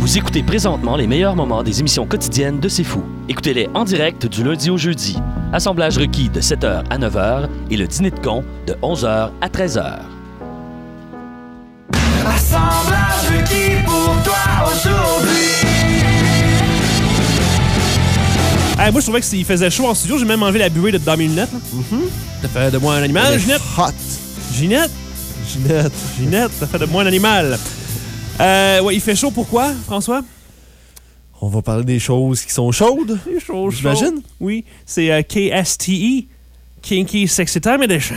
Vous écoutez présentement les meilleurs moments des émissions quotidiennes de C'est Fou. Écoutez-les en direct du lundi au jeudi. Assemblage requis de 7h à 9h et le dîner de con de 11h à 13h. Assemblage requis pour toi aujourd'hui. Hey, moi, je trouvais qu'il faisait chaud en studio. J'ai même enlevé la buée de dans mes lunettes. là. Ça fait de moi un animal, Ginette? Hot. Ginette? Ginette. Ginette, ça fait de moi un animal. Euh, ouais, il fait chaud pourquoi, François? On va parler des choses qui sont chaudes. Est chaud, J'imagine. Oui, c'est euh, KSTE, Kinky Sexy Time Edition.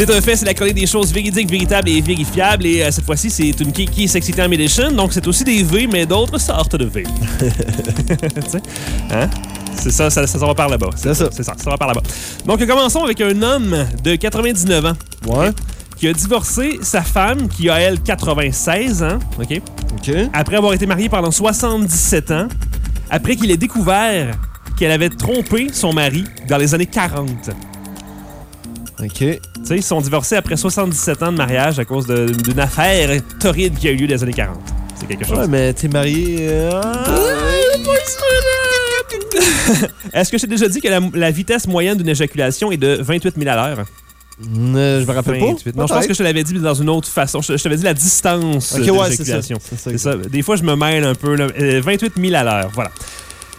C'est un fait, c'est la chronique des choses véridiques, véritables et vérifiables. Et euh, cette fois-ci, c'est une Kiki Sexy Time Edition. Donc, c'est aussi des V, mais d'autres sortes de V. tu sais? Hein? C'est ça, ça, ça s'en va par là-bas. C'est ça. C'est ça, ça va par là-bas. Donc, commençons avec un homme de 99 ans Ouais. qui a divorcé sa femme, qui a, elle, 96 ans, OK? OK. Après avoir été marié pendant 77 ans, après qu'il ait découvert qu'elle avait trompé son mari dans les années 40. OK. Tu sais, ils se sont divorcés après 77 ans de mariage à cause d'une affaire torride qui a eu lieu dans les années 40. C'est quelque chose. Ouais, mais t'es marié. euh, Est-ce que je t'ai déjà dit que la, la vitesse moyenne d'une éjaculation est de 28 000 à l'heure? euh, je me rappelle pas. 28. Non, je pense que je te l'avais dit mais dans une autre façon. Je, je t'avais dit la distance Ok, de ouais, l'éjaculation. C'est ça. Des fois, je me mêle un peu. là. Euh, 28 000 à l'heure, voilà.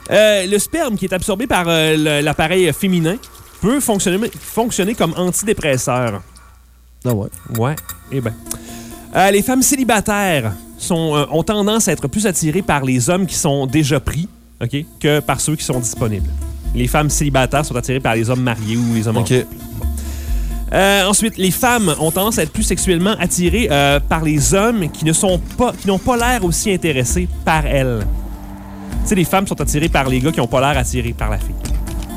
Euh, le sperme qui est absorbé par euh, l'appareil féminin peut fonctionner, fonctionner comme antidépresseur. Ah ouais. Ouais, eh ben. Euh, les femmes célibataires sont, euh, ont tendance à être plus attirées par les hommes qui sont déjà pris, OK, que par ceux qui sont disponibles. Les femmes célibataires sont attirées par les hommes mariés ou les hommes en. Euh, ensuite, les femmes ont tendance à être plus sexuellement attirées euh, par les hommes qui ne sont pas, qui n'ont pas l'air aussi intéressés par elles. Tu sais, les femmes sont attirées par les gars qui n'ont pas l'air attirés par la fille.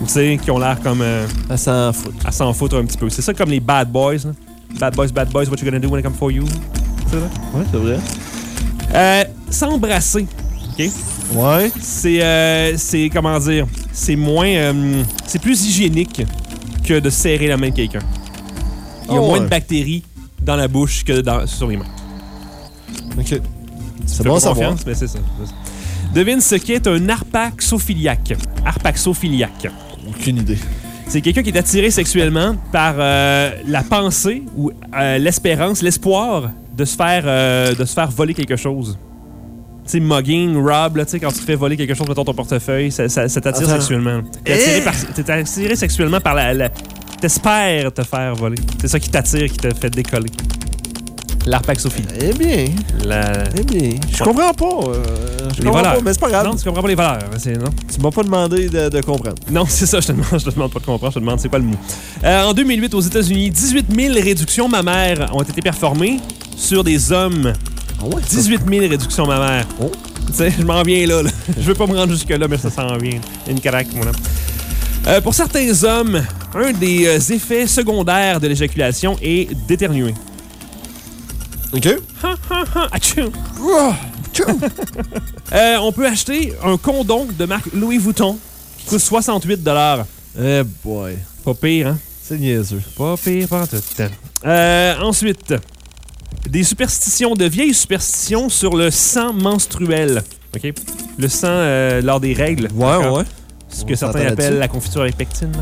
Tu sais, qui ont l'air comme euh, Elle s'en fout. à s'en foutre un petit peu. C'est ça comme les bad boys. là. Bad boys, bad boys, what you gonna do when I come for you? C'est ça? Ouais, c'est vrai. Euh, S'embrasser, OK? Ouais. C'est, euh, c'est, comment dire, c'est moins, euh, c'est plus hygiénique que de serrer la main de quelqu'un. Il y a Oh, moins ouais. de bactéries dans la bouche que dans, sur les mains. OK. C'est bon à savoir. mais c'est ça. Devine ce qu'est un arpaxophiliaque. Arpaxophiliaque. Aucune idée. C'est quelqu'un qui est attiré sexuellement par euh, la pensée ou euh, l'espérance, l'espoir de se faire euh, de se faire voler quelque chose. Tu sais, mugging, rob, là, tu sais, quand tu te fais voler quelque chose, mettons ton portefeuille, ça, ça- ça t'attire Attends. sexuellement. T'es attiré, par- t'es attiré sexuellement par la... la T'espères te faire voler. C'est ça qui t'attire, qui te fait décoller. L'arpaxophilie. Eh bien. La... Eh bien. Je comprends pas. euh, je Les comprends voleurs. pas, mais c'est pas grave. Non, tu comprends pas les valeurs. hein, non? Tu m'as pas demandé de, de comprendre. Non, c'est ça, je te demande, je te demande pas de comprendre, je te demande c'est quoi le mot. Euh, en 2008, aux États-Unis, 18 000 réductions mammaires ont été performées sur des hommes. Ah ouais? 18 000 réductions mammaires. Oh. Tu sais, je m'en viens là, là. Je veux pas me rendre jusque-là, mais ça s'en vient. Une carac, mon homme. Euh, pour certains hommes, un des euh, effets secondaires de l'éjaculation est d'éternuer. OK. Achou! Euh, on peut acheter un condom de marque Louis Vuitton qui coûte 68 Eh boy. Pas pire, hein? C'est niaiseux. Pas pire, pas tout. Euh, ensuite, des superstitions, de vieilles superstitions sur le sang menstruel. OK? Le sang euh, lors des règles. Ouais, ouais. Ce que certains appellent la confiture avec pectine.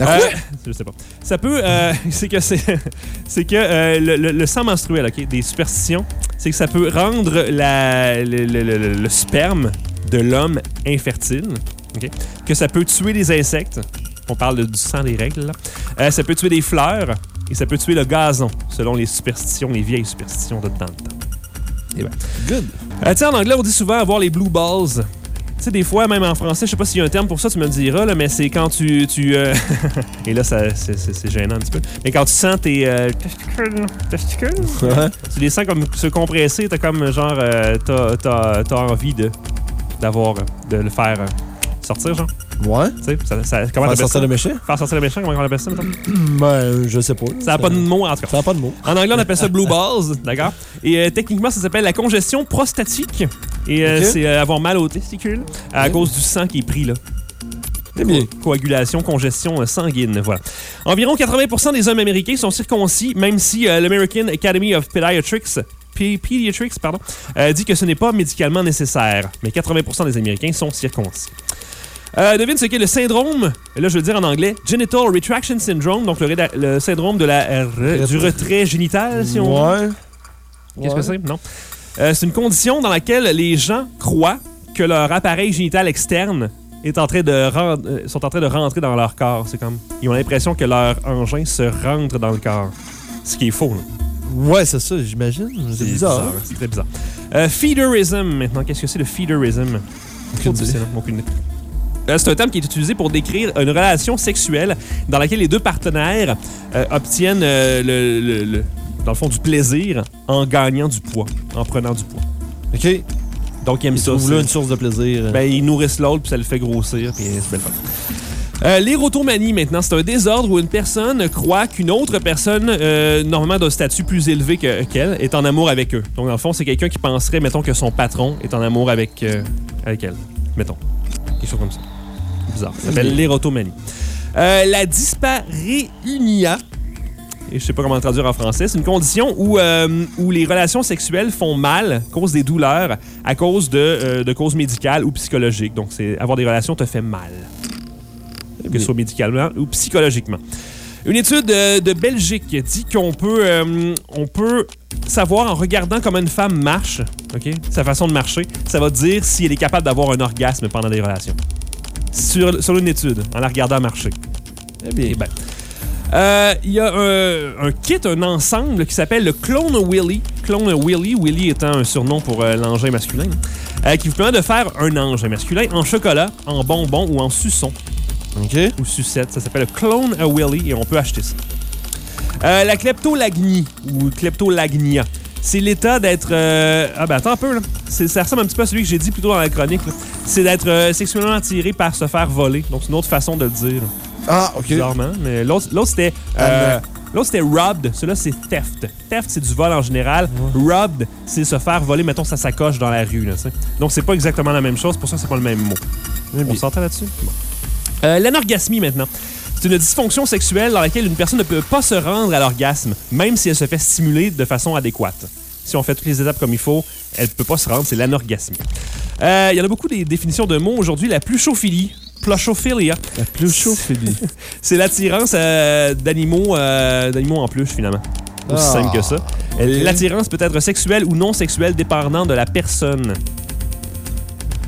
Euh, je sais pas. Ça peut. euh, c'est que c'est. c'est que euh, le, le- le sang menstruel, OK? Des superstitions, c'est que ça peut rendre la, le, sperme de l'homme infertile. OK? Que ça peut tuer les insectes. On parle de- du sang des règles, là. Euh, ça peut tuer des fleurs. Et ça peut tuer le gazon, selon les superstitions, les vieilles superstitions de dans le temps. Et ben. Good. En anglais, on dit souvent avoir les blue balls. Tu sais, des fois, même en français, je sais pas s'il y a un terme pour ça, tu me le diras, là, mais c'est quand tu. tu euh, Et là, ça- c'est gênant un petit peu. Mais quand tu sens tes euh, testicules, testicules, tu les sens comme se compresser, t'as comme genre. euh, t'as- envie de d'avoir. de le faire sortir, genre. Ouais. Tu sais, ça, ça, comment Faire sortir ça? le méchant? Faire sortir le méchant, comment on appelle ça, mettons? Ben, je sais pas. Ça n'a pas de mot, en tout cas. Ça n'a pas de mots. En anglais, on appelle ça blue balls, d'accord? Et euh, techniquement, ça s'appelle la congestion prostatique. Et euh, c'est euh, avoir mal aux testicules à cause du sang qui est pris, là. Bien. Co- coagulation, congestion sanguine. Voilà. Environ 80% des hommes américains sont circoncis, même si euh, l'American Academy of Pediatrics Pediatrics, pardon, euh, dit que ce n'est pas médicalement nécessaire. Mais 80 des Américains sont circoncis. Euh, devine ce qu'est le syndrome, là je veux dire en anglais, Genital Retraction Syndrome, donc le, syndrome de la, euh, re- du retrait génital, si on veut. Ouais. Qu'est-ce que Ouais. c'est? Non. Euh, c'est une condition dans laquelle les gens croient que leur appareil génital externe est en train de euh, sont en train de rentrer dans leur corps. C'est comme ils ont l'impression que leur engin se rentre dans le corps. Ce qui est faux. là. Ouais, c'est ça, j'imagine. C'est bizarre. hein? C'est très bizarre. Euh, feederism, maintenant. Qu'est-ce que c'est le feederism? Aucune idée. C'est. Euh, C'est un terme qui est utilisé pour décrire une relation sexuelle dans laquelle les deux partenaires euh, obtiennent euh, le, le- le- dans le fond du plaisir en gagnant du poids, en prenant du poids. OK. Donc ils aiment Ils ça. trouvent là une source de plaisir. ben, ils nourrissent l'autre puis ça le fait grossir puis c'est belle fun. Euh, L'érotomanie, maintenant, c'est un désordre où une personne croit qu'une autre personne, euh, normalement d'un statut plus élevé que- qu'elle, est en amour avec eux. Donc, dans le fond, c'est quelqu'un qui penserait, mettons, que son patron est en amour avec, euh, avec elle. Mettons. Quelque chose comme ça. Bizarre. Ça s'appelle l'érotomanie. Euh, la disparéunia, et je sais pas comment traduire en français, c'est une condition où, euh, où les relations sexuelles font mal, cause des douleurs, à cause de, euh, de causes médicales ou psychologiques. Donc, avoir des relations te fait mal, que ce soit médicalement ou psychologiquement. Une étude de Belgique dit qu'on peut, peut savoir en regardant comment une femme marche, ok, sa façon de marcher, ça va dire si elle est capable d'avoir un orgasme pendant des relations. Sur, sur une étude, en la regardant marcher. Eh bien. Eh ben. Euh, Il y a un, un kit, un ensemble qui s'appelle le Clone Willy. Clone Willy, Willy étant un surnom pour euh, l'engin masculin, euh, qui vous permet de faire un engin masculin en chocolat, en bonbon ou en suçon OK. ou sucette. Ça s'appelle le Clone Willy et on peut acheter ça. La kleptolagnie ou kleptolagnia. C'est l'état d'être. euh, Ah, ben attends un peu, là. C'est- Ça ressemble un petit peu à celui que j'ai dit plus tôt dans la chronique. C'est d'être euh, sexuellement attiré par se faire voler. Donc, c'est une autre façon de le dire. Ah, OK. Bizarrement. Mais l'autre, c'était. Ah, euh, L'autre, c'était robbed. Celui-là, c'est theft. Theft, c'est du vol en général. Robbed, c'est se faire voler, mettons, sa sacoche dans la rue. Là. Donc, c'est pas exactement la même chose. Pour ça que c'est pas le même mot. On s'entend là-dessus? Bon. Euh, L'anorgasmie, maintenant. C'est une dysfonction sexuelle dans laquelle une personne ne peut pas se rendre à l'orgasme, même si elle se fait stimuler de façon adéquate. Si on fait toutes les étapes comme il faut, elle ne peut pas se rendre, c'est l'anorgasmie. Euh, Il y en a beaucoup des définitions de mots aujourd'hui. La pluchophilie, plushophilia, La Philly. c'est l'attirance euh, d'animaux euh, d'animaux en pluche, finalement. Aussi Ah, simple que ça. L'attirance peut être sexuelle ou non sexuelle, dépendant de la personne.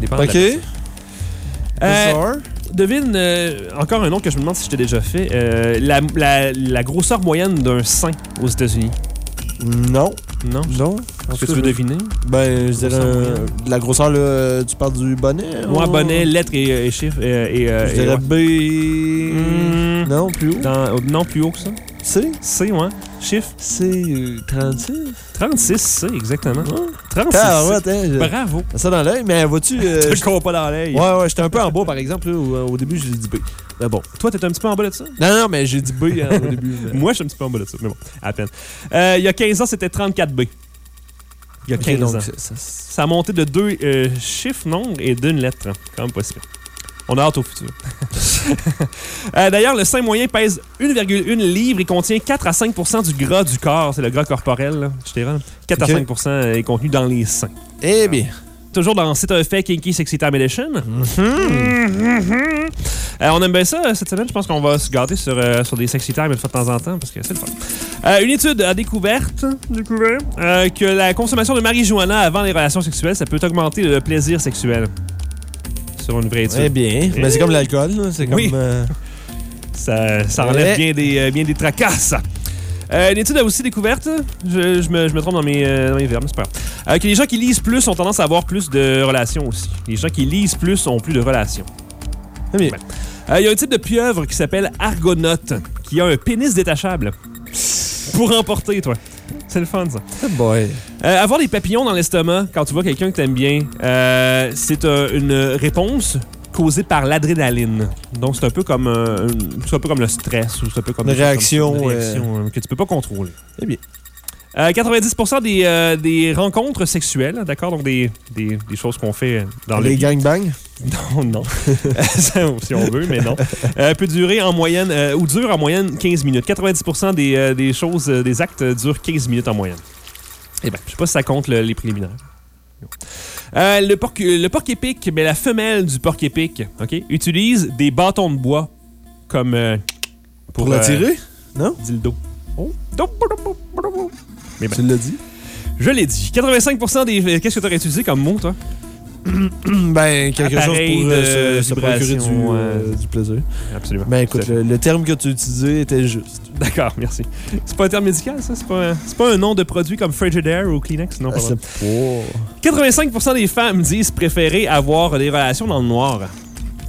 Dépendant de la personne. Devine, euh, encore un nom que je me demande si je t'ai déjà fait. euh, la, la- la grosseur moyenne d'un sein aux États-Unis. Non. Non? Non. Est-ce que tu veux deviner? Ben, je dirais euh, la grosseur, là, tu parles du bonnet? Moi, ou- bonnet, lettres et, et chiffres. et, euh, Je et dirais ouais. B. Hmm. Non, plus haut. Dans- non, plus haut que ça? C? C, ouais. Chiffre? C'est euh, 36. 36, C, exactement. 36 Ah, C. ouais, attends. je- Bravo. Ça dans l'œil, mais vois-tu. euh, le cours pas dans l'œil. Ouais, ouais, j'étais un peu en bas, par exemple. là, au, au début, j'ai dit B. Mais bon. Toi, t'es un petit peu en bas de ça? Non, non, mais j'ai dit B hein, au début. mais- Moi, je suis un petit peu en bas de ça, mais bon, à peine. Euh, il y a 15 ans, c'était 34B. Il y a Ok, 15 donc, ans. ça- ça- Ça a monté de deux euh, chiffres, nombres et d'une lettre. hein. Quand même possible. On a hâte au futur. Euh, D'ailleurs, le sein moyen pèse 1,1 livre et contient 4 à 5% du gras du corps. C'est le gras corporel, là, je t'ai rendu. 4 Ok. à 5 est contenu dans les seins. Eh bien. Toujours dans C'est un fait Kinky Sexy Time Edition. Mm-hmm. Euh, on aime bien ça euh, cette semaine. Je pense qu'on va se gâter sur, euh, sur des Sexy Time une fois de temps en temps parce que c'est le fun. Euh, une étude a découverte, découvert, que la consommation de marijuana avant les relations sexuelles, ça peut augmenter le plaisir sexuel. Sur une vraie étude. Bien. Mais c'est comme l'alcool, là. C'est comme. Oui. euh, Ça, ça enlève bien, des, euh, bien des tracasses. Euh, une étude a aussi découverte, je, je me, je me trompe dans mes, euh, dans mes verbes, c'est pas grave, euh, que les gens qui lisent plus ont tendance à avoir plus de relations aussi. Les gens qui lisent plus ont plus de relations. Euh, Il y a un type de pieuvre qui s'appelle Argonaute, qui a un pénis détachable. Pour emporter, toi. C'est le fun, ça. Boy. Euh, avoir des papillons dans l'estomac quand tu vois quelqu'un que t'aimes bien, euh, c'est une réponse causée par l'adrénaline. Donc c'est un peu comme une- c'est un peu comme le stress ou c'est un peu comme Une des choses réaction, comme ça, une réaction, euh, que tu peux pas contrôler. Eh bien. Euh, 90% des, euh, des rencontres sexuelles, d'accord? Donc des, des, des choses qu'on fait dans le Les gangbangs? Non, non. Si on veut, mais non. Euh, peut durer en moyenne, euh, ou dure en moyenne 15 minutes. 90% des, euh, des choses, euh, des actes euh, durent 15 minutes en moyenne. Eh bien, je sais pas si ça compte le- les préliminaires. Euh, le, porc, le porc épic, mais la femelle du porc épic, OK, utilise des bâtons de bois comme. euh, Pour, euh, l'attirer? Non? dildo. Oh. Mais ben, Tu l'as dit? je l'ai dit. 85% des. euh, Qu'est-ce que tu aurais utilisé comme mot, toi? Ben, quelque Appareil chose pour euh, de se, se procurer du, euh, du plaisir. Absolument. Ben, écoute, le, le terme que tu utilisais était juste. D'accord, merci. C'est pas un terme médical, ça? C'est pas, pas un nom de produit comme Frigidaire ou Kleenex? Non, Ah, pardon. c'est- 85% des femmes disent préférer avoir des relations dans le noir.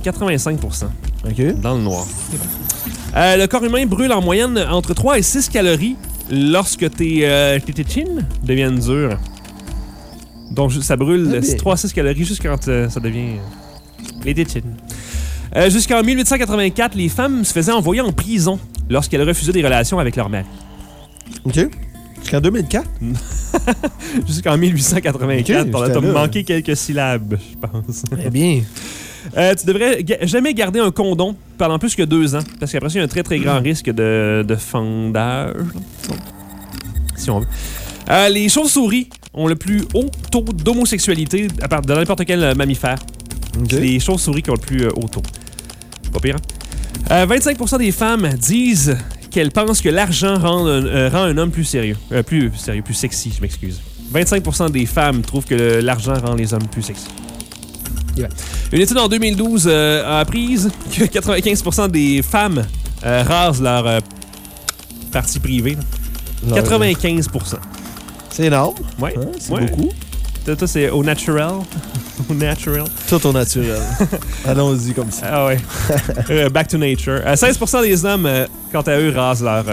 85% OK. dans le noir. Euh, le corps humain brûle en moyenne entre 3 et 6 calories lorsque tes, euh, tes deviennent dures. Donc, ça brûle Ah, bien. 3 à 6 calories jusqu'à quand euh, ça devient euh, les tétines. Euh, Jusqu'en 1884, les femmes se faisaient envoyer en prison lorsqu'elles refusaient des relations avec leur mère. OK. Jusqu'en 2004? Jusqu'en 1884, Ok, t'as j'étais t'as là. manqué quelques syllabes, je pense. Eh bien. Euh, tu devrais ga- jamais garder un condom pendant plus que deux ans, parce qu'après ça, il y a un très très grand risque de, de fendage. Si on veut. Euh, les chauves-souris ont le plus haut taux d'homosexualité à part de n'importe quel euh, mammifère. Les chauves-souris qui ont le plus euh, haut taux. Pas pire, hein? Euh, 25% des femmes disent qu'elles pensent que l'argent rend, un- euh, rend un homme plus sérieux. Euh, plus sérieux, plus sexy, je m'excuse. 25% des femmes trouvent que l'argent rend les hommes plus sexy. Yeah. Une étude en 2012 euh, a appris que 95% des femmes euh, rasent leur partie privée. là. Genre, 95%. C'est énorme. Ouais. Hein, C'est Ouais. beaucoup. Toi, c'est au natural. au natural. Tout au naturel. Allons-y comme ça. Ah ouais. Euh, back to nature. Euh, 16% des hommes, euh, quant à eux, rasent leur.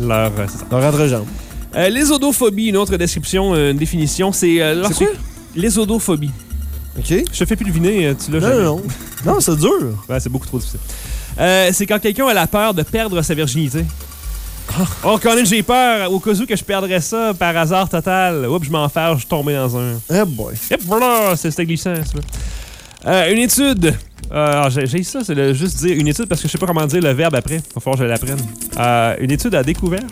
leur. euh, c'est ça. On rentre jambe. Euh, L'ésodophobie, une autre description, une définition, c'est. lorsque-? L'ésodophobie. OK? Je te fais plus deviner, euh, tu l'as Non, jamais. non, non. Non, c'est dur. Ouais, c'est beaucoup trop difficile. Euh, c'est quand quelqu'un a la peur de perdre sa virginité. Oh, Colin, j'ai peur au cas où que je perdrais ça par hasard total. Oups, je m'en fais, je suis tombé dans un. Eh boy. Yep, voilà, c'est- c'était glissant, ça. Euh, une étude. Euh, ah, j'ai ça, c'est juste dire une étude parce que je sais pas comment dire le verbe après. Il va falloir que je l'apprenne. Euh, une étude a découvert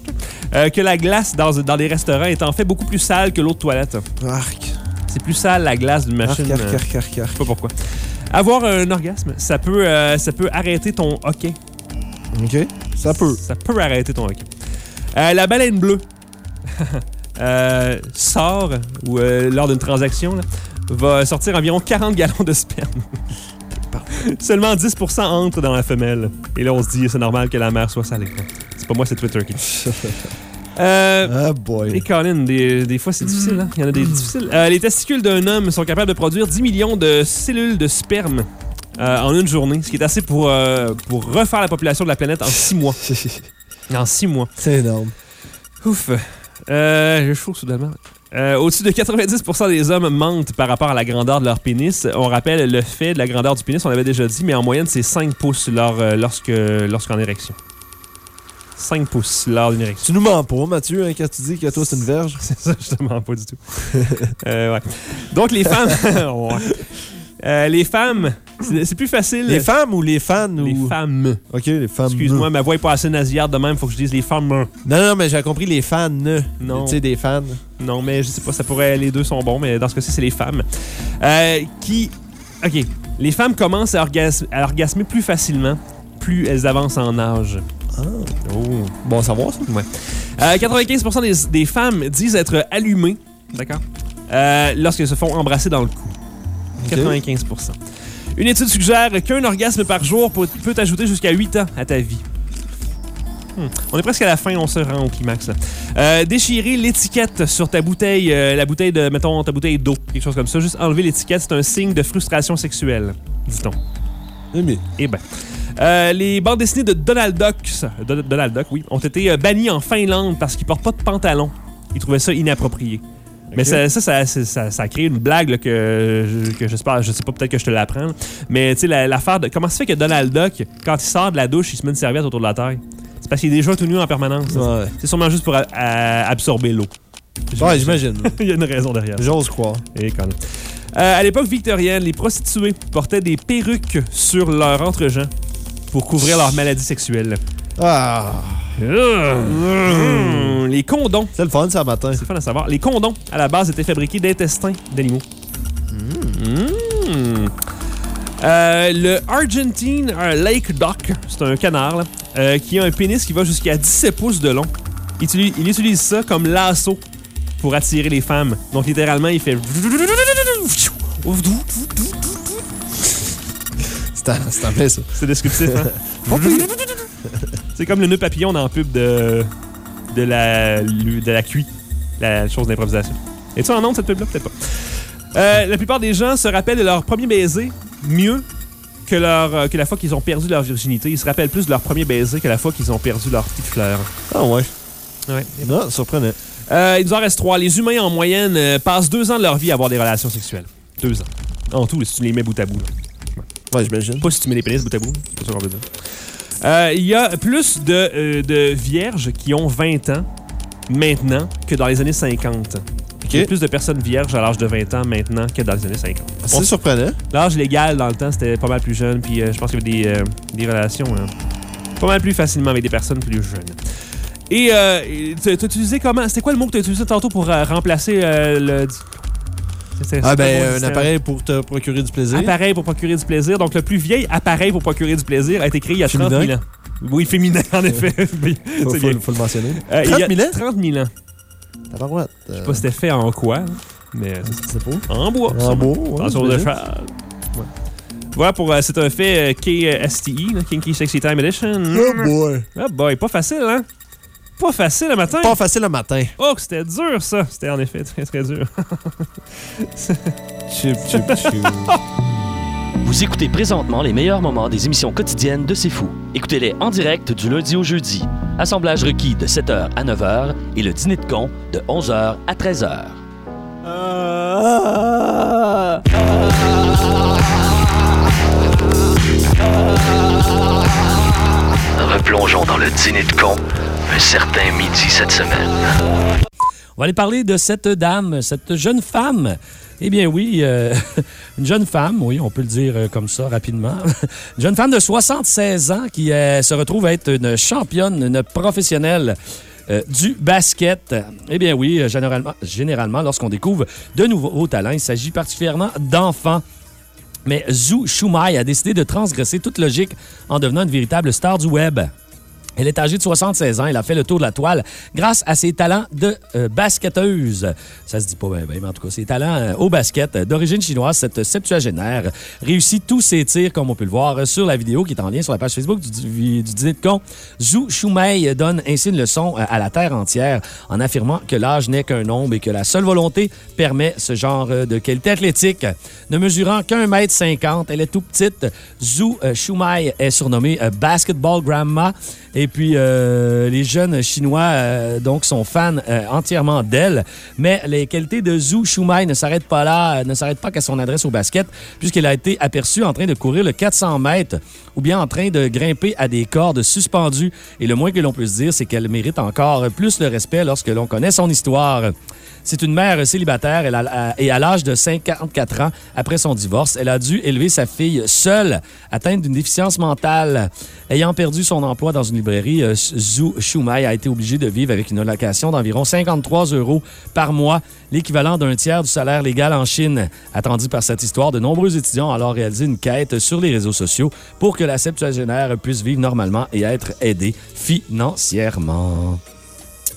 que la glace dans, dans des restaurants est en fait beaucoup plus sale que l'eau de toilette. Arc. C'est plus sale la glace d'une Arc, machine. arc, euh, arc, arc, je arc. sais pas pourquoi. Avoir un orgasme, ça peut, euh, ça peut arrêter ton hockey. OK? Ça peut. Ça peut arrêter ton hockey. Euh, la baleine bleue euh, sort, ou lors d'une transaction, là, va sortir environ 40 gallons de sperme. Seulement 10% entrent dans la femelle. Et là, on se dit, c'est normal que la mère soit salée. C'est pas moi, c'est Twitter qui Euh, Ah et boy. Colin, des, des fois c'est difficile, hein? Il y en a des difficiles. Euh, les testicules d'un homme sont capables de produire 10 millions de cellules de sperme euh, en une journée, ce qui est assez pour, euh, pour refaire la population de la planète en 6 mois. En 6 mois. C'est énorme. Ouf. Euh, J'ai chaud soudainement. Euh, Au-dessus de 90% des hommes mentent par rapport à la grandeur de leur pénis. On rappelle le fait de la grandeur du pénis, on l'avait déjà dit, mais en moyenne, c'est 5 pouces lors, euh, lorsque, lorsqu'en érection. 5 pouces lors d'une érection. Tu nous mens pas, Mathieu, hein, quand tu dis que toi, c'est une verge. C'est ça, justement, pas du tout. Euh, ouais. Donc, les femmes. Ouais. Euh, les femmes, c'est c'est plus facile. Les femmes ou les fans? Les ou... femmes. OK, les femmes. Excuse-moi, ma voix est pas assez nasillarde de même, faut que je dise les femmes. Non, non, mais j'ai compris les fans. Non. Tu sais, des fans. Non, mais je sais pas, ça pourrait. Les deux sont bons, mais dans ce cas-ci, c'est les femmes. Euh, qui. Ok. Les femmes commencent à, orgas- à orgasmer plus facilement, plus elles avancent en âge. Ah. Oh. Bon à savoir, ça. Ouais. Euh, 95% des, des femmes disent être allumées, d'accord, euh, lorsqu'elles se font embrasser dans le cou. 95%. Une étude suggère qu'un orgasme par jour peut, ajouter jusqu'à 8 ans à ta vie. Hmm. On est presque à la fin, on se rend au climax. Euh, déchirer l'étiquette sur ta bouteille, euh, la bouteille de, mettons, ta bouteille d'eau, quelque chose comme ça. Juste enlever l'étiquette, c'est un signe de frustration sexuelle, dit-on. Eh bien. Eh ben. Euh, les bandes dessinées de Donald Duck, Donald Duck, oui, ont été euh, bannies en Finlande parce qu'ils portent pas de pantalon. Ils trouvaient ça inapproprié. Mais ça, ça, ça, ça, créé une blague là, que, je- que j'espère, je sais pas, peut-être que je te l'apprends. Mais tu sais, la- l'affaire de. Comment ça se fait que Donald Duck, quand il sort de la douche, il se met une serviette autour de la taille? C'est parce qu'il est déjà tout nu en permanence. Ouais. C'est sûrement juste pour a- a- absorber l'eau. Ouais, j'imagine. Il y a une raison derrière. J'ose croire. Et quand même. Euh, à l'époque victorienne, les prostituées portaient des perruques sur leur entre-gens pour couvrir sexuelles. Ah, Mmh. Les condoms, c'est le fun, ça, matin. c'est fun à savoir. Les condoms, à la base, étaient fabriqués d'intestins d'animaux. Mmh. Euh, le Argentine euh, Lake Duck, c'est un canard là, euh, qui a un pénis qui va jusqu'à 17 pouces de long. Il utilise, il utilise ça comme lasso pour attirer les femmes. Donc littéralement, il fait. C'est plein, ça. C'est descriptif, hein? c'est comme le nœud papillon dans la pub de, de la, de la QI, la chose d'improvisation. Es-tu en nom cette pub-là? Peut-être pas. Euh, la plupart des gens se rappellent de leur premier baiser mieux que, leur, euh, que la fois qu'ils ont perdu leur virginité. Ils se rappellent plus de leur premier baiser que la fois qu'ils ont perdu leur petite fleur. Ah, ouais. Ouais. Non, surprenant. Euh, il nous en reste trois. Les humains, en moyenne, passent deux ans de leur vie à avoir des relations sexuelles. Deux ans. En tout, si tu les mets bout à bout. là. Ouais, j'imagine. Pas si tu mets les pénis bout à bout. C'est pas ça qu'on veut dire. Euh, Il y a plus de, euh, de vierges qui ont 20 ans maintenant que dans les années 50. Il y a plus de personnes vierges à l'âge de 20 ans maintenant que dans les années 50. C'est surprenant. L'âge légal dans le temps, c'était pas mal plus jeune, puis euh, je pense qu'il y avait des, euh, des relations euh, pas mal plus facilement avec des personnes plus jeunes. Et euh, tu as utilisé comment C'était quoi le mot que tu as utilisé tantôt pour remplacer le. Ah, ben, un appareil pour te procurer du plaisir. Appareil pour procurer du plaisir. Donc, le plus vieil appareil pour procurer du plaisir a été créé il y a 30 000 Féminin? ans. Oui, féminin, en effet. Faut, faut- bien. faut le mentionner. Euh, il y a 30 000 ans? 30 000 ans. Tabarouette. Je sais pas si c'était fait en quoi, mais euh, C'est pas. en bois. En beau. ouais, Dans sur de cheval. Voilà pour. euh, c'est un fait euh, KSTE, là, Kinky Sexy Time Edition. Oh boy. Ah boy, pas facile, hein? Pas facile le matin. Pas facile le matin. Oh, que c'était dur, ça. C'était en effet très, très dur. Chip, chip, chip. Vous écoutez présentement les meilleurs moments des émissions quotidiennes de C'est Fou. Écoutez-les en direct du lundi au jeudi. Assemblage requis de 7h à 9h et le dîner de con de 11h à 13h. Replongeons dans le dîner de con un certain midi cette semaine. On va aller parler de cette dame, cette jeune femme. Eh bien oui, euh, une jeune femme, oui, on peut le dire euh, comme ça rapidement. Une jeune femme de 76 ans qui euh, se retrouve à être une championne, une professionnelle du basket. Eh bien oui, généralement, généralement lorsqu'on découvre de nouveaux talents, il s'agit particulièrement d'enfants. Mais Zhu Shumai a décidé de transgresser toute logique en devenant une véritable star du web. Elle est âgée de 76 ans. Elle a fait le tour de la toile grâce à ses talents de euh, basketteuse. Ça se dit pas bien, mais en tout cas, ses talents euh, au basket. D'origine chinoise, cette septuagénaire réussit tous ses tirs, comme on peut le voir euh, sur la vidéo qui est en lien sur la page Facebook du, du, du con. Zhu Shumei donne ainsi une leçon euh, à la terre entière en affirmant que l'âge n'est qu'un nombre et que la seule volonté permet ce genre euh, de qualité athlétique. Ne mesurant qu'un mètre cinquante, elle est tout petite. Zhu euh, Shumei est surnommée euh, Basketball Grandma. Et puis, euh, les jeunes Chinois euh, donc sont fans euh, entièrement d'elle. Mais les qualités de Zhu Shumai ne s'arrêtent pas là, ne s'arrêtent pas qu'à son adresse au basket, puisqu'elle a été aperçue en train de courir le 400 mètres ou bien en train de grimper à des cordes suspendues. Et le moins que l'on puisse dire, c'est qu'elle mérite encore plus le respect lorsque l'on connaît son histoire. C'est une mère célibataire et à l'âge de 54 ans, après son divorce, elle a dû élever sa fille seule, atteinte d'une déficience mentale. Ayant perdu son emploi dans une librairie, euh, Zhu Shumai a été obligée de vivre avec une allocation d'environ 53 euros par mois, l'équivalent d'un tiers du salaire légal en Chine. Attendu par cette histoire, de nombreux étudiants ont alors réalisé une quête sur les réseaux sociaux pour que la septuagénaire puisse vivre normalement et être aidée financièrement.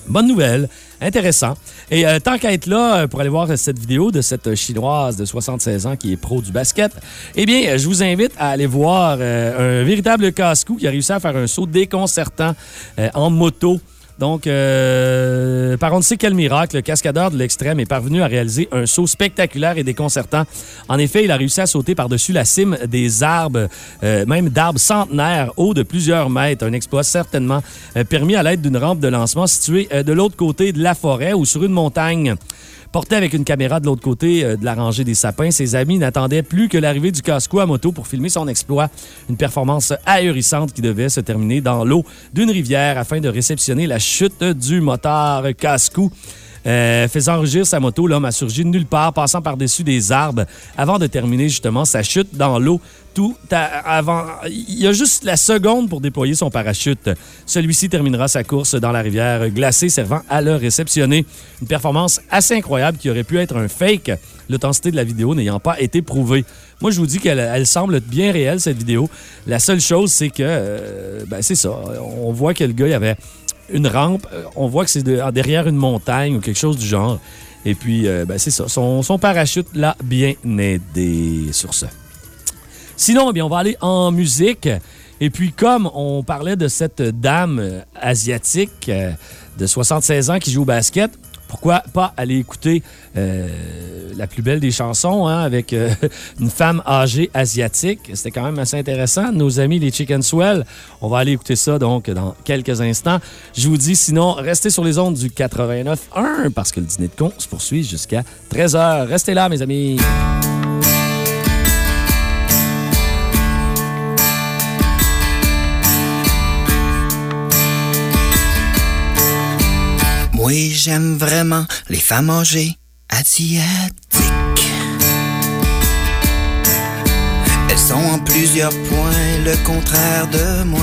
Bonne nouvelle, intéressant. Et euh, tant qu'à être là, euh, pour aller voir cette vidéo de cette Chinoise de 76 ans qui est pro du basket, eh bien, euh, je vous invite à aller voir euh, un véritable casse-cou qui a réussi à faire un saut déconcertant euh, en moto. Donc, euh, par on ne sait quel miracle, le cascadeur de l'extrême est parvenu à réaliser un saut spectaculaire et déconcertant. En effet, il a réussi à sauter par-dessus la cime des arbres, euh, même d'arbres centenaires, hauts de plusieurs mètres. Un exploit certainement euh, permis à l'aide d'une rampe de lancement située de l'autre côté de la forêt ou sur une montagne. Porté avec une caméra de l'autre côté euh, de la rangée des sapins, ses amis n'attendaient plus que l'arrivée du casse-cou à moto pour filmer son exploit. Une performance ahurissante qui devait se terminer dans l'eau d'une rivière afin de réceptionner la chute du motard casse-cou. Euh, faisant rugir sa moto, l'homme a surgi de nulle part, passant par-dessus des arbres, avant de terminer justement sa chute dans l'eau. Tout avant, il y a juste la seconde pour déployer son parachute. Celui-ci terminera sa course dans la rivière glacée, servant à le réceptionner. Une performance assez incroyable qui aurait pu être un fake, l'authenticité de la vidéo n'ayant pas été prouvée. Moi, je vous dis qu'elle elle semble bien réelle, cette vidéo. La seule chose, c'est que, euh, ben, c'est ça. On voit que le gars, il avait une rampe. Euh, On voit que c'est de- derrière une montagne ou quelque chose du genre. Et puis, euh, ben, c'est ça. Son, parachute l'a bien aidé sur ça. Sinon, eh bien, on va aller en musique. Et puis, comme on parlait de cette dame euh, asiatique de 76 ans qui joue au basket, pourquoi pas aller écouter euh, la plus belle des chansons hein, avec euh, une femme âgée asiatique. C'était quand même assez intéressant. Nos amis les Chicken Swell, on va aller écouter ça donc dans quelques instants. Je vous dis sinon, restez sur les ondes du 89.1 parce que le dîner de con se poursuit jusqu'à 13h. Restez là, mes amis. Moi, j'aime vraiment les femmes âgées asiatiques. Elles sont en plusieurs points le contraire de moi.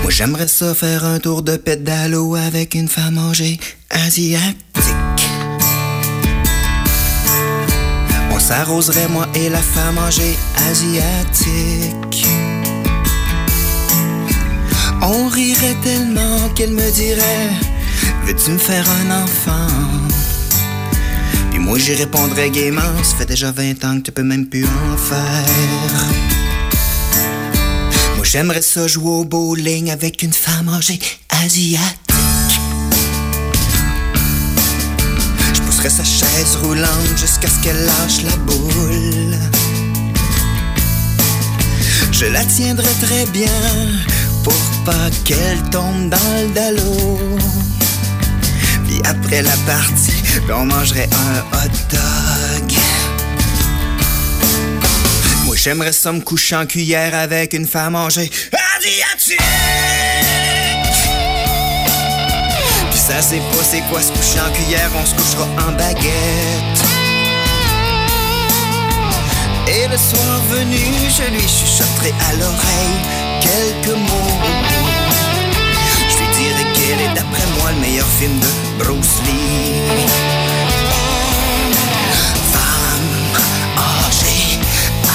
Moi, j'aimerais ça faire un tour de pédalo avec une femme âgée asiatique. On s'arroserait, moi et la femme âgée asiatique. On rirait tellement qu'elle me dirait Veux-tu me faire un enfant? Puis moi j'y répondrais gaiement Ça fait déjà 20 ans que tu peux même plus en faire. Moi j'aimerais ça jouer au bowling avec une femme âgée asiatique. Je pousserais sa chaise roulante jusqu'à ce qu'elle lâche la boule. Je la tiendrai très bien pour pas qu'elle tombe dans le dallo. Puis après la partie, ben, on mangerait un hot dog. Moi j'aimerais ça me coucher en cuillère avec une femme âgée asiatique. Puis ça c'est pas c'est quoi se coucher en cuillère, on se couchera en baguette. Et le soir venu, je lui chuchoterai à l'oreille quelques mots. Je lui dirai quel est d'après moi le meilleur film de Bruce Lee. Femme âgée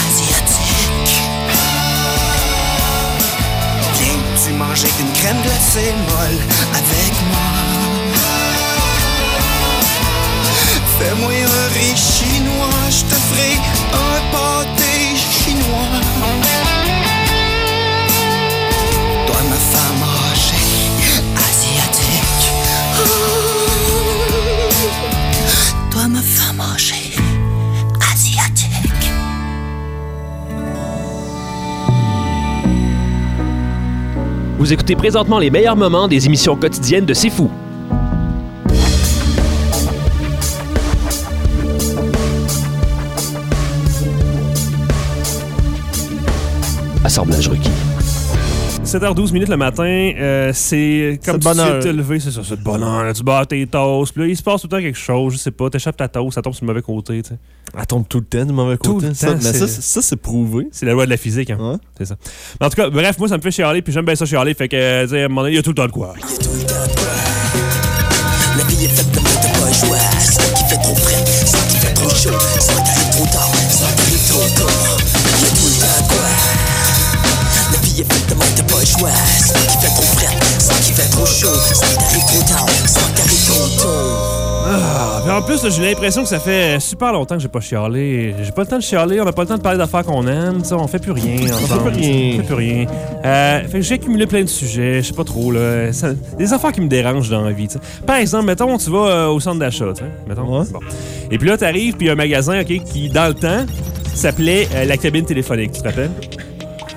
asiatique. Viens-tu manger une crème glacée molle avec moi? Fais-moi un riz chinois, je te ferai un pâté Vous écoutez présentement les meilleurs moments des émissions quotidiennes de C'est Fou. Assemblage requis. 7h12 minutes le matin, euh, c'est comme le tu te lever, c'est ça, c'est le bonheur. là, tu bats tes toasts, puis là, il se passe tout le temps quelque chose, je sais pas, t'échappes ta toast, ça tombe sur le mauvais côté, tu sais. Elle tombe tout le temps du mauvais Tout côté. le ça, temps, mais ça, ça, c'est prouvé. C'est la loi de la physique, hein. Ouais. C'est ça. Mais en tout cas, bref, moi, ça me fait chialer, puis j'aime bien ça chialer, fait que, euh, tu sais, à un moment donné, il y a tout le temps de quoi. La vie est faite de mettre pas joie. Soit qui fait trop frais, soit qui fait trop chaud, soit t'arrives trop tard, soit t'arrives trop tôt. Y'a tout le temps quoi. La vie est faite de mettre pas joie. Soit qui fait trop frais, soit qui fait trop chaud, soit t'arrives trop tard, soit t'arrives trop tôt. Ah, puis en plus, j'ai l'impression que ça fait super longtemps que j'ai pas chialé. J'ai pas le temps de chialer, on a pas le temps de parler d'affaires qu'on aime, on fait plus rien ensemble. plus rien. On fait plus rien. Euh, fait que j'ai accumulé plein de sujets, je sais pas trop, là. Ça- des affaires qui me dérangent dans la vie, tu sais. Par exemple, mettons, tu vas euh, au centre d'achat, tu. Mettons. Ouais. Bon. Et puis là, t'arrives, puis il y a un magasin, OK, qui, dans le temps, s'appelait euh, la cabine téléphonique, tu te rappelles?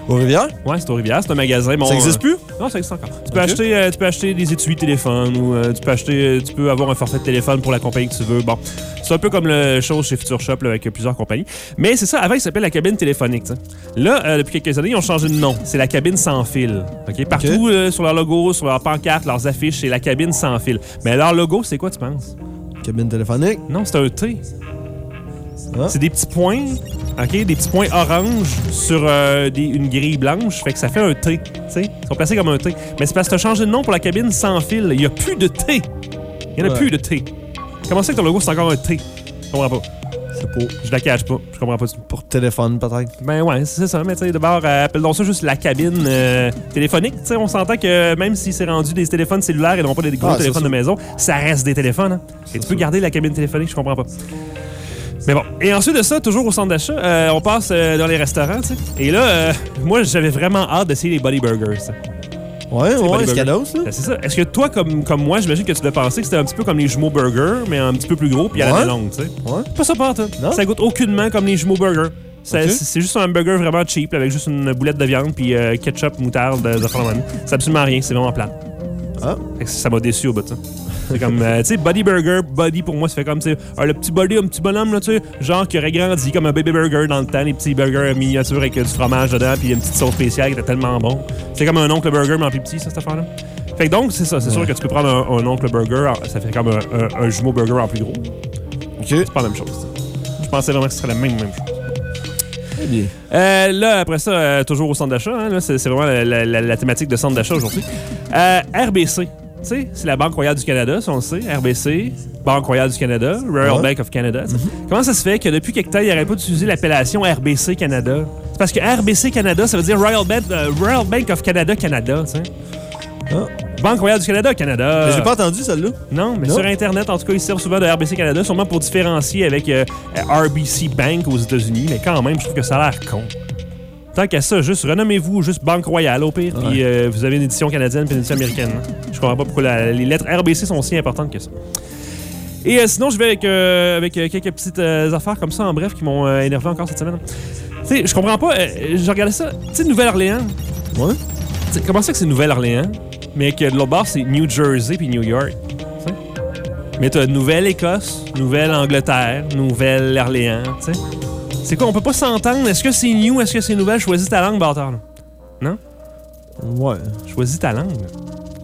Aux rivières? Ouais, c'est au Rivière, c'est un magasin. Bon, ça existe euh, plus? Non, ça existe encore. Tu peux, acheter, euh, tu peux acheter des étuis de téléphone ou euh, tu, peux acheter, euh, tu peux avoir un forfait de téléphone pour la compagnie que tu veux. Bon, c'est un peu comme le chose chez Future Shop là, avec plusieurs compagnies. Mais c'est ça, avant, il s'appelait la cabine téléphonique. Là, euh, depuis quelques années, ils ont changé de nom. C'est la cabine sans fil. OK? Partout euh, sur leur logo, sur leur pancarte, leurs affiches, c'est la cabine sans fil. Mais leur logo, c'est quoi, tu penses? Cabine téléphonique? Non, c'est un T. Ah. C'est des petits points, OK? Des petits points orange sur euh, des- une grille blanche. Fait que ça fait un T. tu sais? Ils sont placés comme un T. Mais c'est parce que tu as changé de nom pour la cabine sans fil. Il n'y a plus de T. Il n'y en a Ouais. plus de T. Comment ça que ton logo, c'est encore un T? Je comprends pas. C'est pour, Je la cache pas. Je comprends pas pour téléphone, peut-être. Ben ouais, c'est ça. Mais tu sais, d'abord, euh, appelle donc ça juste la cabine euh, téléphonique. Tu sais, on s'entend que même si c'est rendu des téléphones cellulaires et non pas des gros Ah, téléphones de maison, ça reste des téléphones. hein. Et tu peux garder la cabine téléphonique, je comprends pas. Mais bon. Et ensuite de ça, toujours au centre d'achat, euh, on passe euh, dans les restaurants, tu sais. Et là, euh, moi, j'avais vraiment hâte d'essayer les Body Burgers. Ouais, ouais. Scados, là. Ben, c'est ça. Est-ce que toi, comme, comme moi, j'imagine que tu devais penser que c'était un petit peu comme les jumeaux burgers, mais un petit peu plus gros, puis à la Ouais. main longue, tu sais? Ouais. Pas ça, tout. Non? Ça goûte aucunement comme les jumeaux burgers. Ça- Ok. C'est c'est juste un burger vraiment cheap avec juste une boulette de viande puis euh, ketchup, moutarde, de, de C'est absolument rien, c'est vraiment plat. Ah. Ça m'a déçu au bout de ça. C'est comme, euh, tu sais, body burger, body pour moi, ça fait comme, tu sais, ah, le petit body, un petit bonhomme, là, tu sais, genre qui aurait grandi comme un baby burger dans le temps, les petits burgers miniatures avec euh, du fromage dedans, puis une petite sauce spéciale qui était tellement bon. C'est comme un oncle burger, mais en plus petit, ça, cette affaire-là. Fait que donc, c'est ça, c'est sûr que tu peux prendre un, un oncle burger, ça fait comme un, un- un jumeau burger en plus gros. OK. C'est pas la même chose. Je pensais vraiment que ce serait la même, même chose. Bien. Euh, là, après ça, euh, toujours au centre d'achat. hein, c'est c'est vraiment la, la- la- la thématique de centre d'achat aujourd'hui. Euh, RBC. Tu sais, c'est la Banque Royale du Canada, si on le sait. RBC, Banque Royale du Canada, Royal Ouais. Bank of Canada. sais. Comment ça se fait que depuis quelque temps, il n'arrête pas d'utiliser l'appellation RBC Canada? C'est parce que RBC Canada, ça veut dire Royal Bank, euh, Royal Bank of Canada, Canada. tu sais. Ah. Banque Royale du Canada, Canada. Mais j'ai pas entendu celle-là. Non, mais Non. sur Internet, en tout cas, ils servent souvent de RBC Canada, sûrement pour différencier avec euh, RBC Bank aux États-Unis, mais quand même, je trouve que ça a l'air con. Tant qu'à ça, juste renommez-vous juste Banque Royale au pire, puis euh, vous avez une édition canadienne puis une édition américaine. Je comprends pas pourquoi la- les lettres RBC sont si importantes que ça. Et euh, sinon, je vais avec, euh, avec euh, quelques petites affaires comme ça, en bref, qui m'ont énervé encore cette semaine. Tu sais, je comprends pas, je regardais ça, tu sais, Nouvelle-Orléans. Ouais. Tu sais, comment ça que c'est Nouvelle-Orléans, mais que de l'autre bord, c'est New Jersey puis New York? tu sais? Mais t'as Nouvelle-Écosse, Nouvelle-Angleterre, Nouvelle-Orléans, tu sais? C'est quoi, on peut pas s'entendre? Est-ce que c'est New, est-ce que c'est Nouvelle? Choisis ta langue, bâtard. Non? Ouais. Choisis ta langue.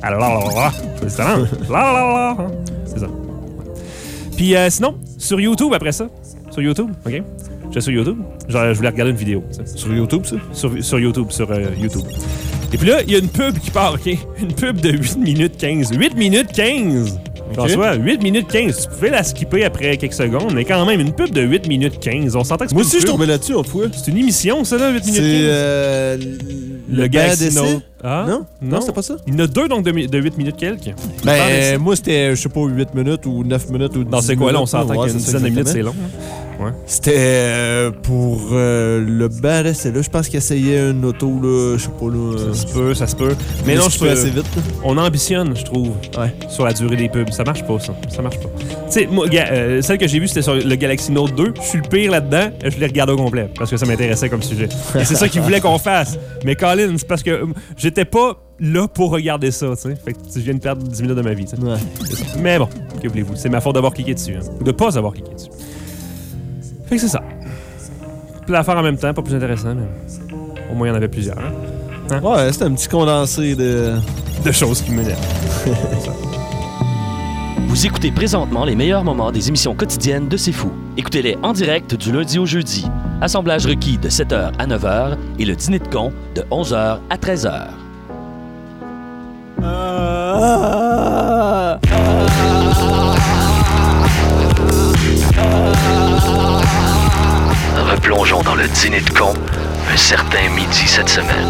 Ah là là. Choisis ta langue. C'est ça. Puis euh, sinon, sur YouTube après ça. Sur YouTube, OK? J'étais sur YouTube. Genre, je voulais regarder une vidéo. Sur YouTube, ça? sur, sur YouTube, sur euh, YouTube. Et puis là, il y a une pub qui part, OK? Une pub de 8 minutes 15. 8 minutes 15! François, 8 minutes 15. Tu pouvais la skipper après quelques secondes, mais quand même, une pub de 8 minutes 15. On s'entend que c'est Moi aussi, je tombais là-dessus autrefois. C'est une émission, ça, là, 8 minutes 15? C'est euh, le banc Galaxy d'essai? Ah? Non? Non, c'était pas ça? Il y en a deux, donc, de, de 8 minutes quelques. Ben, moi, c'était, je sais pas, 8 minutes ou 9 minutes ou 10 Non, c'est quoi, là? On s'entend Ouais, qu'il y a une c'est ça, dizaine de minutes, c'est long. hein? C'était euh, pour euh, le d'essai, là. Je pense qu'il essayait une auto, là. Je sais pas, là. euh, Ça se peut, ça se peut. Mais non, je peux. assez vite, là. On ambitionne, je trouve, Ouais. sur la durée des pubs. Ça marche pas, ça. Ça marche pas. Tu sais, moi, euh, celle que j'ai vue, c'était sur le Galaxy Note 2. Je suis le pire là-dedans. Je l'ai regardé au complet parce que ça m'intéressait comme sujet. Et c'est ça qu'ils voulaient qu'on fasse. Mais Colin, c'est parce que j'étais pas là pour regarder ça, tu sais. Fait que je viens de perdre 10 minutes de ma vie, tu sais. Ouais. Mais bon, que voulez-vous? C'est ma faute d'avoir cliqué dessus. hein. Ou de pas avoir cliqué dessus. Fait que c'est ça. Plein d'affaires en même temps, pas plus intéressant, mais au moins il y en avait plusieurs. hein. Ouais, c'était un petit condensé de. De choses qui m'énervent. Vous écoutez présentement les meilleurs moments des émissions quotidiennes de C'est Fou. Écoutez-les en direct du lundi au jeudi. Assemblage requis de 7h à 9h et le dîner de con de 11h à 13h. Replongeons dans le dîner de con un certain midi cette semaine.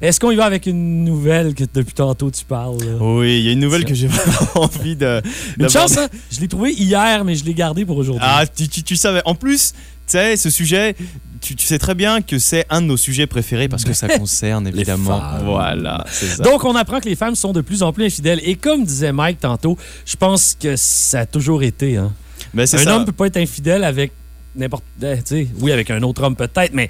Est-ce qu'on y va avec une nouvelle que depuis tantôt tu parles? là? Oui, il y a une nouvelle que j'ai vraiment envie de. Une chance, hein? Je l'ai trouvé hier, mais je l'ai gardé pour aujourd'hui. Ah, tu, tu- tu savais. En plus, sais, ce sujet, tu, tu sais très bien que c'est un de nos sujets préférés parce que ça concerne évidemment. Voilà, c'est ça. Donc, on apprend que les femmes sont de plus en plus infidèles. Et comme disait Mike tantôt, je pense que ça a toujours été. Hein. Ben, Un ça. homme peut pas être infidèle avec n'importe. eh, oui, avec un autre homme peut-être, mais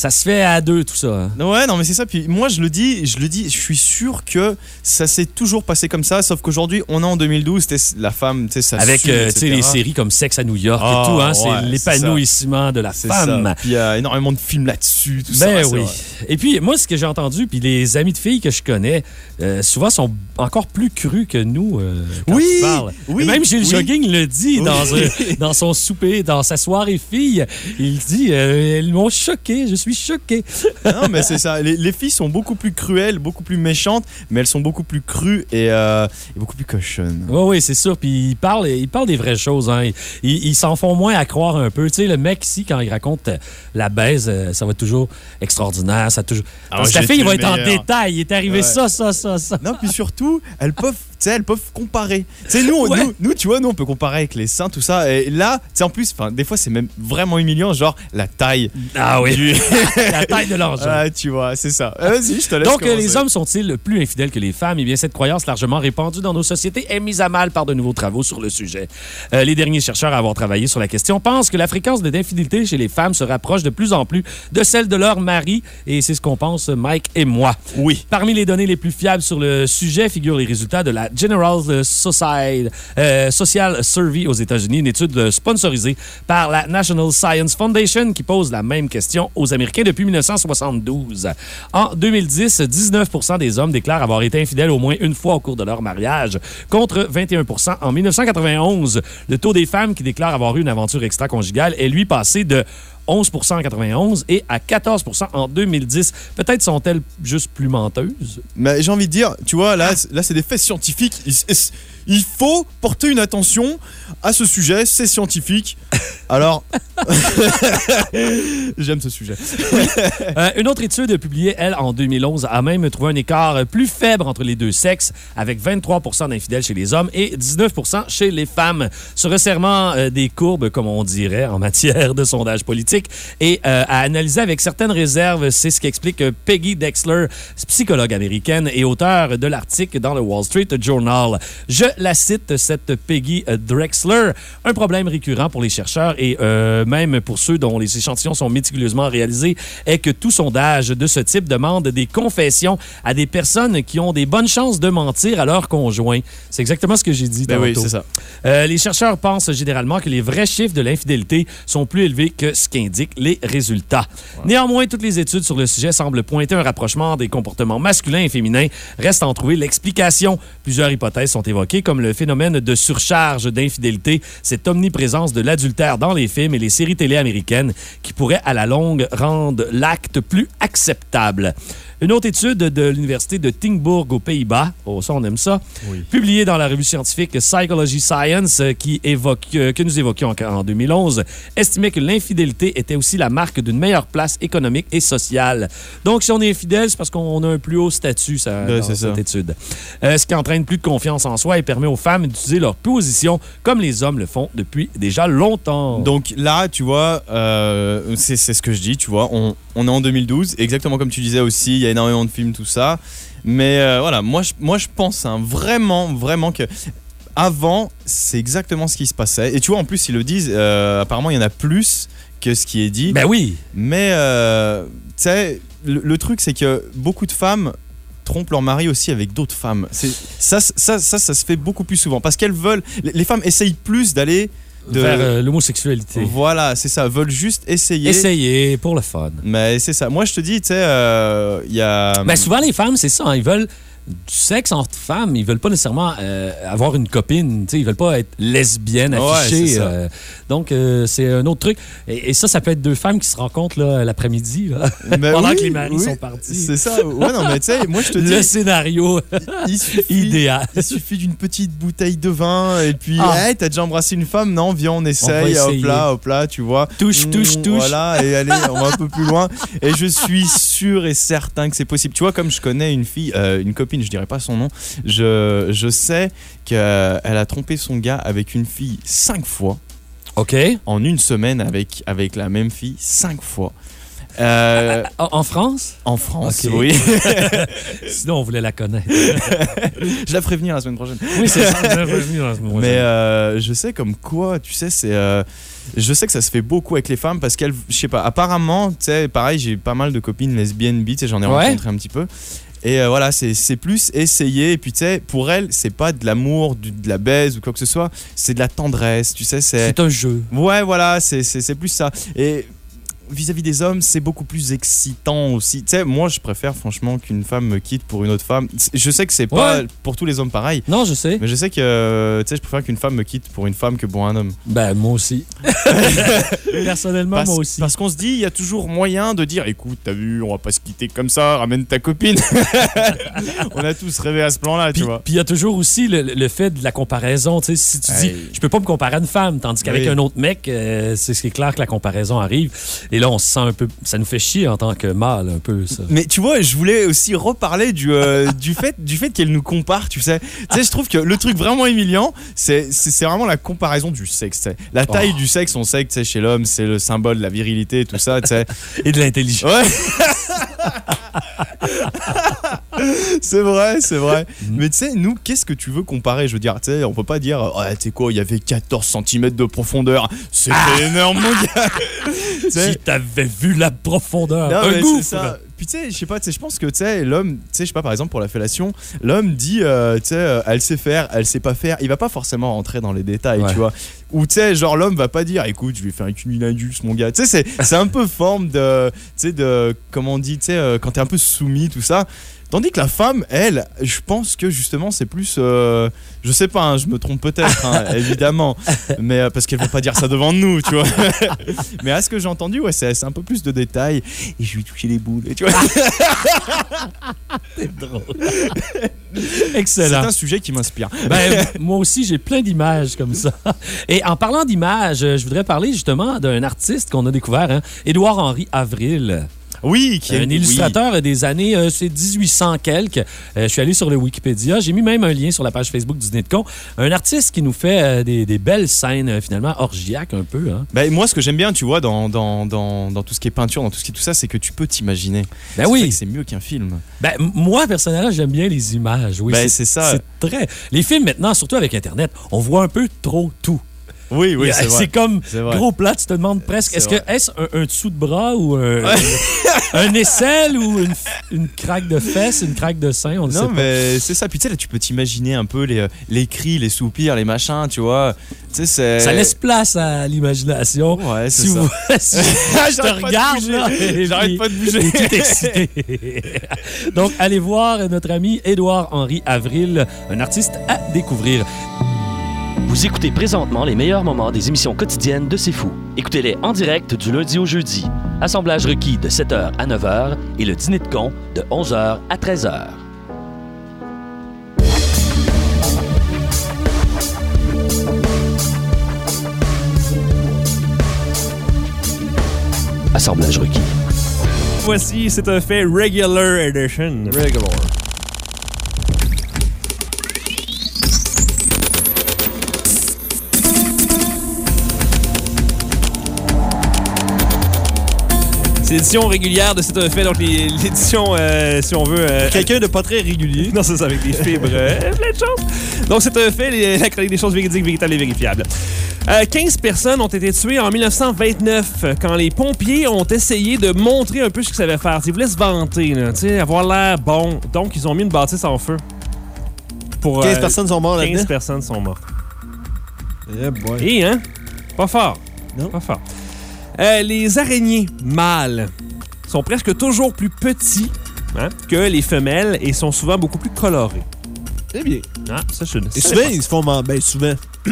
ça se fait à deux, tout ça. hein. Ouais, non, mais c'est ça. Puis moi, je le dis, je le dis, je suis sûr que ça s'est toujours passé comme ça. Sauf qu'aujourd'hui, on est en 2012. C'était la femme, tu sais, ça Avec euh, tu sais, les séries comme Sex à New York et tout, hein, ouais, c'est l'épanouissement de la femme. ça. Puis il y a énormément de films là-dessus, tout ça. Ben oui. vrai. Et puis, moi, ce que j'ai entendu, puis les amis de filles que je connais, euh, souvent sont encore plus crus que nous euh, quand Oui, ils oui, Et Même Gilles oui. Jogging le dit Oui. dans, dans son souper, dans sa soirée fille. Il dit Elles m'ont choqué, je suis choqué. Non, mais c'est ça. Les, les filles sont beaucoup plus cruelles, beaucoup plus méchantes, mais elles sont beaucoup plus crues et, euh, et beaucoup plus cochonnes. Oui, oui, c'est sûr. Puis il parle, il parle des vraies choses. Hein. Ils ils s'en font moins à croire un peu. Tu sais, le mec ici, quand il raconte la baise, euh, ça va être toujours extraordinaire. Ça toujours... Ah Parce que j'ai fille va être en détail. Il est arrivé Ouais. ça, ça, ça, ça. Non, puis surtout, elles peuvent, sais, elles peuvent comparer. Tu sais, nous, Ouais. nous, nous, tu vois, nous, on peut comparer avec les seins, tout ça. Et là, tu sais, en plus, des fois, c'est même vraiment humiliant, genre la taille. Ah oui, du- la taille de l'engin. Ah, tu vois, c'est ça. Euh, Vas-y, je te laisse. Donc, euh, commencer. les hommes sont-ils plus infidèles que les femmes? Eh bien, cette croyance largement répandue dans nos sociétés est mise à mal par de nouveaux travaux sur le sujet. Euh, les derniers chercheurs à avoir travaillé sur la question pensent que la fréquence de- d'infidélité chez les femmes se rapproche de plus en plus de celle de leur mari, et c'est ce qu'on pense Mike et moi. Oui. Parmi les données les plus fiables sur le sujet figurent les résultats de la General Society, euh, Social Survey aux États-Unis, une étude euh, sponsorisée par la National Science Foundation qui pose la même question aux Américains depuis 1972. En 2010, 19% des hommes déclarent avoir été infidèles au moins une fois au cours de leur mariage, contre 21% en 1991. Le taux des femmes qui déclarent avoir eu une aventure extra-conjugale est lui passé de 11% en 91 et à 14% en 2010. Peut-être sont-elles juste plus menteuses? Mais j'ai envie de dire, tu vois, là, là c'est des faits scientifiques. Il faut porter une attention à ce sujet, c'est scientifique. Alors, j'aime ce sujet. Euh, une autre étude publiée, elle, en 2011, a même trouvé un écart plus faible entre les deux sexes, avec 23 d'infidèles chez les hommes et 19% chez les femmes. Ce resserrement euh, des courbes, comme on dirait en matière de sondage politique, et euh, à analyser avec certaines réserves, c'est ce qu'explique euh, Peggy Dexler, psychologue américaine et auteure de l'article dans le Wall Street Journal. Je la cite, cette Peggy euh, Drexler. Un problème récurrent pour les chercheurs et euh, même pour ceux dont les échantillons sont méticuleusement réalisés est que tout sondage de ce type demande des confessions à des personnes qui ont des bonnes chances de mentir à leur conjoint. C'est exactement ce que j'ai dit Ben oui, c'est ça. Euh, les chercheurs pensent généralement que les vrais chiffres de l'infidélité sont plus élevés que ce qu'indiquent les résultats. Néanmoins, toutes les études sur le sujet semblent pointer un rapprochement des comportements masculins et féminins. Reste à en trouver l'explication. Plusieurs hypothèses sont évoquées, comme le phénomène de surcharge d'infidélité, cette omniprésence de l'adultère dans les films et les séries télé américaines qui pourrait à la longue rendre l'acte plus acceptable. Une autre étude de l'Université de Tilburg aux Pays-Bas, oh ça on aime ça, publiée dans la revue scientifique Psychology Science, euh, qui évoque, euh, que nous évoquions en, en 2011, estimait que l'infidélité était aussi la marque d'une meilleure place économique et sociale. Donc, si on est infidèle, c'est parce qu'on a un plus haut statut ça, Ben, dans cette ça. étude. Euh, ce qui entraîne plus de confiance en soi et permet aux femmes d'utiliser leur position comme les hommes le font depuis déjà longtemps. Donc là, tu vois, euh, c'est c'est ce que je dis, tu vois, on, on est en 2012, exactement comme tu disais aussi, il y a énormément de films, tout ça. Mais euh, voilà, moi je, moi je pense hein, vraiment, vraiment que avant, c'est exactement ce qui se passait. Et tu vois, en plus, ils le disent, euh, apparemment, il y en a plus que ce qui est dit. ben oui, Mais, euh, tu sais, le, le truc, c'est que beaucoup de femmes trompent leur mari aussi avec d'autres femmes. C'est- Ça, ça, ça, ça se fait beaucoup plus souvent. Parce qu'elles veulent... Les, les femmes essayent plus d'aller... De... vers euh, l'homosexualité. Voilà, c'est ça. Veulent juste essayer. Essayez pour le fun. Mais c'est ça. Moi, je te dis, tu sais, euh, il y a... Ben souvent, les femmes, c'est ça. hein, ils veulent du sexe entre femmes. Ils veulent pas nécessairement euh, avoir une copine. Ils veulent pas être lesbiennes, affichées. ça. euh, donc, euh, c'est un autre truc. Et, et ça, ça peut être deux femmes qui se rencontrent l'après-midi, pendant oui, que les maris oui, sont partis. C'est ça. Ouais, non, mais tu sais, moi, je te dis... Le scénario il suffit, idéal. il suffit d'une petite bouteille de vin et puis, Ah. hey, t'as déjà embrassé une femme? Non, viens, on essaye. va hop là, hop là, tu vois. Touche, touche, Mm, touche. Voilà, et allez, on va un peu plus loin. Et je suis sûr et certain que c'est possible. Tu vois, comme je connais une fille, euh, une copine, je dirais pas son nom, je, je sais qu'elle a trompé son gars avec une fille cinq fois, OK. en une semaine avec, avec la même fille, cinq fois. Euh, En, en France? en France, oui. Sinon, on voulait la connaître. je la ferai venir la semaine prochaine. oui, c'est ça. je l'ai revenu dans ce moment. Mais euh, je sais comme quoi, tu sais, c'est. euh, je sais que ça se fait beaucoup avec les femmes parce qu'elles, je sais pas, apparemment, tu sais, pareil, j'ai pas mal de copines lesbiennes bi, j'en ai Ouais. rencontré un petit peu. Et euh, voilà, c'est c'est plus essayer. Et puis, tu sais, pour elles, c'est pas de l'amour, de la baise ou quoi que ce soit. C'est de la tendresse, tu sais. C'est C'est un jeu. Ouais, voilà, c'est- c'est c'est plus ça. Et vis-à-vis des hommes, c'est beaucoup plus excitant aussi. Tu sais, moi, je préfère franchement qu'une femme me quitte pour une autre femme. Je sais que c'est pas Ouais. pour tous les hommes pareil. Non, je sais. Mais je sais que tu sais, je préfère qu'une femme me quitte pour une femme que pour un homme. Ben, moi aussi. Personnellement, Parce, moi aussi. parce qu'on se dit, il y a toujours moyen de dire écoute, t'as vu, on va pas se quitter comme ça, ramène ta copine. on a tous rêvé à ce plan-là, tu vois. puis il y a toujours aussi le, le fait de la comparaison. Tu sais, si tu dis, je peux pas me comparer à une femme, tandis qu'avec Oui. un autre mec, euh, c'est c'est clair que la comparaison arrive. Et là, on se sent un peu. Ça nous fait chier en tant que mâle, un peu, ça. Mais tu vois, je voulais aussi reparler du, euh, du fait, du fait qu'elle nous compare, tu sais. Tu sais, je trouve que le truc vraiment humiliant, c'est vraiment la comparaison du sexe. La taille Oh. du sexe, on sait que chez l'homme, c'est le symbole de la virilité, tout ça, tu sais. Et de l'intelligence. Ouais. c'est vrai, c'est vrai. Mhm. Mais tu sais, nous, qu'est-ce que tu veux comparer? Je veux dire, tu sais, on peut pas dire, tu sais quoi, il y avait 14 cm de profondeur. C'était énorme, mon gars. Si t'avais vu la profondeur. non, un gouffre. ça. Puis tu sais, je sais pas, tu sais, je pense que tu sais, l'homme, tu sais, je sais pas, par exemple pour la fellation, l'homme dit, euh, tu sais, euh, elle sait faire, elle sait pas faire. Il va pas forcément rentrer dans les détails, Ouais. tu vois. Ou tu sais, genre l'homme va pas dire, écoute, je vais faire un cumulus, mon gars. Tu sais, c'est- c'est un peu forme de, tu sais, de, comment on dit, tu sais, euh, quand t'es un peu soumis, tout ça. Tandis que la femme, elle, je pense que justement, c'est plus. euh, je sais pas, hein, je me trompe peut-être, hein, évidemment. Mais euh, parce qu'elle va pas dire ça devant nous, tu vois. mais à ce que j'ai entendu, ouais, c'est c'est un peu plus de détails. Et je lui toucher les boules, tu vois. C'est Excellent. un sujet qui m'inspire. Ben, moi aussi, j'ai plein d'images comme ça. Et en parlant d'images, je voudrais parler justement d'un artiste qu'on a découvert, hein, Édouard-Henri Avril. Oui, qui est un illustrateur des années, euh, c'est 1800 quelques. Euh, je suis allé sur le Wikipédia. J'ai mis même un lien sur la page Facebook du Dîner de Con. Un artiste qui nous fait euh, des, des belles scènes, euh, finalement, orgiaques un peu. Hein. Ben, moi, ce que j'aime bien, tu vois, dans, dans, dans, dans tout ce qui est peinture, dans tout ce qui est tout ça, c'est que tu peux t'imaginer. Ben oui. C'est mieux qu'un film. Ben, moi, personnellement, j'aime bien les images. Oui, Ben, c'est ça. C'est très. Les films, maintenant, surtout avec Internet, on voit un peu trop tout. Oui, oui, c'est c'est vrai. comme gros plat, tu te demandes presque, est-ce que est-ce un, un dessous de bras ou un, un aisselle ou une, une craque de fesse, une craque de sein, on le sait Non, pas. mais c'est ça. Puis tu sais, là, tu peux t'imaginer un peu les, euh, les cris, les soupirs, les machins, tu vois. Tu sais, c'est. Ça laisse place à l'imagination. Ouais, c'est Si, ça. vous, si je te regarde, J'arrête pas de bouger. tout excité. Donc, allez voir notre ami Édouard-Henri Avril, un artiste à découvrir. Vous écoutez présentement les meilleurs moments des émissions quotidiennes de C'est Fou. Écoutez-les en direct du lundi au jeudi. Assemblage requis de 7h à 9h et le dîner de con de 11h à 13h. Assemblage requis. Voici, c'est un fait Regular Edition. Regular. C'est l'édition régulière de C'est un fait, donc l'édition, euh, si on veut. euh, Quelqu'un de pas très régulier. Non, c'est ça, avec des fibres. euh, plein de choses. Donc, c'est un fait, les- la chronique des choses véridiques, véritables et vérifiables. Euh, 15 personnes ont été tuées en 1929 euh, quand les pompiers ont essayé de montrer un peu ce qu'ils savaient faire. Ils voulaient se vanter, là, avoir l'air bon. Donc, ils ont mis une bâtisse en feu. Pour, 15 euh, personnes sont mortes 15 là-dedans. personnes sont mortes. Eh boy. Et, hein? Pas fort. Non. Pas fort. Euh, les araignées mâles sont presque toujours plus petits hein, que les femelles et sont souvent beaucoup plus colorés. C'est bien. Ah, ça, je Et souvent, ils se font manger. Ben, souvent.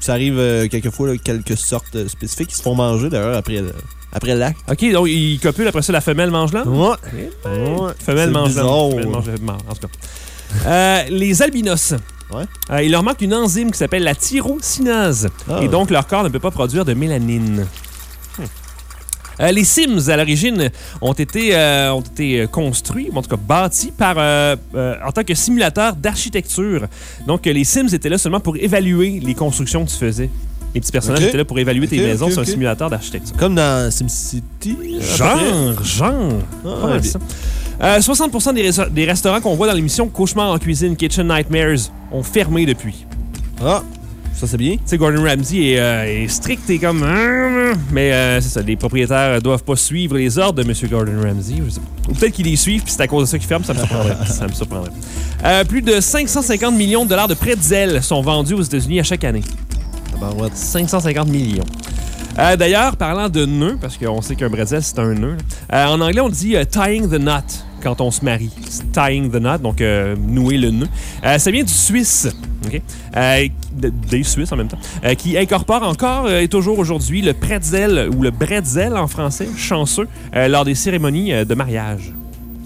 ça arrive euh, quelquefois, là, quelques sortes euh, spécifiques. Ils se font manger d'ailleurs après, le- après l'acte. OK, donc ils copulent, après ça, la femelle mange là. Ouais. Ouais. Femelle mange bizarre, l'homme. Femelle ouais. mange le mâle, en tout cas. Euh, les albinos. Ouais. Euh, il leur manque une enzyme qui s'appelle la tyrosinase. Ah. Et donc, leur corps ne peut pas produire de mélanine. Euh, les Sims, à l'origine, ont été, euh, ont été euh, construits, ou en tout cas bâtis, par, euh, en tant que simulateur d'architecture. Donc, les Sims étaient là seulement pour évaluer les constructions que tu faisais. Les petits personnages étaient là pour évaluer tes maisons sur un simulateur d'architecture. Comme dans SimCity. Genre, genre. Ah, Pas mal bien. ça. Euh, 60% des, des restaurants qu'on voit dans l'émission Cauchemar en cuisine, Kitchen Nightmares, ont fermé depuis. Ah, Ça, c'est bien. Tu sais, Gordon Ramsay est, euh, est strict et comme. euh, Mais euh, c'est ça, les propriétaires doivent pas suivre les ordres de M. Gordon Ramsay. Ou peut-être qu'ils les suivent, puis c'est à cause de ça qu'ils ferment, ça me surprendrait. ça me surprendrait. Euh, plus de 550 millions de dollars de pretzels sont vendus aux États-Unis à chaque année. Tabarouette. 550 millions. Euh, D'ailleurs, parlant de nœuds, parce qu'on sait qu'un bretzel, c'est un nœud. Euh, en anglais, on dit euh, tying the knot quand on se marie. Tying the knot, donc euh, nouer le nœud. Euh, ça vient du Suisse? Euh, de- des Suisses en même temps, qui incorpore encore et toujours aujourd'hui le pretzel ou le bretzel en français, chanceux, lors des cérémonies de mariage.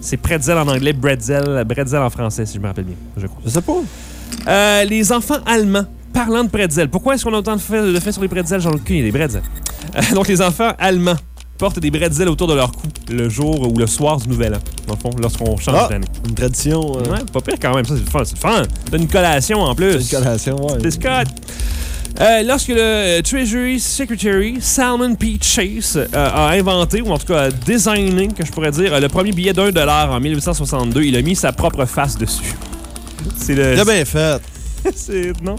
C'est pretzel en anglais, bretzel, bretzel en français, si je me rappelle bien, je crois. Je sais pas. Les enfants allemands. Parlant de pretzel, pourquoi est-ce qu'on a autant de faits de faits sur les pretzels? J'en ai aucune idée. Bretzels. Euh, donc, les enfants allemands portent des bretzels autour de leur cou le jour ou le soir du nouvel an, dans le fond, lorsqu'on change Ah, d'année. une tradition. euh, Ouais, pas pire quand même, ça, c'est fun. C'est fun. T'as une collation en plus. Une collation, ouais. C'est Scott. Euh, lorsque le Treasury Secretary Salmon P. Chase euh, a inventé, ou en tout cas a designé, que je pourrais dire, euh, le premier billet d'un dollar en 1862, il a mis sa propre face dessus. C'est le. A bien fait. c'est non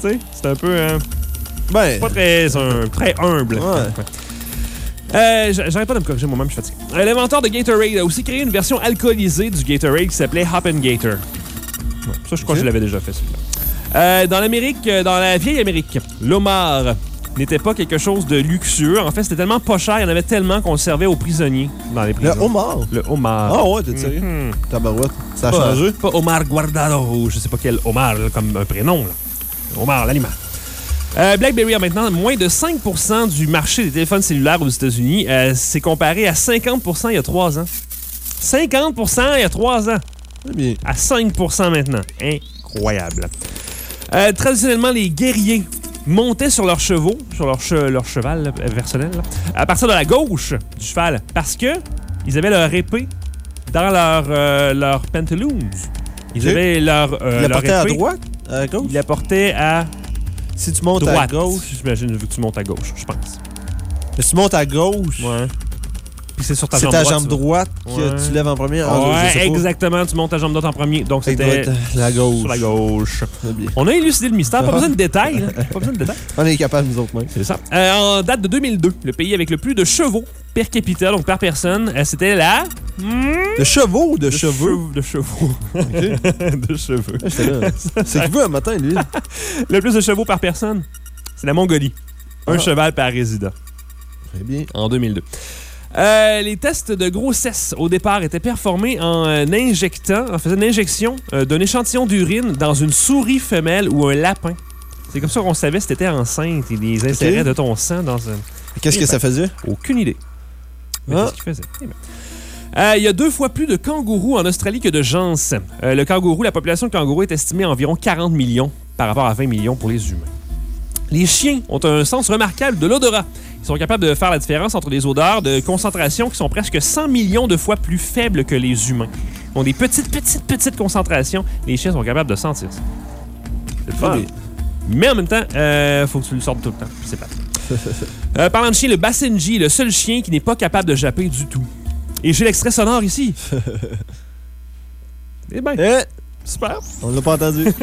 tu sais c'est un peu euh, Ben, pas très un- très humble Ouais. Euh, J'arrête pas de me corriger moi-même, je suis fatigué. L'inventeur de Gatorade a aussi créé une version alcoolisée du Gatorade qui s'appelait Hop and Gator. Ouais, ça, je crois que je l'avais déjà fait, celui-là. Euh, dans l'Amérique, euh, dans la vieille Amérique, l'homard n'était pas quelque chose de luxueux. En fait, c'était tellement pas cher, il y en avait tellement qu'on le servait aux prisonniers dans les le prisons. homard? Le homard. Ah ouais, t'es sérieux? Mhm. Tabarouette. Ça a Pas- changé? Pas Omar Guardado, ou je sais pas quel Omar, là, comme un prénom. Là. Omar, l'animal. Euh, BlackBerry a maintenant moins de 5% du marché des téléphones cellulaires aux États-Unis. Euh, C'est comparé à 50% il y a 3 ans. 50% il y a 3 ans. C'est bien. À 5% maintenant. Incroyable. Euh, traditionnellement, les guerriers montaient sur leurs chevaux, sur leur, che- leur cheval là, personnel, là, à partir de la gauche du cheval, parce que ils avaient leur épée dans leur, euh, leur pantaloons. Ils avaient leur, euh, Il la leur portait à droite? À gauche? Ils la portaient à Si tu montes droite. à gauche. J'imagine vu que tu montes à gauche, je pense. Si tu montes à gauche, Ouais. Puis c'est sur ta c'est jambe ta droite. jambe ça. droite que Ouais. tu lèves en premier. Ah, ouais, exactement. Tu montes ta jambe droite en premier. Donc c'était être la gauche. sur la gauche. C'est. On a élucidé le mystère. Pas besoin de détails. là. Pas besoin de détails. On est capable, nous autres, même. C'est ça. Euh, en date de 2002, le pays avec le plus de chevaux per capita, donc par personne, euh, c'était la... De chevaux ou de, de cheveux? chev- De chevaux. de cheveux. Ah. C'est qu'il veut un matin, lui? Le plus de chevaux par personne, c'est la Mongolie. Un Ah. cheval par résident. Très bien. en 2002. Euh, les tests de grossesse au départ étaient performés en euh, injectant, en faisant une injection euh, d'un échantillon d'urine dans une souris femelle ou un lapin. C'est comme ça qu'on savait si t'étais enceinte. Ils les Ok. de ton sang dans un. Qu'est-ce Eh que ben. ça faisait? Aucune idée. Mais Ah. qu'est-ce qu'il faisait? Eh. Euh, Il y a deux fois plus de kangourous en Australie que de gens. Euh, le kangourou, la population de kangourous est estimée à environ 40 millions par rapport à 20 millions pour les humains. Les chiens ont un sens remarquable de l'odorat. Ils sont capables de faire la différence entre des odeurs de concentration qui sont presque 100 millions de fois plus faibles que les humains. Ils ont des petites, petites, petites concentrations. Les chiens sont capables de sentir ça. C'est le fun. Oui. Mais en même temps, euh, faut que tu le sortes tout le temps. C'est pas. Euh, parlant de chien, le Basenji est le seul chien qui n'est pas capable de japper du tout. Et j'ai l'extrait sonore ici. Eh ben, Eh, super. on l'a pas entendu.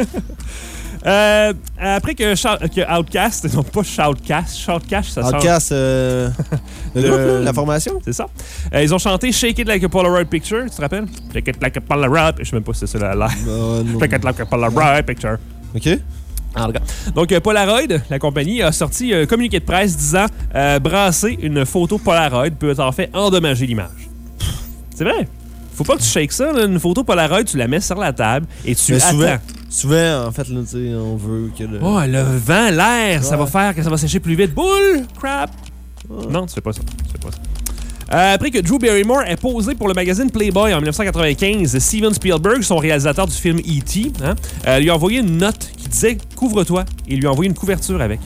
Euh, après que, que Outcast, non pas Shoutcast, Shoutcast, ça sort. Outcast, euh, le Le- groupe, là, la formation? C'est ça. Euh, ils ont chanté Shake It Like a Polaroid Picture, tu te rappelles? Shake It Like a Polaroid. Je sais même pas si c'est ça la. Euh. Shake It Like a Polaroid Picture. OK. En. Donc, euh, Polaroid, la compagnie, a sorti un communiqué de presse disant euh, brasser une photo Polaroid peut en fait endommager l'image. C'est vrai. Faut pas que tu shakes ça. là. Une photo Polaroid, tu la mets sur la table et tu Mais souvent, attends. souvent, en fait, là, on veut que le... Oh, le vent, l'air, ça va faire que ça va sécher plus vite. Boule! Crap! Non, tu fais pas ça. Tu fais pas ça. Euh, après que Drew Barrymore ait posé pour le magazine Playboy en 1995, Steven Spielberg, son réalisateur du film E.T., hein, euh, lui a envoyé une note qui disait « Couvre-toi » et lui a envoyé une couverture avec.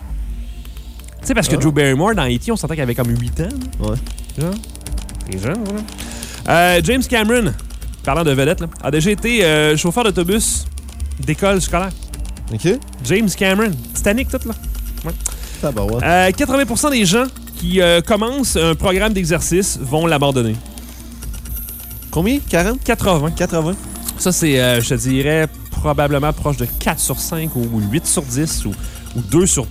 Tu sais, parce que Ah. Drew Barrymore, dans E.T., on sentait qu'elle avait comme 8 ans. là. Ouais. Genre. Voilà. Euh, James Cameron, parlant de vedette, là, a déjà été chauffeur d'autobus d'école scolaire. OK. James Cameron. Titanic, tout, là. Ah, bah ouais. Euh, 80 des gens qui euh, commencent un programme d'exercice vont l'abandonner. Combien? 40? 80. 80? Ça, c'est, euh, je te dirais, probablement proche de 4 sur 5 ou 8 sur 10 ou, ou 2 sur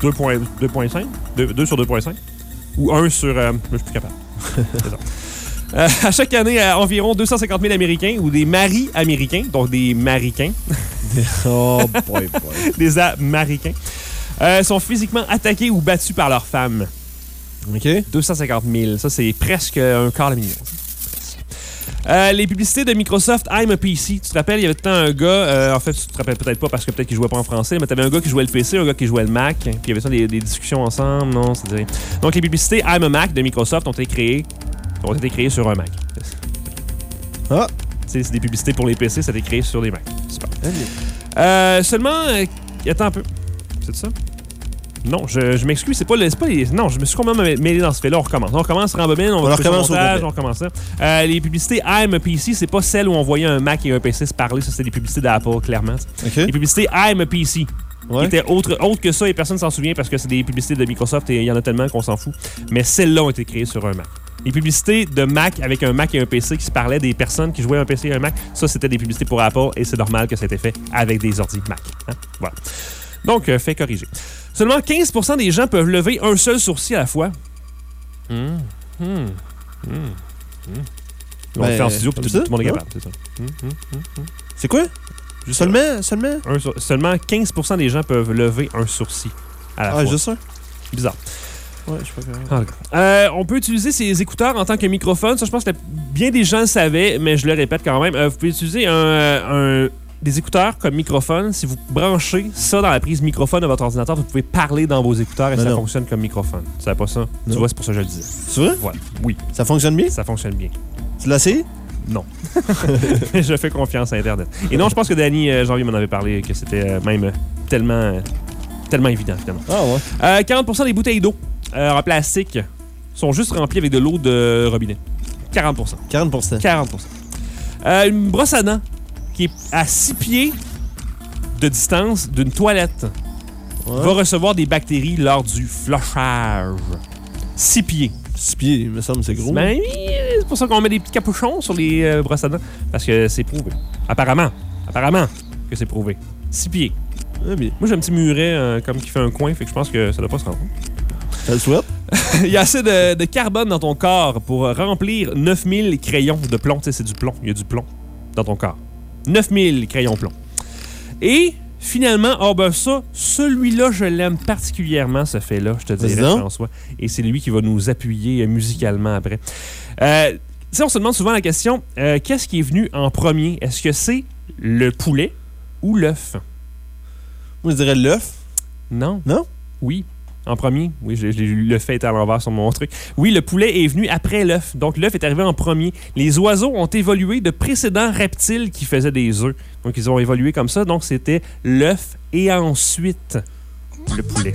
2.5. 2, 2 sur 2.5. Ou 1 sur... euh, je suis plus capable. Euh, à chaque année, environ 250 000 Américains ou des maris américains, donc des maricains, Oh, boy, boy. des Américains, euh, sont physiquement attaqués ou battus par leurs femmes. OK? 250 000. Ça, c'est presque un quart de million. Euh, les publicités de Microsoft I'm a PC. Tu te rappelles, il y avait tout le temps un gars, euh, en fait, tu te rappelles peut-être pas parce que peut-être qu'il jouait pas en français, mais tu avais un gars qui jouait le PC, un gars qui jouait le Mac, puis il y avait ça des, des discussions ensemble. Non, c'est Donc, les publicités I'm a Mac de Microsoft ont été créées, ont été créées sur un Mac. Ah. C'est des publicités pour les PC, ça a été créé sur des Mac. Super. Euh, seulement, euh, attends un peu. C'est ça? Non, je, je m'excuse, c'est pas, le- pas les. Non, je me suis complètement mêlé dans ce fait-là. On recommence. On recommence, rembobine, on, On va recommence au montage, complet. on recommence ça. Euh, les publicités I'm a PC, c'est pas celles où on voyait un Mac et un PC se parler. Ça, c'était des publicités d'Apple, clairement. Les OK. publicités I'm a PC. Ouais. Qui étaient autre, autre que ça et personne s'en souvient parce que c'est des publicités de Microsoft et il y en a tellement qu'on s'en fout. Mais celles-là ont été créées sur un Mac. Les publicités de Mac avec un Mac et un PC qui se parlaient des personnes qui jouaient un PC et un Mac, ça c'était des publicités pour Apple et c'est normal que ça ait été fait avec des ordi Mac. hein. Voilà. Donc, euh, fait corriger. Seulement 15% des gens peuvent lever un seul sourcil à la fois. Hum, hum, hum, hum. On le Ben, fait en studio puis tout, le monde est capable, c'est ça. C'est quoi? Seulement? Seulement? Un seulement 15% des gens peuvent lever un sourcil à la Ah, fois. juste ça? Bizarre. Ouais, je sais pas comment. Euh, on peut utiliser ces écouteurs en tant que microphone. Ça, je pense que bien des gens le savaient, mais je le répète quand même. Euh, vous pouvez utiliser un, un- des écouteurs comme microphone. Si vous branchez ça dans la prise microphone de votre ordinateur, vous pouvez parler dans vos écouteurs et ça non. fonctionne comme microphone. Tu savais pas ça? Tu Non. vois, c'est pour ça que je le disais. C'est vrai? Voilà. Oui, Ça fonctionne bien? ça fonctionne bien. Tu l'as essayé? Non. je fais confiance à Internet. Et non, je pense que Danny euh, Janvier m'en avait parlé, que c'était euh, même euh, tellement, euh, tellement évident, finalement. Ah ouais. Euh, 40% des bouteilles d'eau en plastique sont juste remplies avec de l'eau de robinet. 40% 40% 40% Euh, Une brosse à dents qui est à 6 pieds de distance d'une toilette Ouais. va recevoir des bactéries lors du flushage. 6 pieds. 6 pieds, il me semble, c'est gros. Ben, c'est pour ça qu'on met des petits capuchons sur les euh, brosses à dents. Parce que c'est prouvé. Apparemment. Apparemment que c'est prouvé. 6 pieds. Ah, bien. Moi, j'ai un petit muret euh, comme qui fait un coin, fait que je pense que ça doit pas se rendre. Ça le souhaite? Il y a assez de, de carbone dans ton corps pour remplir 9000 crayons de plomb. Tu sais, c'est du plomb. Il y a du plomb dans ton corps. 9000 crayons plomb. Et finalement, oh ben ça, celui-là, je l'aime particulièrement, ce fait-là, je te dirais. François. Et c'est lui qui va nous appuyer euh, musicalement après. Euh, on se demande souvent la question, euh, qu'est-ce qui est venu en premier? Est-ce que c'est le poulet ou l'œuf? Moi, je dirais l'œuf. Non. Non? Oui. En premier. Oui, je- le fait à l'envers sur mon truc. Oui, le poulet est venu après l'œuf. Donc, l'œuf est arrivé en premier. Les oiseaux ont évolué de précédents reptiles qui faisaient des œufs. Donc, ils ont évolué comme ça. Donc, c'était l'œuf et ensuite le poulet.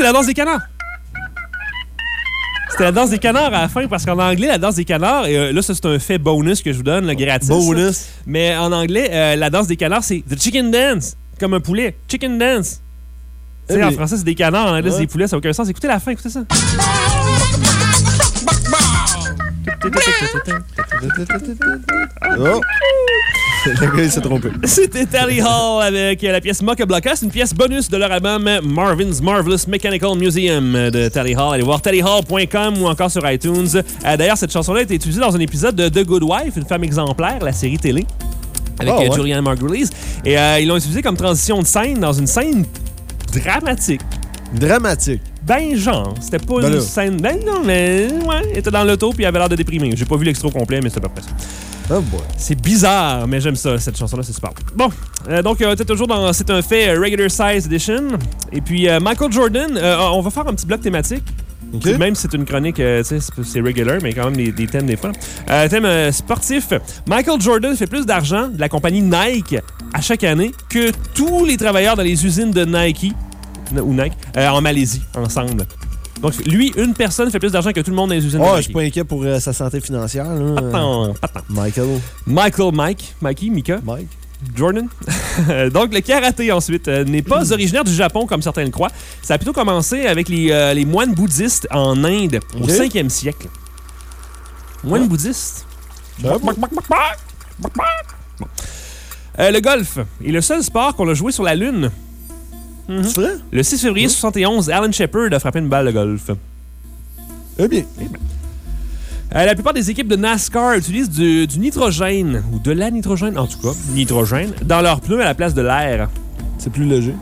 c'est la danse des canards! C'était la danse des canards à la fin, parce qu'en anglais, la danse des canards, et euh, là, ça, c'est un fait bonus que je vous donne, le gratis. Bonus. Mais en anglais, euh, la danse des canards, c'est the chicken dance, comme un poulet. Chicken dance. Tu sais, Eh en français, c'est des canards, en anglais, c'est des poulets, ça n'a aucun sens. Écoutez la fin, écoutez ça. Oh! Le gars, il s'est trompé. C'était Tally Hall avec la pièce Mocha Blocka. C'est une pièce bonus de leur album Marvin's Marvelous Mechanical Museum de Tally Hall. Allez voir tallyhall.com ou encore sur iTunes. Euh, D'ailleurs, cette chanson-là a été utilisée dans un épisode de The Good Wife, une femme exemplaire, la série télé, avec Ah, euh, ouais. Julianne Margulies. Et euh, ils l'ont utilisée comme transition de scène dans une scène dramatique. Dramatique. Ben genre, c'était pas Ben une là. scène... Ben non, mais ouais, elle était dans l'auto puis il avait l'air de déprimer. J'ai pas vu l'extra complet, mais c'est à peu près ça. Oh boy. C'est bizarre, mais j'aime ça, cette chanson-là, c'est super. Bon, euh, donc, euh, t'es toujours dans C'est un fait euh, Regular Size Edition. Et puis, euh, Michael Jordan, on va faire un petit bloc thématique. OK. Puis Même si c'est une chronique, euh, c'est- c'est regular, mais quand même des, des thèmes des fois. Euh, thème euh, sportif. Michael Jordan fait plus d'argent de la compagnie Nike à chaque année que tous les travailleurs dans les usines de Nike ou Nike euh, en Malaisie ensemble. Donc, lui, une personne fait plus d'argent que tout le monde dans les usines Oh, de je suis pas inquiet pour euh, sa santé financière. Là. Attends, attends. Michael. Michael Mike, Mikey, Mika. Mike. Jordan. Donc, le karaté, ensuite, euh, n'est pas originaire du Japon, comme certains le croient. Ça a plutôt commencé avec les, euh, les moines bouddhistes en Inde au Ok. 5e siècle. Moines bouddhistes? Euh, le golf est le seul sport qu'on a joué sur la Lune. Vrai? Le 6 février 71, Alan Shepard a frappé une balle de golf. Eh bien. Euh, la plupart des équipes de NASCAR utilisent du, du nitrogène, ou de la nitrogène, en tout cas, nitrogène, dans leurs pneus à la place de l'air. C'est plus léger.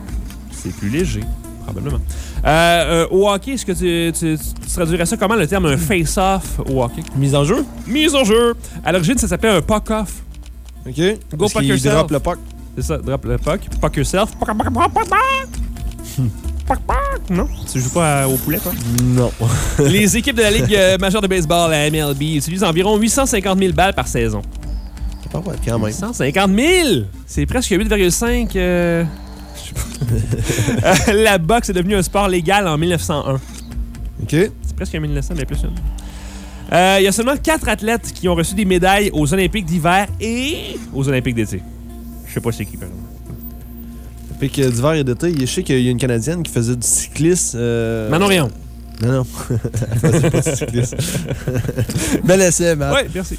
C'est plus léger, probablement. Euh, euh, au hockey, est-ce que tu, tu, tu traduirais ça comment le terme un face-off au hockey? Mise en jeu? Mise en jeu. À l'origine, ça s'appelait un puck-off. OK. Go Parce qu'il yourself. drop le puck. C'est ça, drop le puck, puck yourself. Non? Tu joues pas au poulet, toi? Non. Les équipes de la Ligue euh, majeure de baseball, la MLB, utilisent environ 850 000 balles par saison. Ah ouais, quand même. 150 000! C'est presque 8,5. euh, je sais pas. Euh, la boxe est devenue un sport légal en 1901. OK. C'est presque 1900, mais plus. une. Euh, Il y a seulement 4 athlètes qui ont reçu des médailles aux Olympiques d'hiver et aux Olympiques d'été. Je sais pas c'est qui, par que d'hiver et d'été, je sais qu'il y a une Canadienne qui faisait du cyclisme. euh, Manon Rion. Non, non. Elle faisait pas du cyclisme. Bel essai, Matt. Ouais, merci.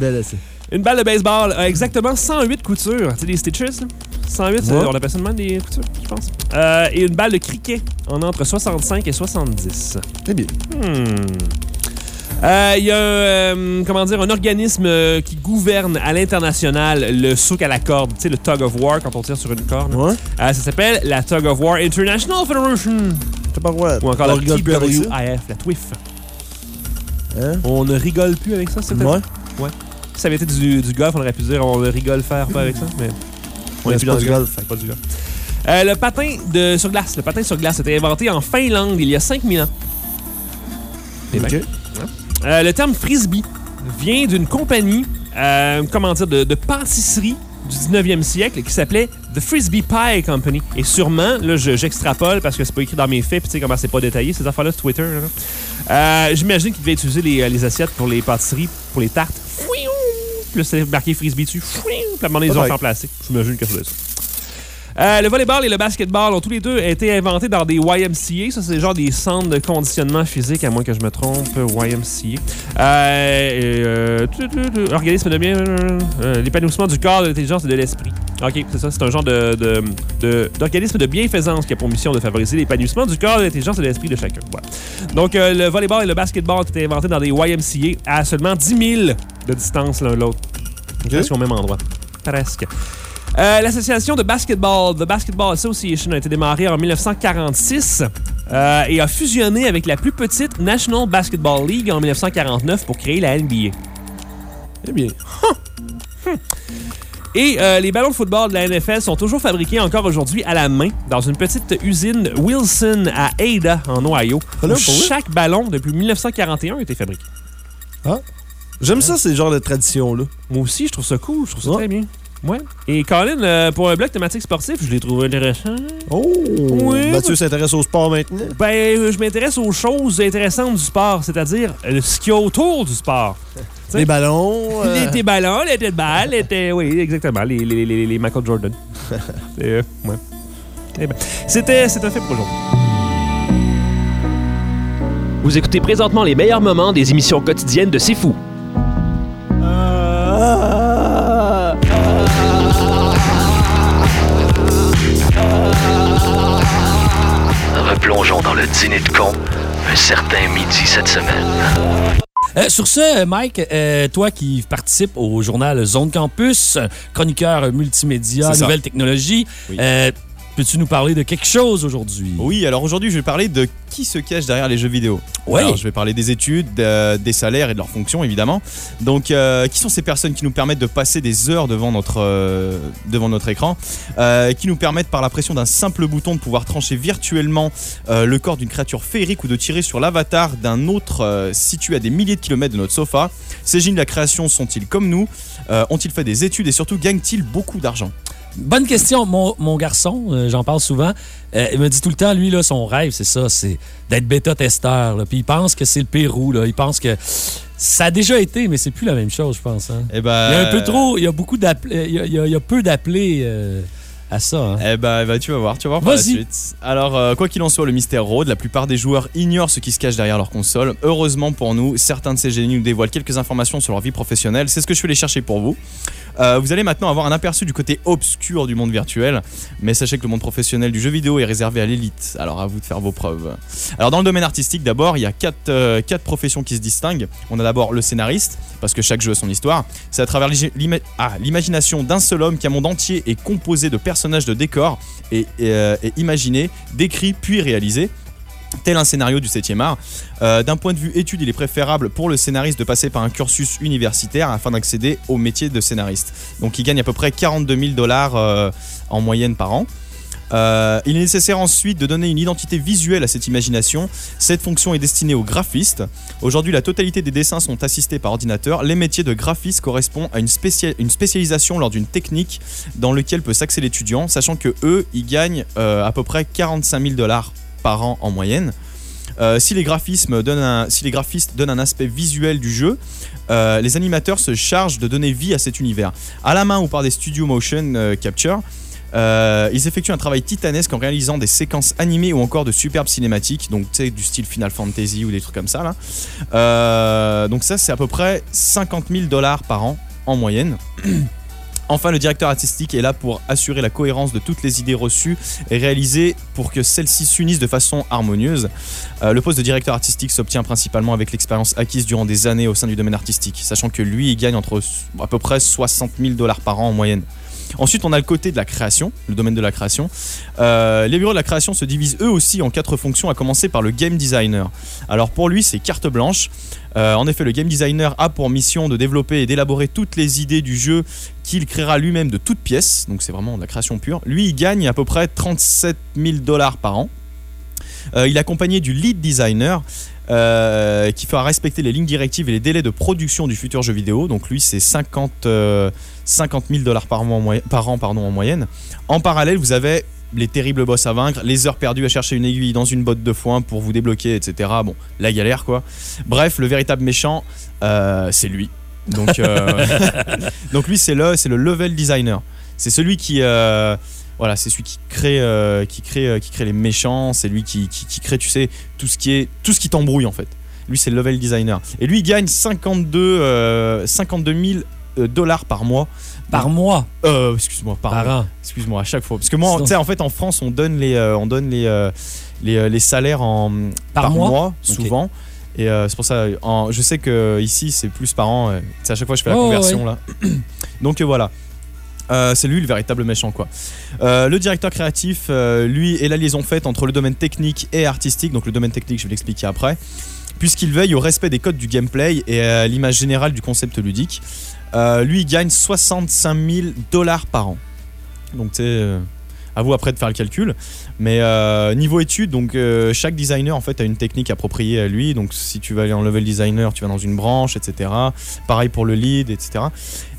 Bel essai. Une balle de baseball a exactement 108 coutures. Tu sais, des stitches, là? 108, c'est- Ouais. on appelle ça de même des coutures, je pense. Euh, et une balle de cricket en entre 65 et 70. Eh bien. Hmm. Euh, Il y a euh, comment dire, un organisme euh, qui gouverne à l'international le souk à la corde, tu sais, le tug of war quand on tire sur une corde. Ouais. Euh, ça s'appelle la Tug of War International Federation. Ou encore la. TWIF, la TWIF. Hein? On ne rigole plus avec ça, c'est peut-être- Ouais. Si ça avait été du, du golf, on aurait pu dire on ne rigole faire pas avec ça, mais on Mais est c'est plus dans du golf. golf. Pas du golf. Euh, le patin de, sur glace. Le patin sur glace a été inventé en Finlande il y a 5000 ans. Ben. OK. Euh, le terme frisbee vient d'une compagnie, euh, comment dire, de, de pâtisserie du 19e siècle qui s'appelait The Frisbee Pie Company. Et sûrement, là, je- j'extrapole parce que c'est pas écrit dans mes faits, puis tu sais comment c'est pas détaillé, ces affaires-là sur Twitter. Euh, J'imagine qu'ils devaient utiliser les, les assiettes pour les pâtisseries, pour les tartes. Puis là, c'est marqué Frisbee dessus. Puis à un moment donné, ils ont plastique. J'imagine que être ça. Euh, le volleyball et le basketball ont tous les deux été inventés dans des YMCA. Ça, c'est genre des centres de conditionnement physique, à moins que je me trompe. YMCA. Euh, euh, organisme de bien. euh, L'épanouissement du corps, de l'intelligence et de l'esprit. OK, c'est ça. C'est un genre de, de- de- d'organisme de, bienfaisance qui a pour mission de favoriser l'épanouissement du corps, de l'intelligence et de l'esprit de chacun. Voilà. Donc, euh, le volleyball et le basketball ont été inventés dans des YMCA à seulement 10 000 de distance l'un de l'autre. Presque au même endroit. Presque. Euh, L'association de basketball, The Basketball Association, a été démarrée en 1946 euh, et a fusionné avec la plus petite National Basketball League en 1949 pour créer la NBA. Eh bien. Et euh, les ballons de football de la NFL sont toujours fabriqués encore aujourd'hui à la main dans une petite usine Wilson à Ada, en Ohio. Ah pour chaque ballon, depuis 1941, a été fabriqué. J'aime ça, ces genres de traditions-là. Moi aussi, je trouve ça cool, je trouve ça Ouais. très bien. Ouais. Et Colin, euh, pour un bloc thématique sportif, je l'ai trouvé intéressant. Oh! Oui. Mathieu s'intéresse au sport maintenant? Ben, euh, je m'intéresse aux choses intéressantes du sport, c'est-à-dire euh, ce qu'il y a autour du sport. T'sais. Les ballons. euh, Les tes ballons, les tes balles, les tes- Oui, exactement. Les, les, les, les Michael Jordan. C'est, euh, ouais. Eh ben, C'était c'était fait pour aujourd'hui. Vous écoutez présentement les meilleurs moments des émissions quotidiennes de C'est Fou. Replongeons dans le dîner de con un certain midi cette semaine. Euh, sur ce, Mike, euh, toi qui participes au journal Zone Campus, chroniqueur multimédia, nouvelles technologies, Oui. euh, peux-tu nous parler de quelque chose aujourd'hui? Oui, alors aujourd'hui, je vais parler de qui se cache derrière les jeux vidéo. Ouais. Alors, je vais parler des études, euh, des salaires et de leurs fonctions, évidemment. Donc, euh, qui sont ces personnes qui nous permettent de passer des heures devant notre, euh, devant notre écran, euh, qui nous permettent par la pression d'un simple bouton de pouvoir trancher virtuellement le corps d'une créature féerique ou de tirer sur l'avatar d'un autre situé à des milliers de kilomètres de notre sofa? Ces génies de la création sont-ils comme nous Ont-ils fait des études et surtout gagnent-ils beaucoup d'argent? Bonne question. Mon, mon garçon, euh, j'en parle souvent, euh, il me dit tout le temps, lui, là, son rêve, c'est ça, c'est d'être bêta-testeur. Puis il pense que c'est le Pérou. Là. Il pense que ça a déjà été, mais c'est plus la même chose, je pense. hein. Eh ben, Il y a un peu trop, il y a beaucoup d'appelés, il y a peu d'appelés euh, à ça. hein. Eh ben, bah, tu vas voir, tu vas voir par la suite. Alors, euh, quoi qu'il en soit, le mystère rôde. La plupart des joueurs ignorent ce qui se cache derrière leur console. Heureusement pour nous, certains de ces génies nous dévoilent quelques informations sur leur vie professionnelle. C'est ce que je vais aller chercher pour vous. Euh, vous allez maintenant avoir un aperçu du côté obscur du monde virtuel, mais sachez que le monde professionnel du jeu vidéo est réservé à l'élite. Alors à vous de faire vos preuves. Alors dans le domaine artistique, d'abord, il y a quatre, euh, quatre professions qui se distinguent. On a d'abord le scénariste, parce que chaque jeu a son histoire. C'est à travers ah, l'imagination d'un seul homme qu'un monde entier est composé de personnages de décors et, euh, imaginé, décrit puis réalisé. Tel un scénario du 7e art. Euh, D'un point de vue étude, il est préférable pour le scénariste de passer par un cursus universitaire afin d'accéder au métier de scénariste. Donc il gagne à peu près 42 000 dollars euh, en moyenne par an. Euh, il est nécessaire ensuite de donner une identité visuelle à cette imagination. Cette fonction est destinée aux graphistes. Aujourd'hui, la totalité des dessins sont assistés par ordinateur. Les métiers de graphiste correspondent à une, spécia- une spécialisation lors d'une technique dans laquelle peut s'axer l'étudiant, sachant que eux, ils gagnent euh, à peu près 45 000 dollars par an en moyenne. Euh, si, les graphistes donnent un aspect visuel du jeu, les animateurs se chargent de donner vie à cet univers. À la main ou par des studios motion capture, euh, ils effectuent un travail titanesque en réalisant des séquences animées ou encore de superbes cinématiques, donc tu sais, du style Final Fantasy ou des trucs comme ça. Euh, donc ça, c'est à peu près 50 000 dollars par an en moyenne. Enfin, le directeur artistique est là pour assurer la cohérence de toutes les idées reçues et réaliser pour que celles-ci s'unissent de façon harmonieuse. Euh, le poste de directeur artistique s'obtient principalement avec l'expérience acquise durant des années au sein du domaine artistique, sachant que lui, il gagne entre à peu près 60 000 dollars par an en moyenne. Ensuite, on a le côté de la création, le domaine de la création. Euh, les bureaux de la création se divisent eux aussi en quatre fonctions, à commencer par le game designer. Alors pour lui, c'est carte blanche. Euh, en effet, le game designer a pour mission de développer et d'élaborer toutes les idées du jeu qu'il créera lui-même de toutes pièces. Donc c'est vraiment de la création pure. Lui, il gagne à peu près 37 000 dollars par an. Euh, il est accompagné du lead designer qui fera respecter les lignes directives et les délais de production du futur jeu vidéo. Donc lui, c'est 50, euh, 50 000 dollars par, mois an pardon, en moyenne. En parallèle, vous avez les terribles boss à vaincre, les heures perdues à chercher une aiguille dans une botte de foin pour vous débloquer, etc. Bon, la galère quoi. Bref, le véritable méchant, euh, c'est lui. Donc, euh, donc lui, c'est le, c'est le level designer. C'est celui qui, euh, voilà, c'est celui qui crée, qui crée, qui crée les méchants. C'est lui qui, qui, qui crée, tu sais, tout ce qui est, tout ce qui t'embrouille en fait. Lui, c'est le level designer. Et lui, il gagne 52, euh, 52 000 euh, dollars par mois. Par mois, Euh, excuse-moi, par, par an. Excuse-moi, à chaque fois. Parce que moi, tu sais, en fait, en France, on donne les, euh, on donne les, euh, les, euh, les salaires en Par mois souvent. Et euh, c'est pour ça, en- je sais que ici c'est plus par an. euh, C'est à chaque fois que je fais la Oh, conversion là. Donc euh, voilà. Euh, c'est lui le véritable méchant quoi. Euh, le directeur créatif, euh, lui, est la liaison faite entre le domaine technique et artistique. Donc le domaine technique, je vais l'expliquer après. Puisqu'il veille au respect des codes du gameplay et à l'image générale du concept ludique. Euh, lui, il gagne 65 000 dollars par an. Donc tu sais, euh, À vous après de faire le calcul. Mais euh, niveau études, donc euh, chaque designer en fait a une technique appropriée à lui. Donc si tu vas aller en level designer, tu vas dans une branche, etc. Pareil pour le lead, etc.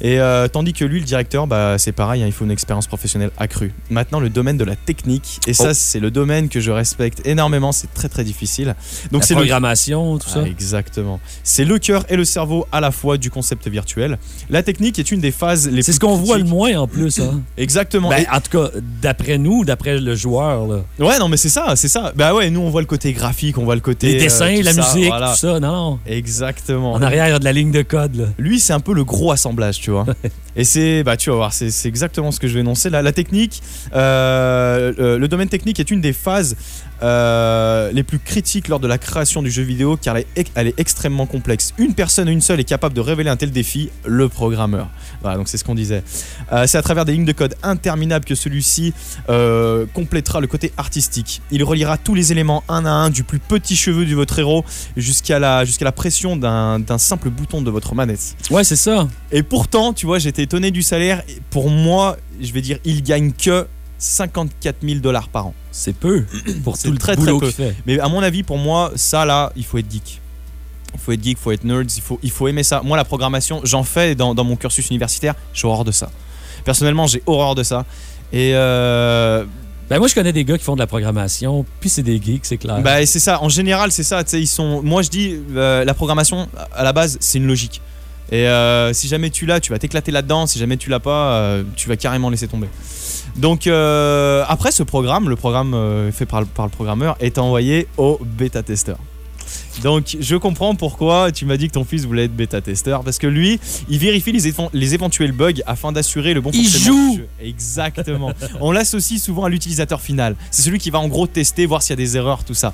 Et euh, tandis que lui, le directeur, bah, c'est pareil, hein, il faut une expérience professionnelle accrue. Maintenant, le domaine de la technique, et ça, Oh. c'est le domaine que je respecte énormément, c'est très très difficile. Donc La c'est le programmation, tout ça. ah, exactement. C'est le cœur et le cerveau à la fois du concept virtuel. La technique est une des phases les C'est plus ce qu'on voit le moins en plus. Hein. Exactement. Ben, Et- en tout cas, d'après nous, d'après le joueur, là. Ouais, non, mais c'est ça, c'est ça. Bah ouais, nous on voit le côté graphique, on voit le côté. les dessins, euh, tout la ça, musique, voilà. tout ça. Non, non. Exactement. En arrière, il y a de la ligne de code. Là. Lui, c'est un peu le gros assemblage, tu vois. Et c'est, bah, tu vas voir, c'est c'est exactement ce que je vais énoncer. La, la technique, euh, le domaine technique est une des phases euh, les plus critiques lors de la création du jeu vidéo car elle est, elle est extrêmement complexe. Une personne, une seule, est capable de révéler un tel défi, le programmeur. Voilà, donc c'est ce qu'on disait. Euh, c'est à travers des lignes de code interminables que celui-ci euh, complétera le côté artistique. Il reliera tous les éléments un à un, du plus petit cheveu de votre héros jusqu'à la, jusqu'à la pression d'un d'un simple bouton de votre manette. Ouais, c'est ça. Et pourtant, tu vois, j'étais étonné du salaire. Pour moi, je vais dire, il gagne que 54 000 dollars par an. C'est peu pour tout le très, très peu. Mais à mon avis, pour moi, ça là, il faut être geek. Il faut être geek, il faut être nerd, il faut, il faut aimer ça. Moi, la programmation, j'en fais dans, dans mon cursus universitaire, j'ai horreur de ça. Personnellement, j'ai horreur de ça. Et euh, Ben, moi, je connais des gars qui font de la programmation, puis c'est des geeks, c'est clair. bah, c'est ça. En général, c'est ça. Ils sont. Moi, je dis, euh, la programmation, à la base, c'est une logique. Et euh, si jamais tu l'as, tu vas t'éclater là-dedans. Si jamais tu l'as pas, euh, tu vas carrément laisser tomber. Donc euh, après ce programme, le programme fait par, le- par le programmeur est envoyé au bêta-testeur. Donc je comprends pourquoi tu m'as dit que ton fils voulait être bêta-testeur parce que lui, il vérifie les, éven- les éventuels bugs afin d'assurer le bon Il fonctionnement joue du jeu. Exactement. On l'associe souvent à l'utilisateur final. C'est celui qui va en gros tester, voir s'il y a des erreurs, tout ça.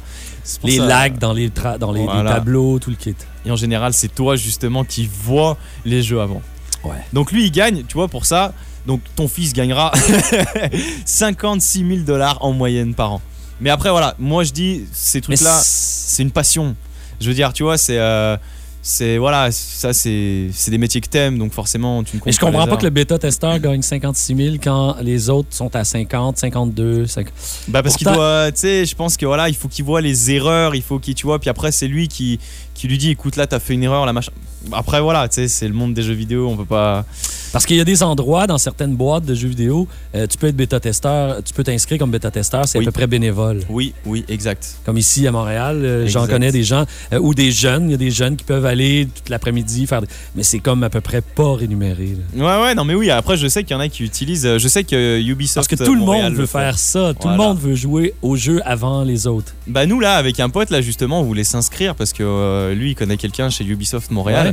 Les ça- lags dans les, tra- dans les, les tableaux, tout le kit. et en général, c'est toi justement qui vois les jeux avant. Ouais. Donc lui, il gagne, tu vois, pour ça. Donc ton fils gagnera 56 000 dollars en moyenne par an. Mais après, voilà, moi je dis, ces trucs-là, c'est une passion. Je veux dire, tu vois, c'est. euh, c'est voilà, ça c'est c'est des métiers que t'aimes, donc forcément tu ne comptes Mais je comprends pas que le bêta-testeur gagne 56 000 quand les autres sont à 50, 52, 50. Bah parce qu'il doit, tu sais, je pense que voilà, il faut qu'il voit les erreurs, il faut qu'il, tu vois, puis après c'est lui qui, qui lui dit, écoute là, t'as fait une erreur, la machin. Après voilà, tu sais, c'est le monde des jeux vidéo, on peut pas. Parce qu'il y a des endroits dans certaines boîtes de jeux vidéo, euh, tu peux être bêta-testeur, tu peux t'inscrire comme bêta-testeur, c'est Oui. à peu près bénévole. Oui, oui, exact. Comme ici à Montréal, euh, j'en connais des gens, euh, ou des jeunes, il y a des jeunes qui peuvent aller toute l'après-midi faire. des- Mais c'est comme à peu près pas rémunéré. là. Ouais, ouais, non, mais oui, après je sais qu'il y en a qui utilisent, je sais que Ubisoft. Parce que tout le monde veut faire ça. Tout le monde veut jouer au jeu avant les autres. Bah nous là, avec un pote là justement, on voulait s'inscrire parce que lui il connaît quelqu'un chez Ubisoft Montréal. Ouais.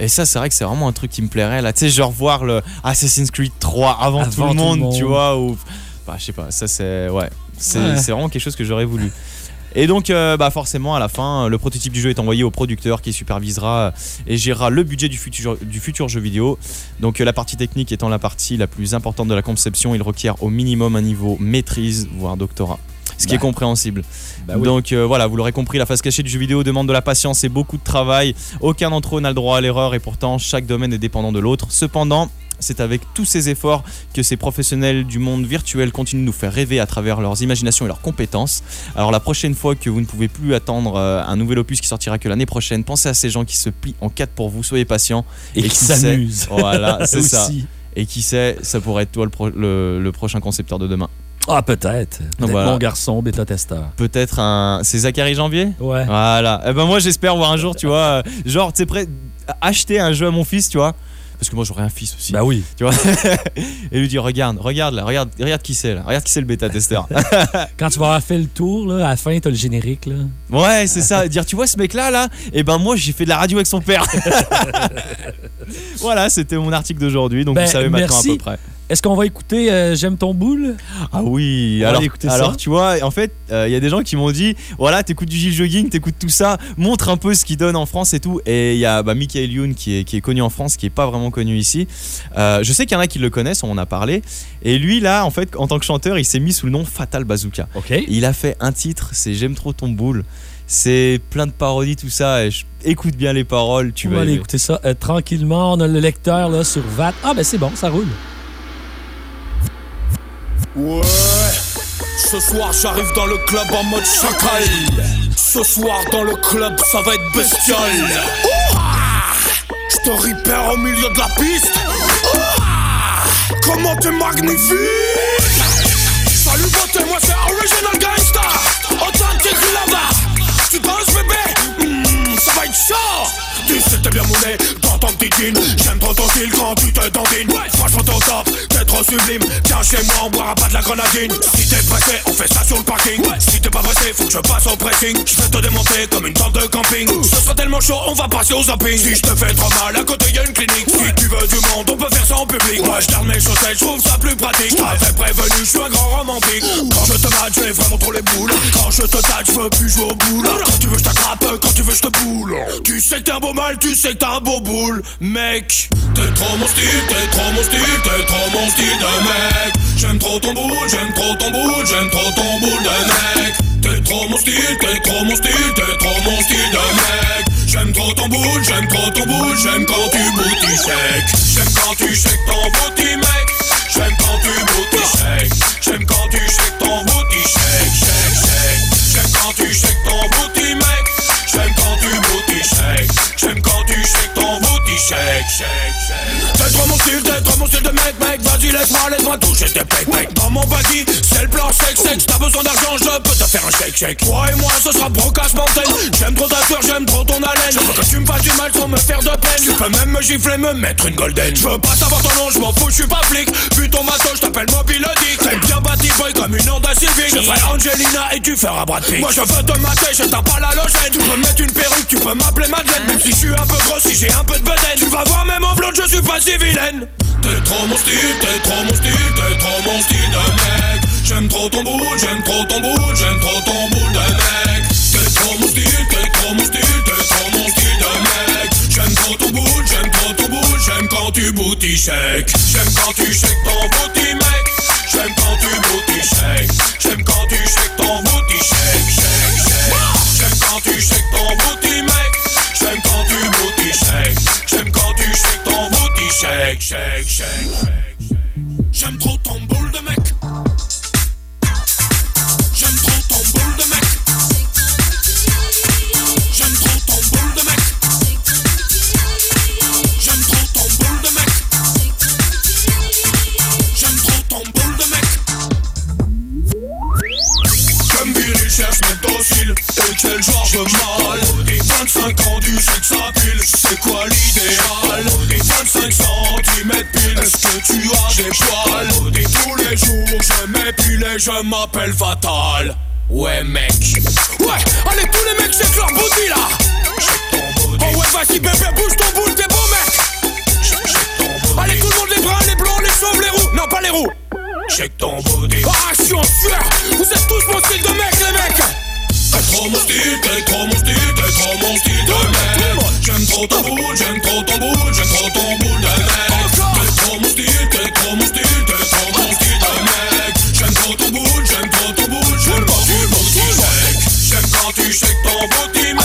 Et ça, c'est vrai que c'est vraiment un truc qui me plairait là. Tu sais, genre voir le Assassin's Creed 3 avant, Avant tout, le tout le monde, tu vois. Ou... Bah, je sais pas, ça c'est. Ouais. C'est Ouais. vraiment quelque chose que j'aurais voulu. Et donc, euh, bah forcément, à la fin, le prototype du jeu est envoyé au producteur qui supervisera euh, et gérera le budget du futur, du futur jeu vidéo. Donc, euh, la partie technique étant la partie la plus importante de la conception, il requiert au minimum un niveau maîtrise, voire doctorat. Ce qui Bah. est compréhensible. Bah oui. Donc euh, voilà, vous l'aurez compris, la phase cachée du jeu vidéo demande de la patience et beaucoup de travail. Aucun d'entre eux n'a le droit à l'erreur et pourtant chaque domaine est dépendant de l'autre. Cependant, c'est avec tous ces efforts que ces professionnels du monde virtuel continuent de nous faire rêver à travers leurs imaginations et leurs compétences. Alors la prochaine fois que vous ne pouvez plus attendre euh, un nouvel opus qui sortira que l'année prochaine, pensez à ces gens qui se plient en quatre pour vous, soyez patients. Et, Et qui s'amusent. Voilà, c'est ça. Et qui sait, ça pourrait être toi le, pro- le- le prochain concepteur de demain. Ah, peut-être. Voilà. mon garçon, bêta-testeur. Peut-être un... C'est Zachary Janvier Ouais. Voilà. Eh ben moi j'espère voir un jour, tu vois, euh, genre tu sais prêt à acheter un jeu à mon fils, tu vois. Parce que moi j'aurais un fils aussi. Bah oui. Tu vois Et lui dire regarde, regarde là, regarde, regarde qui c'est là, regarde qui c'est le bêta testeur. Quand tu vas avoir fait le tour, là, à la fin, t'as le générique. Là. ouais, c'est ça. Dire tu vois ce mec là? Là, et ben moi j'ai fait de la radio avec son père. voilà, c'était mon article d'aujourd'hui, donc Ben, vous savez maintenant merci. à peu près. Est-ce qu'on va écouter euh, J'aime ton boule? Ah oui, On va alors, ça. alors tu vois, en fait, il y a des gens qui m'ont dit, voilà, t'écoutes du Gilles Jogging, t'écoutes tout ça, montre un peu ce qu'il donne en France et tout. Et il y a bah, Michael Youn qui est, qui est connu en France, qui est pas vraiment connu ici. Euh, je sais qu'il y en a qui le connaissent, on en a parlé. Et lui, là, en fait, en tant que chanteur, il s'est mis sous le nom Fatal Bazooka. OK. Il a fait un titre, c'est J'aime trop ton boule. C'est plein de parodies, tout ça. Et je- écoute bien les paroles, tu on vas va aller aimer. écouter ça euh, tranquillement. On a le lecteur là, sur VAT. Ah, ben c'est bon, ça roule. Ouais, ce soir j'arrive dans le club en mode chacal. Ce soir dans le club ça va être bestial. Ouah Je te ripère au milieu de la piste. Ouah Comment t'es magnifique Salut beauté, moi c'est Original Gangsta. Authentic Lover Tu danses bébé. Hmm, Ça va être chaud Tu sais t'es bien moulé dans ton petit jean. J'aime trop ton style quand tu te dandines. Franchement au top, t'es trop sublime. Viens chez moi, on boira pas de la grenadine. Si t'es pressé, on fait ça sur le parking. Si t'es pas pressé, faut que je passe au pressing. Je vais te démonter comme une tente de camping. Ce sera tellement chaud, on va passer au zapping. Si je te fais trop mal, à côté y'a une clinique. Si tu veux du monde, on peut faire ça en public. Moi je garde mes chaussettes, je trouve ça plus pratique. T'avais prévenu, je suis un grand romantique. Quand je te mate, j'ai vraiment trop les boules. Quand je te tâte, je veux plus jouer au boule. Quand tu veux, je t'attrape, quand tu veux, je te boule. Tu sais que t'es un beau tu sais que t'as un beau boule Mec, t'es trop mon style, t'es trop mon style, t'es trop mon style de mec. J'aime trop ton boule, j'aime trop ton boule, j'aime trop ton boule de mec. T'es trop mon style, t'es trop mon style, t'es trop mon style de mec. J'aime trop ton boule, j'aime trop ton boule, j'aime quand tu boutis sec. J'aime quand tu shakes ton booty mec. J'aime quand tu booty shake J'aime quand tu shakes ton shake, shake J'aime quand tu shakes ton booty mec shake J'aime quand tu shakes ton booty shake, shake, shake T'es trop mon style, t'es trop mon style de mec, mec. Vas-y laisse-moi, laisse-moi toucher tes pecs, mec. Dans mon body, c'est le plan sexe, sexe T'as besoin d'argent, je peux te faire un shake, shake Toi et moi, ce sera brocasse mountain J'aime trop ta fleur, j'aime trop ton haleine. Je veux que tu me fasses du mal sans me faire de peine. Tu peux même me gifler, me mettre une golden. Je veux pas savoir ton nom, je m'en fous, je suis pas flic Vu ton matos, je t'appelle Mobile Dick. T'es bien bâti boy comme une Honda Civic Je ferai Angelina et tu feras Brad Pitt. Moi je veux te mater, je pas la logène Tu peux me mettre une perruque, tu peux m'appeler Madeleine. Même si je suis un peu gros, si j'ai un peu de Tu vas voir même en blonde, je suis pas si vilaine. T'es trop mon style, t'es trop mon style, t'es trop mon style de mec. J'aime trop ton boule, j'aime trop ton boule, j'aime trop ton boule de mec. T'es trop mon style, t'es trop mon style, t'es trop mon style de mec. J'aime trop ton boule, j'aime trop ton boule, j'aime quand tu shake J'aime quand tu shake ton booty mec. J'aime quand tu shake J'aime quand tu shake ton shake, shake, shake J'aime quand tu shake ton booty shake, shake, shake, J'aime trop ton boule de mec. J'aime trop ton boule de mec. J'aime trop ton boule de mec. J'aime trop ton boule de mec. J'aime trop ton boule de mec. Comme Billy cherche mes docile. Et quel genre de mal 25 ans du sais que C'est quoi l'idéal? 25 centimètres pile Est-ce que tu as des poils? Tous les jours je m'épile et je m'appelle Fatal. Ouais mec. Ouais. Allez tous les mecs check leur booty là. Oh ouais vas-y bébé bouge ton boule t'es beau mec. Allez tout le monde les bruns, les blancs, les chauves, les roux Non pas les roux Check ton body. Ah je suis Vous êtes tous mon style de mec les mecs T'es trop mon style, t'es trop mon style, t'es trop mon style de mec J'aime trop ton boule, j'aime trop ton boule, j'aime trop ton boule de mec T'es trop mon style, t'es trop mon style, t'es trop mon style de mec J'aime trop ton boule, j'aime trop ton boule, j'aime quand tu booty shake J'aime quand tu shake ton booty mec.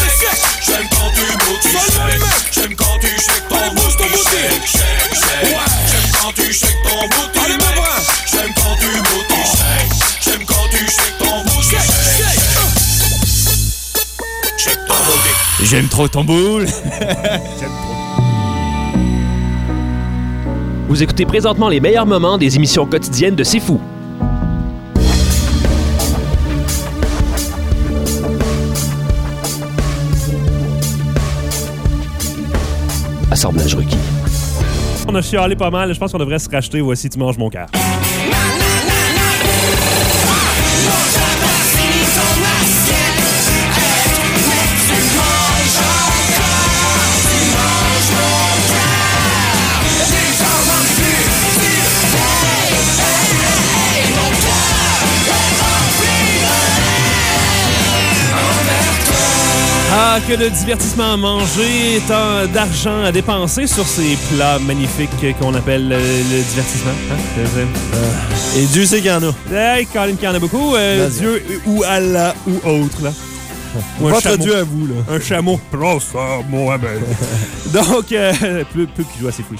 J'aime quand tu booty shake. J'aime quand tu shake ton booty shake, shake, shake. J'aime quand tu shake ton booty mec J'aime trop ton boule. Vous écoutez présentement les meilleurs moments des émissions quotidiennes de C'est Fou. Assemblage requis. On a chialé pas mal. Je pense qu'on devrait se racheter. Voici, tu manges mon cœur. Ah, que de divertissement à manger, tant d'argent à dépenser sur ces plats magnifiques qu'on appelle le divertissement. Hein? Euh, Et Dieu sait qu'il y en a. Hey, Colin, qu'il y en a beaucoup. Euh. Dieu ou Allah ou autre, là. Ou Votre chameau. Dieu à vous, là. Un chameau. Mohamed. Donc, euh, peu, peu qui joue à ses fouilles.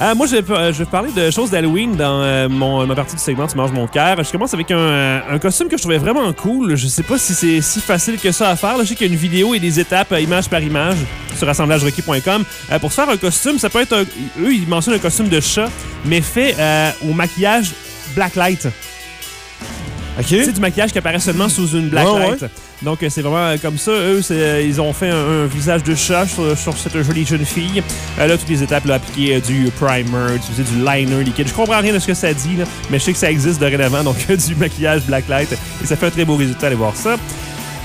Euh, moi, je vais, euh, je vais parler de choses d'Halloween dans euh, mon, ma partie du segment Tu manges mon cœur. Je commence avec un, costume que je trouvais vraiment cool. Je sais pas si c'est si facile que ça à faire. Là, je sais qu'il y a une vidéo et des étapes image par image sur assemblagerequis.com. Pour se faire un costume, ça peut être eux, ils mentionnent un costume de chat, mais fait au maquillage blacklight. Sais, du maquillage qui apparaît seulement sous une blacklight. Ouais, Donc, euh, c'est vraiment euh, comme ça. Eux, c'est, euh, ils ont fait un, un visage de chat sur, sur cette jolie jeune fille. Là, toutes les étapes, là, appliquer du primer, utiliser du liner liquide. Je comprends rien de ce que ça dit, là, mais je sais que ça existe dorénavant. Donc, du maquillage blacklight. Et ça fait un très beau résultat. Allez voir ça.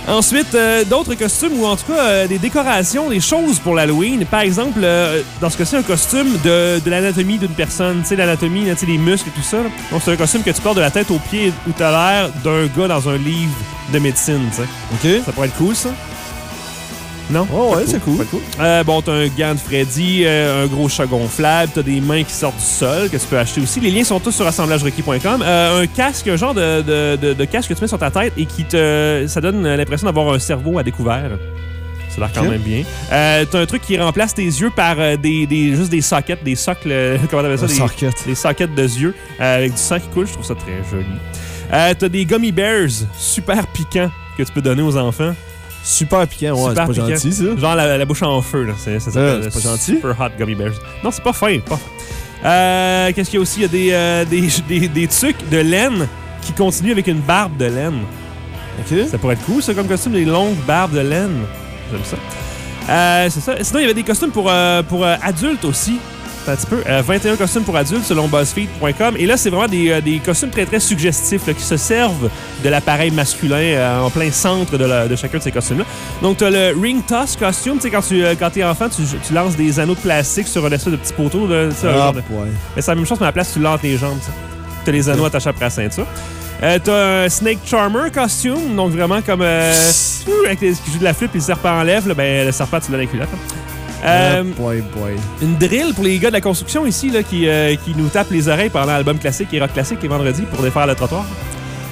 Ensuite, euh, d'autres costumes ou en tout cas euh, des décorations, des choses pour l'Halloween. Par exemple, euh, dans ce cas-ci, un costume de, de l'anatomie d'une personne. Tu sais, l'anatomie, tu sais, les muscles et tout ça. là. Donc, c'est un costume que tu portes de la tête aux pieds où tu as l'air d'un gars dans un livre de médecine. tu sais. OK. Ça pourrait être cool, ça? Non? Oh, ouais, c'est cool. Euh, bon, t'as un gant de Freddy, euh, un gros chat gonflable, t'as des mains qui sortent du sol que tu peux acheter aussi. Les liens sont tous sur assemblagerequis.com. Euh, un casque, un genre de, de, de- de casque que tu mets sur ta tête et qui te. Ça donne l'impression d'avoir un cerveau à découvert. Ça a l'air quand même bien. Euh, t'as un truc qui remplace tes yeux par euh, des, des- juste des sockets, des socles. euh, Comment t'appelles ça? Des, socket. des sockets de yeux euh, avec du sang qui coule. Je trouve ça très joli. Euh, t'as des gummy bears super piquants que tu peux donner aux enfants. Super piquant. Ouais, c'est pas piquant. gentil, ça. Genre la, la bouche en feu, là. C'est, ça Euh, c'est pas gentil. Super Hot Gummy Bears. Non, c'est pas fin. Pas. Euh, qu'est-ce qu'il y a aussi? Il y a des, euh, des, des, des trucs de laine qui continuent avec une barbe de laine. OK. Ça pourrait être cool, ça, comme costume, des longues barbes de laine. J'aime ça. C'est ça. Sinon, il y avait des costumes pour, pour adultes aussi. Un petit peu. Euh, 21 costumes pour adultes selon BuzzFeed.com. Et là, c'est vraiment des, euh, des costumes très, très suggestifs là, qui se servent de l'appareil masculin euh, en plein centre de, la- de chacun de ces costumes-là. Donc, tu as le ring toss costume. Tu sais, quand tu euh, quand es enfant, tu, tu lances des anneaux de plastique sur un espèce de petit poteau. là, Ah, ouais. mais c'est la même chose, mais à la place, tu lances les jambes. Tu as les anneaux attachés après la ceinture. Euh, t'as un Snake Charmer costume, donc vraiment comme. euh, avec les, qui joue de la flip et le serpent enlève, là, ben, le serpent, tu l'as dans la culotte. hein. Euh, Ah, boy, boy. une drill pour les gars de la construction ici là, qui, euh, qui nous tapent les oreilles pendant l'album classique et rock classique les vendredis pour défaire le trottoir.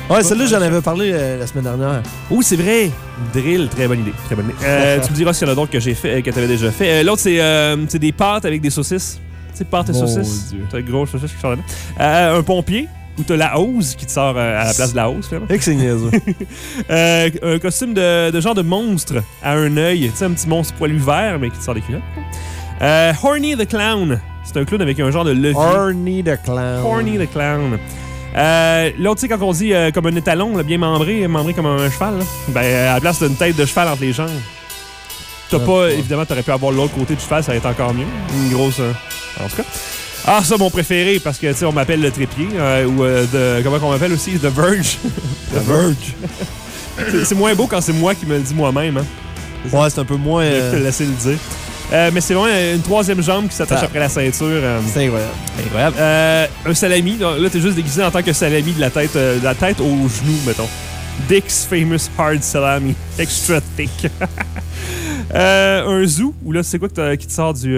Ouais, celle-là, j'en avais parlé euh, la semaine dernière. Oui, c'est vrai. Drill, très bonne idée. Très bonne idée. Euh, tu me diras s'il y en a d'autres que j'ai fait, que tu avais déjà fait. Euh, L'autre, c'est c'est des pâtes avec des saucisses. Tu sais, pâtes et Mon saucisses? Dieu. T'as une grosse saucisse qui sort là Un pompier, où t'as la hose qui te sort euh, à la place de la hose, finalement. Et que c'est niaiseux. Euh, un costume de, de genre de monstre à un œil. Tu sais, un petit monstre poilu vert, mais qui te sort des culottes. Euh, Horny the Clown. C'est un clown avec un genre de levier. Horny the Clown. Horny the Clown. Euh, L'autre, tu sais, quand on dit euh, comme un étalon, là, bien membré, membré comme un cheval, là, ben, à la place d'une tête de cheval entre les jambes. T'as pas, évidemment, t'aurais pu avoir l'autre côté du cheval, ça aurait été encore mieux. Une grosse. en tout cas. Ah, ça, mon préféré, parce que, tu sais, on m'appelle le trépied, euh, ou euh, de, comment qu'on m'appelle aussi? The Verge. The Verge. C'est- moins beau quand c'est moi qui me le dis moi-même, hein. Ouais, c'est un peu moins. Je vais te euh, laisser le dire. Euh, mais c'est vraiment une troisième jambe qui s'attache Ah. après la ceinture. euh, C'est incroyable. Incroyable. Euh, un salami. Là, t'es juste déguisé en tant que salami de la tête, euh, de la tête au genou, mettons. Dick's Famous Hard Salami. Extra thick. Euh, un zoo, où là, c'est quoi que qui te sort du.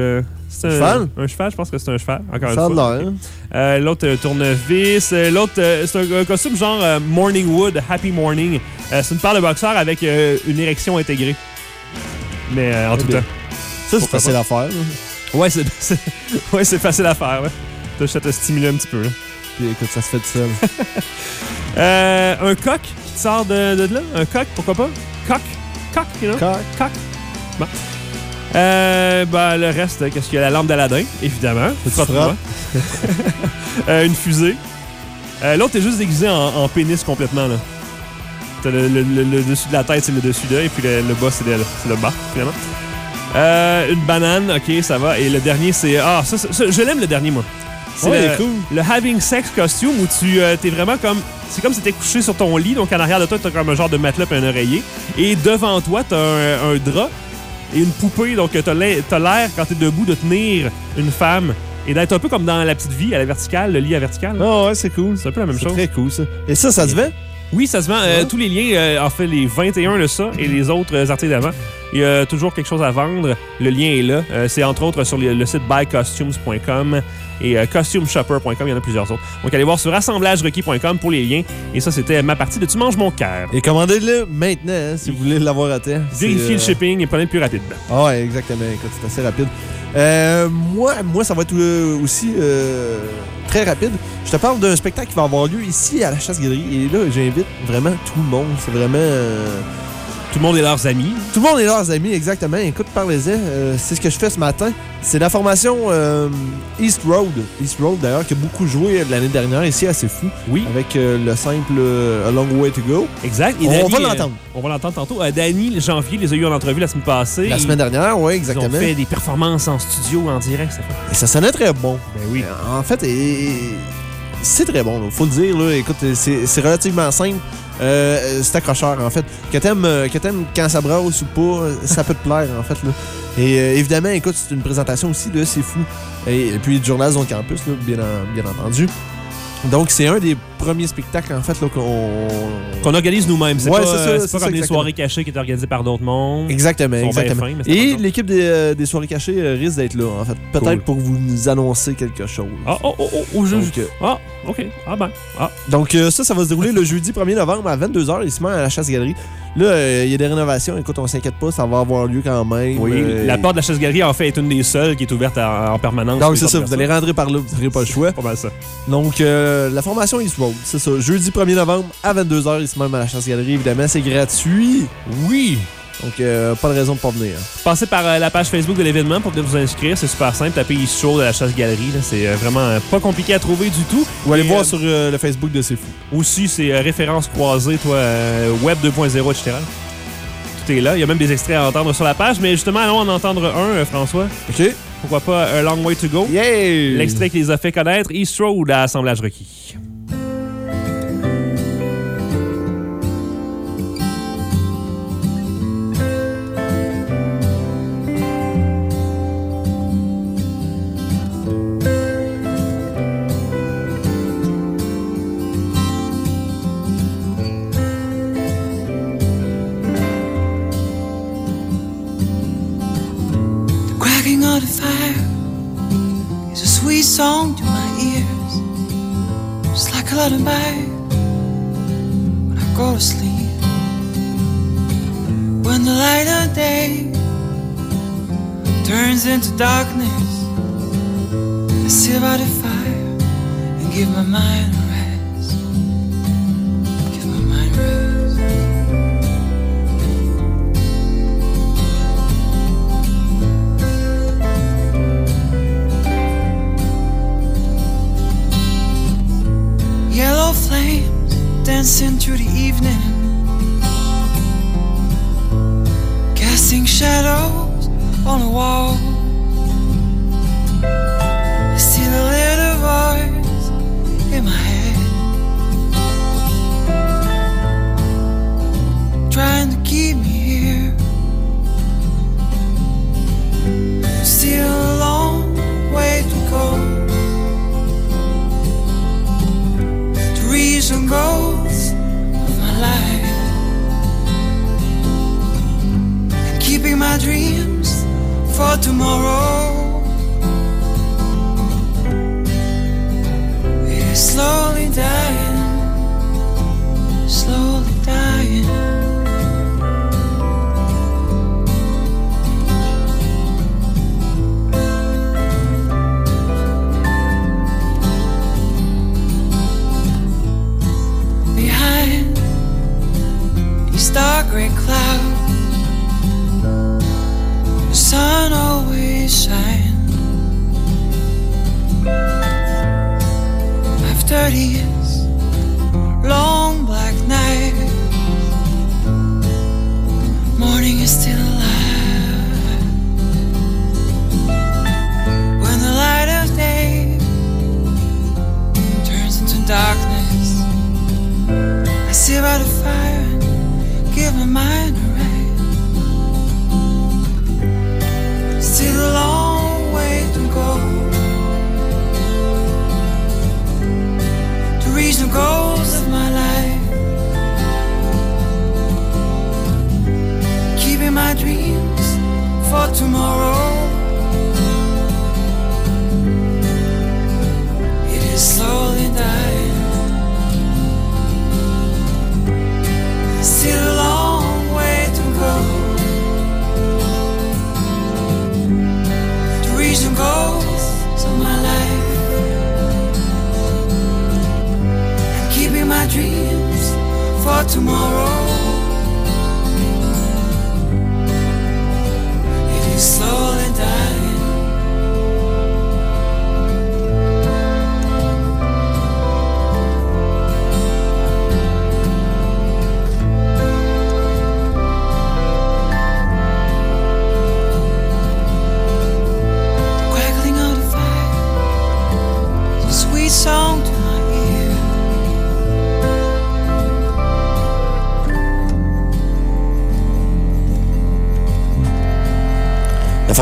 Euh, c'est un Cheval? Un cheval, je pense que c'est un cheval. Encore Ça une fois. hein? Euh, L'autre, un tournevis. Euh, L'autre, euh, c'est un, un costume genre euh, Morning Wood, Happy Morning. Euh, c'est une paire de boxeurs avec euh, une érection intégrée. Mais euh, en tout bien. temps. Ça, c'est facile à faire. Ouais, c'est ouais, facile à faire. Ouais. À te stimuler un petit peu. là. Puis écoute, ça se fait tout seul. Euh, un coq qui te sort de, de là? Un coq, pourquoi pas? Coq. Coq, you know? Coq. Coq. Bon. Euh, ben, le reste, qu'est-ce qu'il y a? La lampe d'Aladin, évidemment. Euh, une fusée. Euh, L'autre est juste déguisé en, en pénis complètement. là. T'as le, le- le- le dessus de la tête, c'est le dessus d'œil, puis le, bas, c'est le, bas, finalement. Euh, une banane, ok, ça va. Et le dernier, c'est. Ah, ça, ça- ça, je l'aime le dernier, moi. C'est Ouais, le, cool. le having sex costume où tu euh, t'es vraiment comme. C'est comme si t'étais couché sur ton lit, donc en arrière de toi, t'as comme un genre de matelas et un oreiller. Et devant toi, t'as un, un drap et une poupée, donc t'as l'air, quand t'es debout, de tenir une femme et d'être un peu comme dans la petite vie à la verticale, le lit à verticale. Ah ouais, c'est cool. C'est un peu la même C'est chose. très cool, ça. Et ça, ça se vend? Oui, ça se vend. Euh, tous les liens, euh, en fait, les 21 de ça et les autres euh, articles d'avant. Il y a toujours quelque chose à vendre. Le lien est là. C'est entre autres sur le, le site buycostumes.com et euh, costumeshopper.com. Il y en a plusieurs autres. Donc, allez voir sur assemblagerequis.com pour les liens. Et ça, c'était ma partie de Tu manges mon cœur. Et commandez-le maintenant, hein, si vous voulez l'avoir à. C'est, Vérifiez euh, le shipping et prenez le plus rapide. Ah ouais, exactement. Écoute, c'est assez rapide. Euh, moi, moi, ça va être euh, aussi euh, très rapide. Je te parle d'un spectacle qui va avoir lieu ici à la Chasse-Galerie. Et là, j'invite vraiment tout le monde. C'est vraiment... euh, Tout le monde est leurs amis. tout le monde est leurs amis, exactement. Écoute, parlez-en. Euh, c'est ce que je fais ce matin. C'est la formation euh, East Road. East Road, d'ailleurs, qui a beaucoup joué l'année dernière ici C'est Fou. Oui. Avec euh, le simple euh, A Long Way to Go. Exact. Et On va l'entendre. on va l'entendre tantôt. Danny, janvier, les a eu en entrevue la semaine passée. La Ils- semaine dernière, oui, Ils exactement. ont fait des performances en studio, en direct. Ça fait... Et ça sonnait très bon. Ben oui. En fait, et- c'est très bon, là. faut le dire. Là. Écoute, c'est relativement simple. Euh, c'est accrocheur, en fait. Que t'aimes euh, que t'aimes quand ça brasse ou pas, ça peut te plaire, en fait. Là. Et euh, évidemment, écoute, c'est une présentation aussi, là, c'est fou. Et, puis, Journal Zone Campus, bien, en- bien entendu. Donc, c'est un des premiers spectacles, en fait, là, qu'on... Qu'on organise nous-mêmes. C'est Ouais, pas, c'est ça, euh, pas comme les soirées cachées qui étaient organisées par d'autres mondes. Exactement, exactement. fins, Et l'équipe des, euh, des soirées cachées euh, risque d'être là, en fait. Peut-être Cool. pour vous nous annoncer quelque chose. Ah, oh, oh, oh, euh, Ah, OK. Ah, ben. Ah. Donc ça, ça va se dérouler le jeudi 1er novembre à 22h, ici à la Chasse-Galerie. Là, il y a des rénovations. Écoute, on s'inquiète pas, ça va avoir lieu quand même. Oui, la porte de la chasse-galerie, en fait, est une des seules qui est ouverte en, en permanence. Donc c'est ça, vous allez rentrer par là, vous n'aurez pas le choix. Pas mal ça. Donc euh, la formation East C'est ça. Jeudi 1er novembre à 22h, ici même à la Chasse-Galerie. Évidemment, c'est gratuit. Oui. Donc euh, pas de raison de pas venir. Passez par euh, la page Facebook de l'événement pour venir vous inscrire. C'est super simple. Tapez East Show de la chasse-galerie. là. C'est euh, vraiment pas compliqué à trouver du tout. Ou allez voir sur le Facebook de C'est Fou. Aussi, c'est référence croisée, toi, Web 2.0, etc. Tout est là. Il y a même des extraits à entendre sur la page. Mais justement, allons en entendre un, François. OK? Pourquoi pas A Long Way to Go? Yeah! L'extrait qui les a fait connaître, East Road à Assemblage requis. Darkness, I sit by the fire and give my mind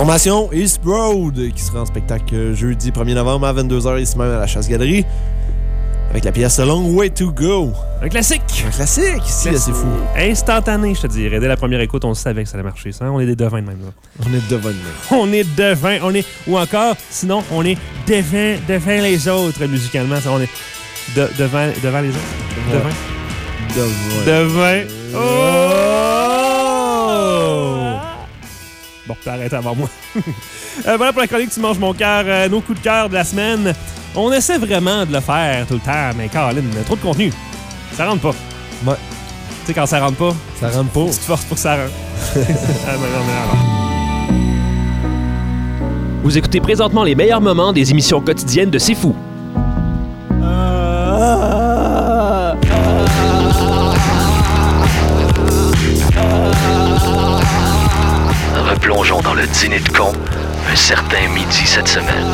formation East Road qui sera en spectacle jeudi 1er novembre à 22h ici même à la Chasse-Galerie avec la pièce Long Way to Go. Un classique! Un classique ici, c'est fou. Instantané, je te dirais. Dès la première écoute, on savait que ça allait marcher. Ça. On est des devins de même. là. On est devant nous. On est devins. On est... Ou encore, sinon, on est devant, devant les autres musicalement. Ça, On est de- devant, devant les autres. Devant. Devant. Devant. Oh! Bon, t'arrêtes avant moi. Euh, voilà pour la chronique Tu manges mon cœur. Euh, nos coups de cœur de la semaine. On essaie vraiment de le faire tout le temps, mais Caroline, trop de contenu. Ça rentre pas. Ouais. Tu sais, quand ça rentre pas, Ça rentre pas. tu te forces pour que ça rentre. ah, non, non, non, non. Vous écoutez présentement les meilleurs moments des émissions quotidiennes de C'est Fou. Le dîner de con un certain midi cette semaine.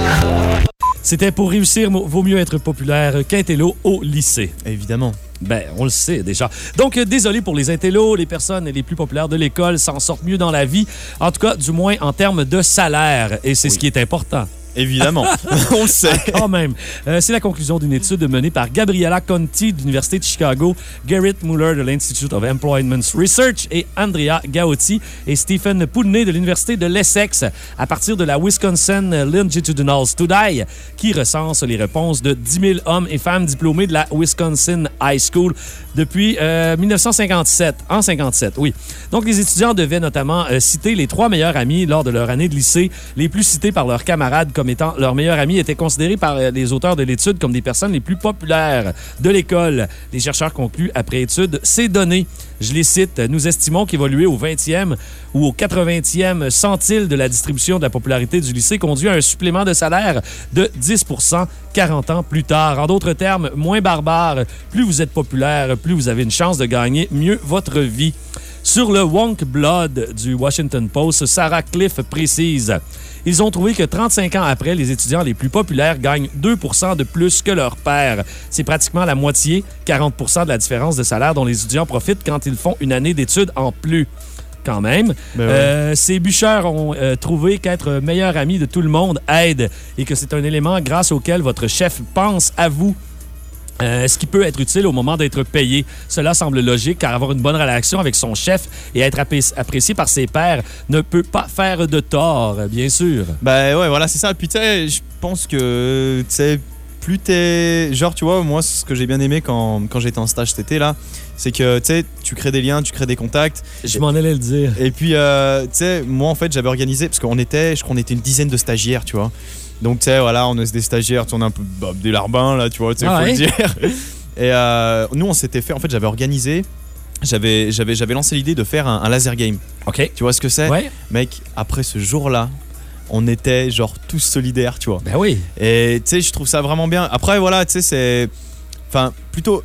C'était pour réussir, vaut mieux être populaire qu'intello au lycée. Évidemment. Ben, on le sait déjà. Donc, euh, désolé pour les intellos, les personnes les plus populaires de l'école s'en sortent mieux dans la vie, en tout cas, du moins en termes de salaire, et c'est ce qui est important. Évidemment. On le sait. Quand même. Euh, c'est la conclusion d'une étude menée par Gabriella Conti de l'Université de Chicago, Garrett Muller de l'Institute of Employment Research et Andrea Gaotti et Stephen Poudney de l'Université de l'Essex à partir de la Wisconsin Longitudinal Study qui recense les réponses de 10 000 hommes et femmes diplômés de la Wisconsin High School depuis euh, 1957. En 57, oui. Donc, les étudiants devaient notamment euh, citer les trois meilleurs amis lors de leur année de lycée, les plus cités par leurs camarades comme étant leurs meilleurs amis, étaient considérés par euh, les auteurs de l'étude comme des personnes les plus populaires de l'école. Les chercheurs concluent après étude ces données. Je les cite. Nous estimons qu'évoluer au 20e ou au 80e centile de la distribution de la popularité du lycée conduit à un supplément de salaire de 10% 40 ans plus tard. En d'autres termes, moins barbare, plus vous êtes populaire, plus vous avez une chance de gagner mieux votre vie. Sur le Wonk Blood du Washington Post, Sarah Cliff précise Ils ont trouvé que 35 ans après, les étudiants les plus populaires gagnent 2 de plus que leurs pairs. C'est pratiquement la moitié, 40% de la différence de salaire dont les étudiants profitent quand ils font une année d'études en plus. Quand même. Ben ouais. Euh, ces bûcheurs ont euh, trouvé qu'être meilleur ami de tout le monde aide et que c'est un élément grâce auquel votre chef pense à vous. Euh, ce qui peut être utile au moment d'être payé? Cela semble logique car avoir une bonne relation avec son chef et être apprécié par ses pairs ne peut pas faire de tort, bien sûr. Bah ouais, voilà, c'est ça. Puis tu sais, je pense que, tu sais, plus t'es. Genre, tu vois, moi, ce que j'ai bien aimé quand, quand j'étais en stage cet été, là, c'est que, tu sais, tu crées des liens, tu crées des contacts. Je m'en allais le dire. Et puis, euh, tu sais, moi, en fait, j'avais organisé, parce qu'on était, je crois qu'on était une dizaine de stagiaires, tu vois. Donc, tu sais, voilà, on est des stagiaires, on est un peu Bob des larbins, là, tu vois, tu sais, Ah faut ouais? le dire. Et euh, nous, on s'était fait, en fait, j'avais organisé, j'avais, j'avais, j'avais lancé l'idée de faire un, un laser game. OK. Tu vois ce que c'est? Ouais. Mec, après ce jour-là, on était genre tous solidaires, tu vois. Ben oui. Et tu sais, je trouve ça vraiment bien. Après, voilà, tu sais, c'est. Enfin, plutôt.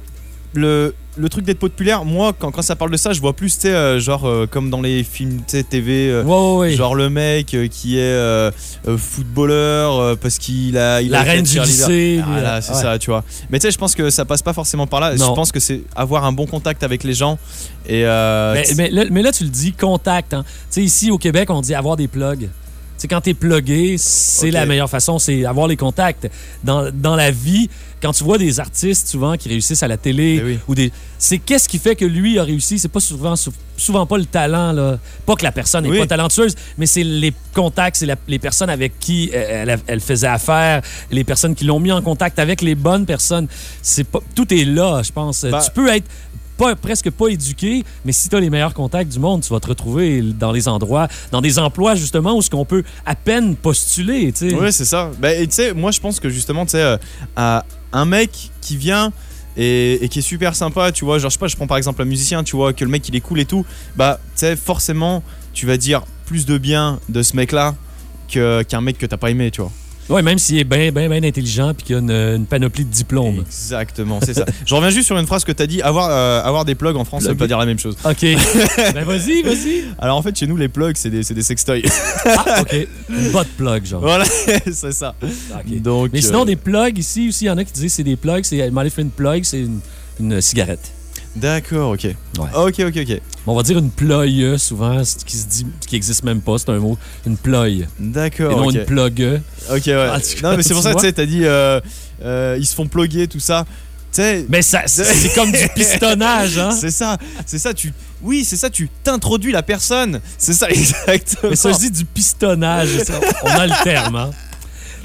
Le, le truc d'être populaire, moi, quand, quand ça parle de ça, je vois plus, tu sais, euh, genre euh, comme dans les films TV, euh, Ouais, ouais, genre le mec euh, qui est footballeur parce qu'il a. Il La a reine du lycée, Ah, lui, là, euh, c'est ouais. ça, tu vois. Mais tu sais, je pense que ça passe pas forcément par là. Non. Je pense que c'est avoir un bon contact avec les gens. Et. Mais, mais là, mais là, tu le dis, contact. hein. Tu sais, ici, au Québec, on dit avoir des plugs. Tu sais, quand t'es plugué, c'est la meilleure façon, c'est avoir les contacts. Dans, dans la vie, quand tu vois des artistes, souvent, qui réussissent à la télé, Ben oui. ou des... C'est qu'est-ce qui fait que lui a réussi? C'est pas souvent, sou- souvent pas le talent, là. Pas que la personne n'est Oui. pas talentueuse, mais c'est les contacts, c'est les personnes avec qui euh, elle, elle faisait affaire, les personnes qui l'ont mis en contact avec les bonnes personnes. C'est pas... Tout est là, je pense. Bah- tu peux être pas, presque pas éduqué, mais si tu as les meilleurs contacts du monde, tu vas te retrouver dans les endroits, dans des emplois justement où ce qu'on peut à peine postuler, tu sais. Ouais, c'est ça. Bah, et tu sais, moi je pense que justement, tu sais, euh, un mec qui vient et, qui est super sympa, tu vois, genre je sais pas, je prends par exemple un musicien, tu vois, que le mec il est cool et tout, bah tu sais, forcément, tu vas dire plus de bien de ce mec-là que- qu'un mec que t'as pas aimé, tu vois. Ouais, même s'il est bien, bien, bien intelligent puis qu'il a une, une panoplie de diplômes. Exactement, c'est ça. Je reviens juste sur une phrase que t'as dit, avoir, euh, avoir des plugs en France, ça veut Plug. pas dire la même chose. OK. ben vas-y, vas-y. Alors en fait, chez nous, les plugs, c'est des, c'est des sextoys. Ah, OK. Une botte plug, genre. voilà, c'est ça. OK. Donc, Mais sinon, euh, des plugs ici aussi, il y en a qui disent que c'est des plugs, c'est m'aller faire une plug, c'est une, une cigarette. D'accord, ok. Ok, ok, ok. On va dire une ploye souvent, ce qui se dit, qui existe même pas, c'est un mot. Une ploye. D'accord. Et non une plogue. Ok, ouais. Cas, non, mais c'est pour ça tu sais, t'as dit, euh, euh, ils se font ploguer, tout ça. Tu sais. Mais ça, c'est comme du pistonnage, hein? C'est ça, c'est ça, tu. Oui, c'est ça, tu t'introduis la personne. C'est ça, exactement. Mais ça, je dis du pistonnage. On a le terme, hein?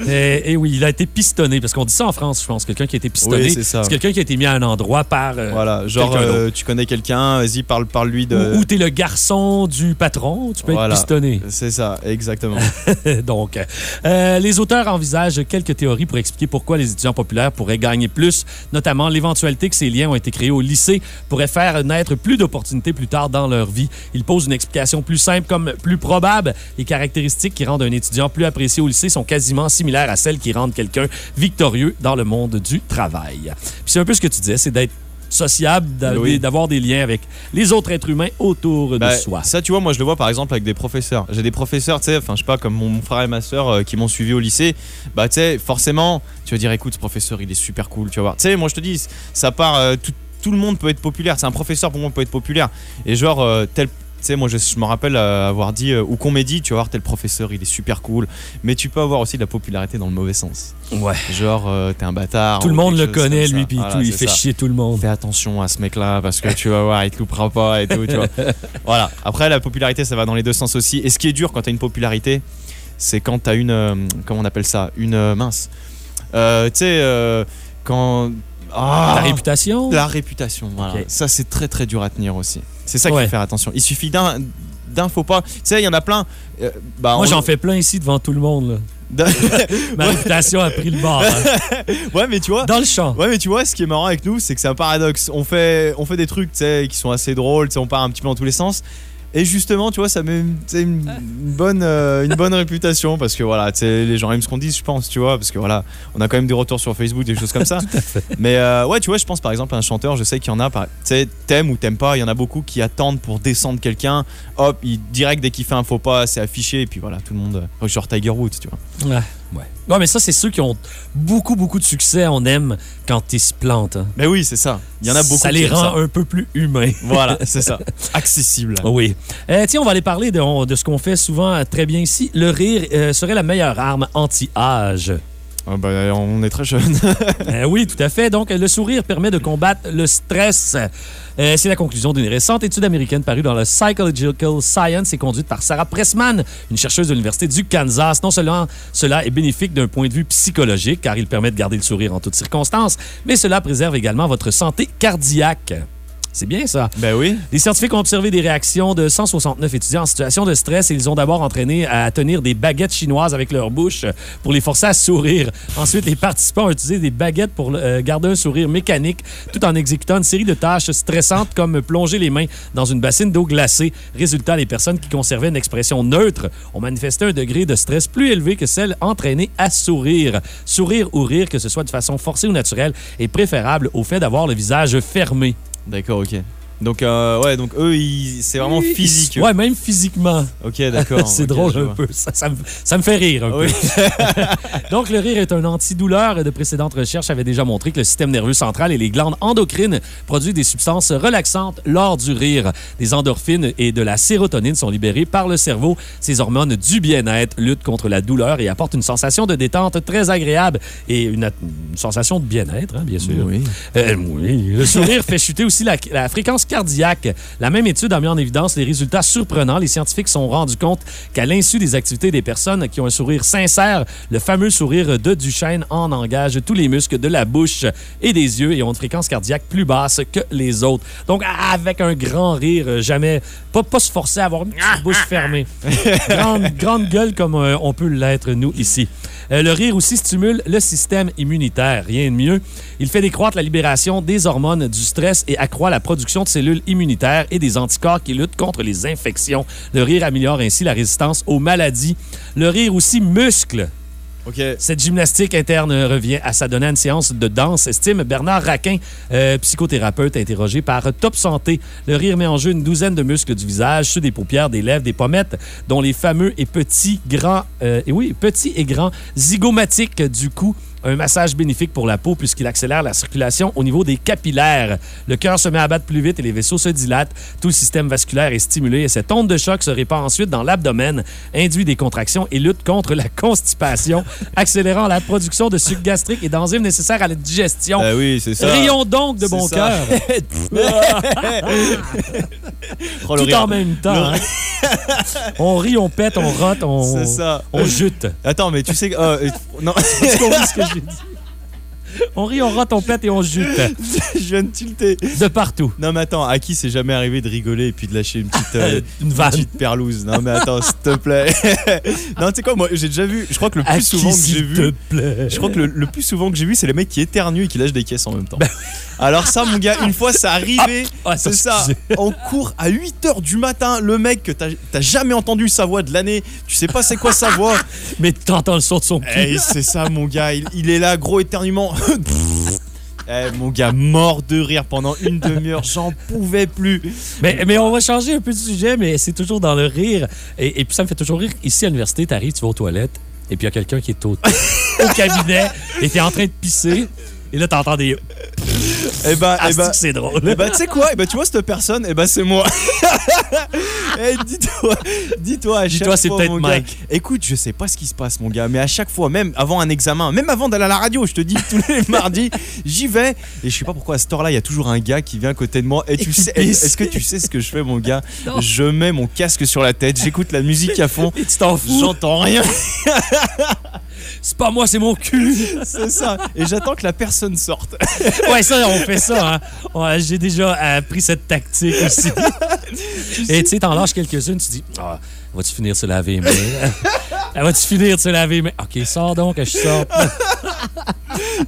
Et, et oui, il a été pistonné, parce qu'on dit ça en France, je pense. Quelqu'un qui a été pistonné, Oui, c'est ça. quelqu'un qui a été mis à un endroit par. euh, Voilà, genre, euh, tu connais quelqu'un, vas-y, parle, parle lui de. Ou, ou t'es le garçon du patron, tu peux Voilà. être pistonné. C'est ça, exactement. Donc, euh, les auteurs envisagent quelques théories pour expliquer pourquoi les étudiants populaires pourraient gagner plus, notamment l'éventualité que ces liens ont été créés au lycée pourrait faire naître plus d'opportunités plus tard dans leur vie. Ils posent une explication plus simple comme plus probable. Les caractéristiques qui rendent un étudiant plus apprécié au lycée sont quasiment similaires à celles qui rendent quelqu'un victorieux dans le monde du travail. Puis c'est un peu ce que tu disais, c'est d'être sociable, d'avoir Oui. des liens avec les autres êtres humains autour de Bah, soi. Ça, tu vois, moi, je le vois par exemple avec des professeurs. J'ai des professeurs, tu sais, enfin, je sais pas, comme mon, mon frère et ma soeur euh, qui m'ont suivi au lycée. Bah, tu sais, forcément, tu vas dire, écoute, ce professeur, il est super cool, tu vas voir. Tu sais, moi, je te dis, ça part, euh, tout, tout le monde peut être populaire. C'est un professeur pour moi peut être populaire. Et genre, euh, tel. Tu sais, moi, je, je me rappelle euh, avoir dit, euh, ou qu'on m'ait dit, tu vas voir, tel professeur, il est super cool. Mais tu peux avoir aussi de la popularité dans le mauvais sens. Ouais. Genre, euh, t'es un bâtard. Tout le ou monde quelque le chose connaît, comme lui, ça. puis Voilà, tout, il c'est fait ça. chier tout le monde. Fais attention à ce mec-là parce que tu vas voir, il te loupera pas et tout, tu vois. Voilà. Après, la popularité, ça va dans les deux sens aussi. Et ce qui est dur quand t'as une popularité, c'est quand t'as une. euh, comment on appelle ça? Une euh, mince. Euh, tu sais, euh, quand. Ah, Ta réputation? La réputation, voilà. Ça, c'est très très dur à tenir aussi. C'est ça qu'il Ouais. faut faire attention. Il suffit d'un. D'un faux pas. Tu sais, il y en a plein. euh, bah, Moi, on- j'en fais plein ici devant tout le monde. là. Ma réputation a pris le bord. hein. ouais, mais tu vois. Dans le champ. Ouais, mais tu vois, ce qui est marrant avec nous, c'est que c'est un paradoxe. On fait, on fait des trucs, tu sais, qui sont assez drôles, tu sais, on part un petit peu dans tous les sens. Et justement, tu vois, ça met une, une bonne, euh, une bonne réputation parce que voilà, les gens aiment ce qu'on dit, je pense, tu vois, parce que voilà, on a quand même des retours sur Facebook, des choses comme ça. Mais euh, ouais, tu vois, je pense par exemple à un chanteur, je sais qu'il y en a, tu sais, t'aimes ou t'aimes pas, il y en a beaucoup qui attendent pour descendre quelqu'un, hop, il, direct dès qu'il fait un faux pas, c'est affiché, et puis voilà, tout le monde, euh, genre Tiger Woods, tu vois. Ouais, ouais. Ouais, mais ça, c'est ceux qui ont beaucoup, beaucoup de succès. On aime quand ils se plantent. hein. Mais oui, c'est ça. Il y en a beaucoup Ça les rend ça. un peu plus humains. Voilà, c'est ça. Accessible. Oui. Euh, tiens, on va aller parler de, de ce qu'on fait souvent très bien ici. Le rire euh, serait la meilleure arme anti-âge. Ah bah, on est très jeunes. Euh, oui, tout à fait. Donc, le sourire permet de combattre le stress. Euh, c'est la conclusion d'une récente étude américaine parue dans le Psychological Science et conduite par Sarah Pressman, une chercheuse de l'Université du Kansas. Non seulement cela est bénéfique d'un point de vue psychologique, car il permet de garder le sourire en toutes circonstances, mais cela préserve également votre santé cardiaque. C'est bien ça. Ben oui. Les scientifiques ont observé des réactions de 169 étudiants en situation de stress et ils ont d'abord entraîné à tenir des baguettes chinoises avec leur bouche pour les forcer à sourire. Ensuite, les participants ont utilisé des baguettes pour euh, garder un sourire mécanique tout en exécutant une série de tâches stressantes comme plonger les mains dans une bassine d'eau glacée. Résultat, les personnes qui conservaient une expression neutre ont manifesté un degré de stress plus élevé que celles entraînées à sourire. Sourire ou rire, que ce soit de façon forcée ou naturelle, est préférable au fait d'avoir le visage fermé. D'accord, ok. Donc, euh, ouais, donc eux, c'est vraiment physique. eux. Ouais, même physiquement. Ok, d'accord. c'est drôle un peu. Ça, ça me, ça me fait rire un Oui. peu. Donc, le rire est un antidouleur. De précédentes recherches avaient déjà montré que le système nerveux central et les glandes endocrines produisent des substances relaxantes lors du rire. Des endorphines et de la sérotonine sont libérées par le cerveau. Ces hormones du bien-être luttent contre la douleur et apportent une sensation de détente très agréable et une sensation de bien-être, hein, bien sûr. Oui. Euh, oui. Le sourire fait chuter aussi la, la fréquence cardiaque. La même étude a mis en évidence les résultats surprenants. Les scientifiques se sont rendus compte qu'à l'insu des activités des personnes qui ont un sourire sincère, le fameux sourire de Duchesne en engage tous les muscles de la bouche et des yeux et ont une fréquence cardiaque plus basse que les autres. Donc, avec un grand rire, euh, jamais, pas, pas se forcer à avoir une petite bouche fermée. grande, grande gueule comme euh, on peut l'être, nous, ici. Euh, le rire aussi stimule le système immunitaire. Rien de mieux. Il fait décroître la libération des hormones du stress et accroît la production de cellules immunitaires et des anticorps qui luttent contre les infections. Le rire améliore ainsi la résistance aux maladies. Le rire aussi muscle. Ok. Cette gymnastique interne revient à s'adonner à une séance de danse, estime Bernard Raquin, euh, psychothérapeute interrogé par Top Santé. Le rire met en jeu une douzaine de muscles du visage, ceux des paupières, des lèvres, des pommettes, dont les fameux et petits, grands, euh, et oui, petits et grands zygomatiques du cou un massage bénéfique pour la peau puisqu'il accélère la circulation au niveau des capillaires. Le cœur se met à battre plus vite et les vaisseaux se dilatent. Tout le système vasculaire est stimulé et cette onde de choc se répand ensuite dans l'abdomen, induit des contractions et lutte contre la constipation, accélérant la production de sucre gastrique et d'enzymes nécessaires à la digestion. Ah oui, c'est ça. Rions donc de bon cœur. Oh, Tout en même temps. Hein. on rit, on pète, on rote, on, C'est ça. on jute. Attends, mais tu sais que. euh, non, Tu comprends ce que j'ai dit? On rit, on rote, on pète et on jute. je viens de tilter. De partout. Non, mais attends, à qui c'est jamais arrivé de rigoler et puis de lâcher une petite, euh, Une petite perlouse? Non, mais attends, s'il te plaît. non, tu sais quoi, moi, j'ai déjà vu. Je crois que le plus souvent que j'ai vu. Je crois que le, le plus souvent que j'ai vu, c'est les mecs qui éternuent et qui lâchent des caisses en même temps. Alors, ça, mon gars, une fois, c'est arrivé. Ah, c'est ça. On court à 8 h du matin. Le mec que t'as jamais entendu sa voix de l'année. Tu sais pas c'est quoi sa voix. Mais t'entends le son de son cul. Eh, c'est ça, mon gars. Il, il est là, gros éternuement. Eh, mon gars, mort de rire pendant une demi-heure. J'en pouvais plus. Mais, mais on va changer un peu de sujet, mais c'est toujours dans le rire. Et, et puis ça me fait toujours rire. Ici à l'université, t'arrives, tu vas aux toilettes, et puis il y a quelqu'un qui est au, au cabinet, et t'es en train de pisser, et là t'entends des. Eh ben, Ah, eh ben, c'est drôle. eh ben, tu sais quoi? Eh ben, tu vois cette personne? Eh ben, c'est moi. Eh, dis-toi, dis-toi à Dis-toi, chaque c'est fois, peut-être. Mike. Écoute, je sais pas ce qui se passe, mon gars, mais à chaque fois, même avant un examen, même avant d'aller à la radio, je te dis tous les mardis, j'y vais et je sais pas pourquoi à cette heure-là, il y a toujours un gars qui vient à côté de moi. Et, tu sais, est-ce que tu sais ce que je fais, mon gars? Non. Je mets mon casque sur la tête, j'écoute la musique à fond. Et. J'entends rien, C'est pas moi, c'est mon cul. c'est ça. Et j'attends que la personne sorte. ouais, ça, on fait ça. Hein. Ouais, J'ai déjà appris cette tactique aussi. Et tu sais, t'en lâches quelques-unes, tu dis Ah, vas-tu finir de se laver les mains? Ah, Vas-tu finir de se laver les mains Ok, sors donc, je sorte.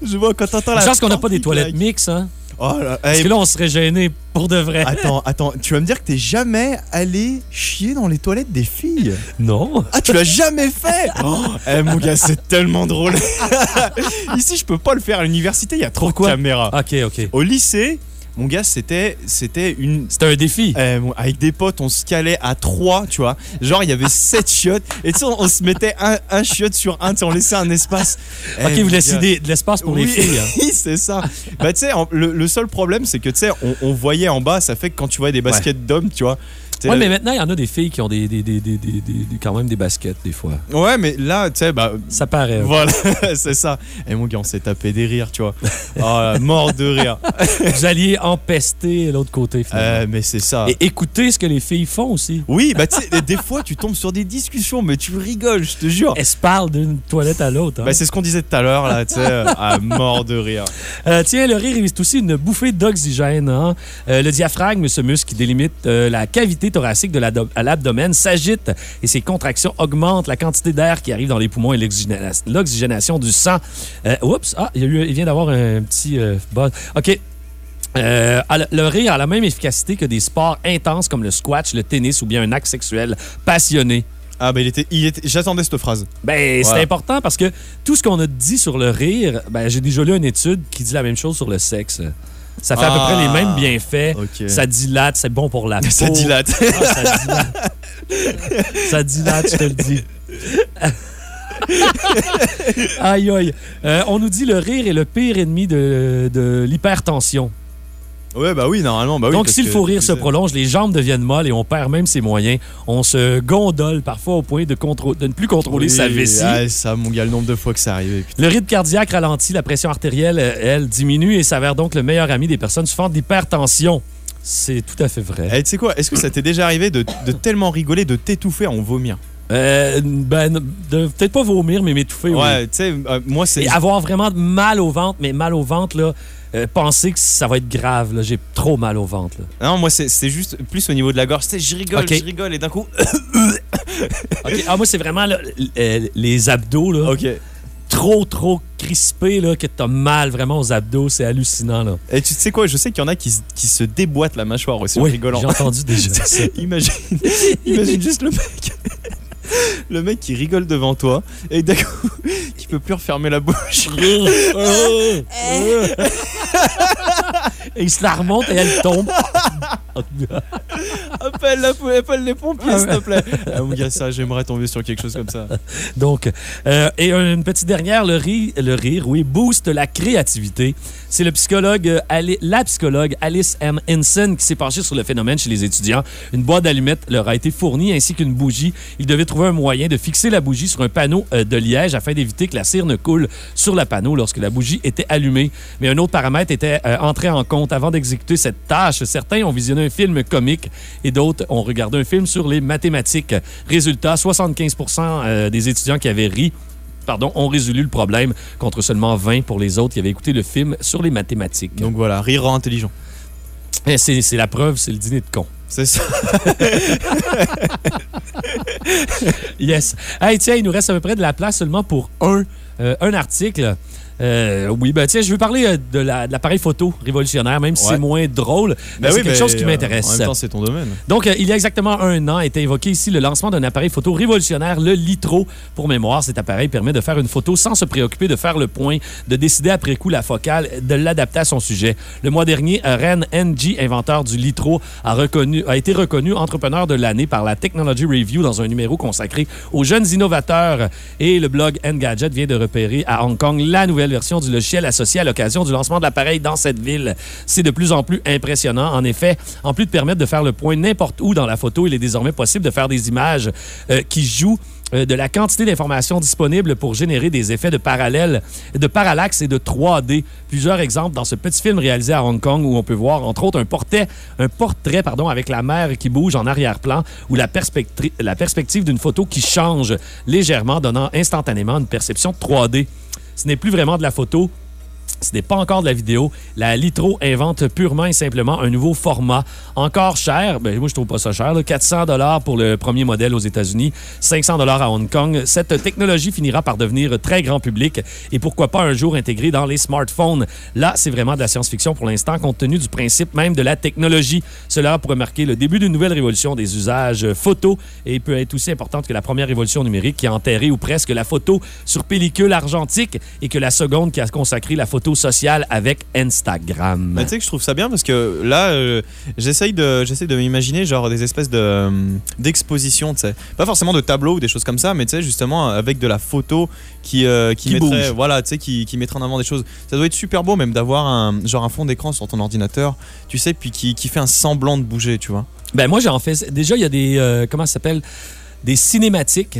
Je vois quand t'entends la. Je pense qu'on n'a pas des toilettes mixtes, hein. Oh là, Parce que là, on serait gêné pour de vrai. Attends, attends, tu vas me dire que t'es jamais allé chier dans les toilettes des filles? Non. Ah, tu l'as jamais fait? Oh, Eh mon gars, c'est tellement drôle. Ici, je peux pas le faire à l'université, il y a trop Pourquoi? de caméras. Ok, ok. Au lycée, mon gars, c'était c'était une C'était un défi. eh, avec des potes, on se calait à trois, tu vois. Genre, il y avait sept chiottes. Et tu sais, on, on se mettait un, un chiotte sur un, tu sais, on laissait un espace. Eh, ok, vous mon laissez des- de l'espace pour les Oui, filles. hein. c'est ça. Bah, tu sais, le, le seul problème, c'est que, tu sais, on, on voyait en bas, ça fait que quand tu vois des baskets d'hommes, tu vois. Sais, Ouais, mais maintenant, il y en a des filles qui ont des, des, des, des, quand même des baskets, des fois. Ouais, mais là, tu sais, bah. Ça paraît. Voilà, c'est ça. Et mon gars, on s'est tapé des rires, tu vois. Oh, mort de rire. Vous alliez empester l'autre côté, finalement. Euh, mais c'est ça. Et écoutez ce que les filles font aussi. Oui, bah tu sais, des fois, tu tombes sur des discussions, mais tu rigoles, je te jure. Elles se parlent d'une toilette à l'autre. hein. Bah, c'est ce qu'on disait tout à l'heure, là, tu sais, à mort de rire. Euh, tiens, le rire est aussi une bouffée d'oxygène. hein. Euh, le diaphragme, ce muscle qui délimite euh, la cavité thoracique de l'abdomen, s'agite et ses contractions augmentent la quantité d'air qui arrive dans les poumons et l'oxygéna- l'oxygénation du sang. Euh, oups, ah, il, y a eu, il vient d'avoir un petit euh, buzz. OK. Euh, le rire a la même efficacité que des sports intenses comme le squash, le tennis ou bien un acte sexuel passionné. Ah, il était. Il était J'attendais cette phrase. Ben, c'est important parce que tout ce qu'on a dit sur le rire, ben, j'ai déjà lu une étude qui dit la même chose sur le sexe. Ça fait à peu Ah. près les mêmes bienfaits. Ça dilate, c'est bon pour la peau. Ça dilate. Ah, ça dilate. ça dilate, je te le dis. aïe, aïe. Euh, on nous dit le rire est le pire ennemi de, de l'hypertension. Ouais, bah oui, normalement. Bah oui, Donc, si le fou rire se prolonge, les jambes deviennent molles et on perd même ses moyens. On se gondole parfois au point de, ne plus contrôler Oui, sa vessie. ah, ça, mon gars, le nombre de fois que ça arrivait. putain. Le rythme cardiaque ralentit, la pression artérielle, euh, elle, diminue et s'avère donc le meilleur ami des personnes souffrant d'hypertension. C'est tout à fait vrai. Eh, tu sais quoi, est-ce que ça t'est déjà arrivé de, de tellement rigoler, de t'étouffer en vomir? Euh, ben, peut-être pas vomir, mais m'étouffer. oui. Ouais, tu sais, euh, moi, c'est. Et avoir vraiment mal au ventre, mais mal au ventre, là, euh, penser que ça va être grave. là. J'ai trop mal au ventre. là. Non, moi, c'est c'est juste plus au niveau de la gorge. Je rigole, Ok. je rigole, et d'un coup. Ah, moi, c'est vraiment là, euh, les abdos. Là, ok. Trop, trop crispés, là, que t'as mal vraiment aux abdos. C'est hallucinant. Là. Et tu sais quoi, je sais qu'il y en a qui, se- qui se déboîtent la mâchoire aussi en Oui, rigolant. j'ai entendu déjà ça. imagine, imagine juste le mec. Le mec qui rigole devant toi et d'un coup qui peut plus refermer la bouche. Et il se la remonte et elle tombe. Ah appelle, la- appelle les pompiers, s'il te plaît. Ah, mon gars, ça, j'aimerais tomber sur quelque chose comme ça. Donc, euh, et une petite dernière, le rire, le rire, oui, booste la créativité. C'est le psychologue, euh, la psychologue Alice M. Hinson qui s'est penchée sur le phénomène chez les étudiants. Une boîte d'allumettes leur a été fournie ainsi qu'une bougie. Ils devaient trouver un moyen de fixer la bougie sur un panneau euh, de liège afin d'éviter que la cire ne coule sur le panneau lorsque la bougie était allumée. Mais un autre paramètre était entré en compte avant d'exécuter cette tâche. Certains ont visionné un film comique et d'autres ont regardé un film sur les mathématiques. Résultat, 75 euh, des étudiants qui avaient ri pardon, ont résolu le problème contre seulement 20 pour les autres qui avaient écouté le film sur les mathématiques. Donc voilà, rire rend intelligent. Et C'est c'est la preuve, c'est le dîner de con. C'est ça. Yes. Hey, tiens, il nous reste à peu près de la place seulement pour un, euh, un article. Euh, oui, ben tiens, je veux parler euh, de la- de l'appareil photo révolutionnaire, même si Ouais. c'est moins drôle. mais Ben c'est oui, quelque ben, chose qui euh, m'intéresse. En même temps, c'est ton domaine. Donc, euh, il y a exactement un an, était évoqué ici le lancement d'un appareil photo révolutionnaire, le Litro. Pour mémoire, cet appareil permet de faire une photo sans se préoccuper de faire le point, de décider après coup la focale, de l'adapter à son sujet. Le mois dernier, Ren NG, inventeur du Litro, a, reconnu, a été reconnu entrepreneur de l'année par la Technology Review dans un numéro consacré aux jeunes innovateurs. Et le blog Engadget vient de repérer à Hong Kong la nouvelle version du logiciel associé à l'occasion du lancement de l'appareil dans cette ville. C'est de plus en plus impressionnant. En effet, en plus de permettre de faire le point n'importe où dans la photo, il est désormais possible de faire des images euh, qui jouent euh, de la quantité d'informations disponibles pour générer des effets de parallèle, de parallaxe et de 3D. Plusieurs exemples dans ce petit film réalisé à Hong Kong où on peut voir entre autres un portrait, un portrait pardon, avec la mer qui bouge en arrière-plan ou la, la perspective d'une photo qui change légèrement, donnant instantanément une perception 3D. Ce n'est plus vraiment de la photo, ce n'est pas encore de la vidéo. La Litro invente purement et simplement un nouveau format. Encore cher, ben moi je trouve pas ça cher, là. 400 dollars pour le premier modèle aux États-Unis, 500 dollars à Hong Kong. Cette technologie finira par devenir très grand public et pourquoi pas un jour intégrée dans les smartphones. Là, c'est vraiment de la science-fiction pour l'instant, compte tenu du principe même de la technologie. Cela pourrait marquer le début d'une nouvelle révolution des usages photo et peut être aussi importante que la première révolution numérique qui a enterré ou presque la photo sur pellicule argentique et que la seconde qui a consacré la photo sociale avec Instagram. Mais tu sais que je trouve ça bien parce que là, euh, j'essaye de, j'essaye de m'imaginer genre des espèces de euh, d'expositions, tu sais, pas forcément de tableaux ou des choses comme ça, mais tu sais justement avec de la photo qui euh, qui, Qui mettrait, bouge. voilà, tu sais, qui, qui mettrait en avant des choses. Ça doit être super beau même d'avoir un genre un fond d'écran sur ton ordinateur, tu sais, puis qui, qui fait un semblant de bouger, tu vois. Ben moi j'en fais. Déjà il y a des euh, comment ça s'appelle? Des cinématiques.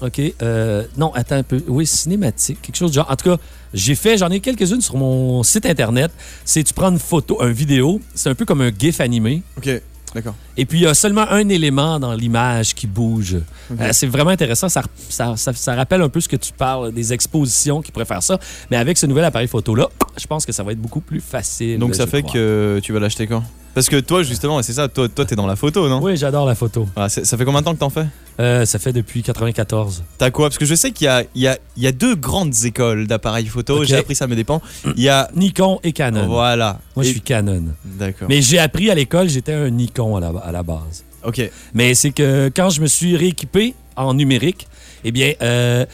OK. euh, non, attends un peu. Oui, cinématique. Quelque chose du genre. En tout cas, j'ai fait, j'en ai quelques-unes sur mon site Internet. C'est tu prends une photo, un vidéo. C'est un peu comme un GIF animé. Ok, d'accord. Et puis, il y a seulement un élément dans l'image qui bouge. Euh, c'est vraiment intéressant. Ça, ça, ça- ça rappelle un peu ce que tu parles des expositions qui pourraient faire ça. Mais avec ce nouvel appareil photo-là, je pense que ça va être beaucoup plus facile. Donc ça fait crois. que tu vas l'acheter quand? Parce que toi justement, c'est ça, toi, toi t'es dans la photo, non? Oui, j'adore la photo. Ah, Ça fait combien de temps que t'en fais? Euh, ça fait depuis 94. T'as quoi? Parce que je sais qu'il y a, il y, a, il y a deux grandes écoles d'appareils photo. J'ai appris ça à mes dépens. Il y a. Nikon et Canon. Voilà. Moi, je suis Canon. D'accord. Mais j'ai appris à l'école, j'étais un Nikon à la, à la base. Ok. Mais c'est que quand je me suis rééquipé en numérique, eh bien, euh,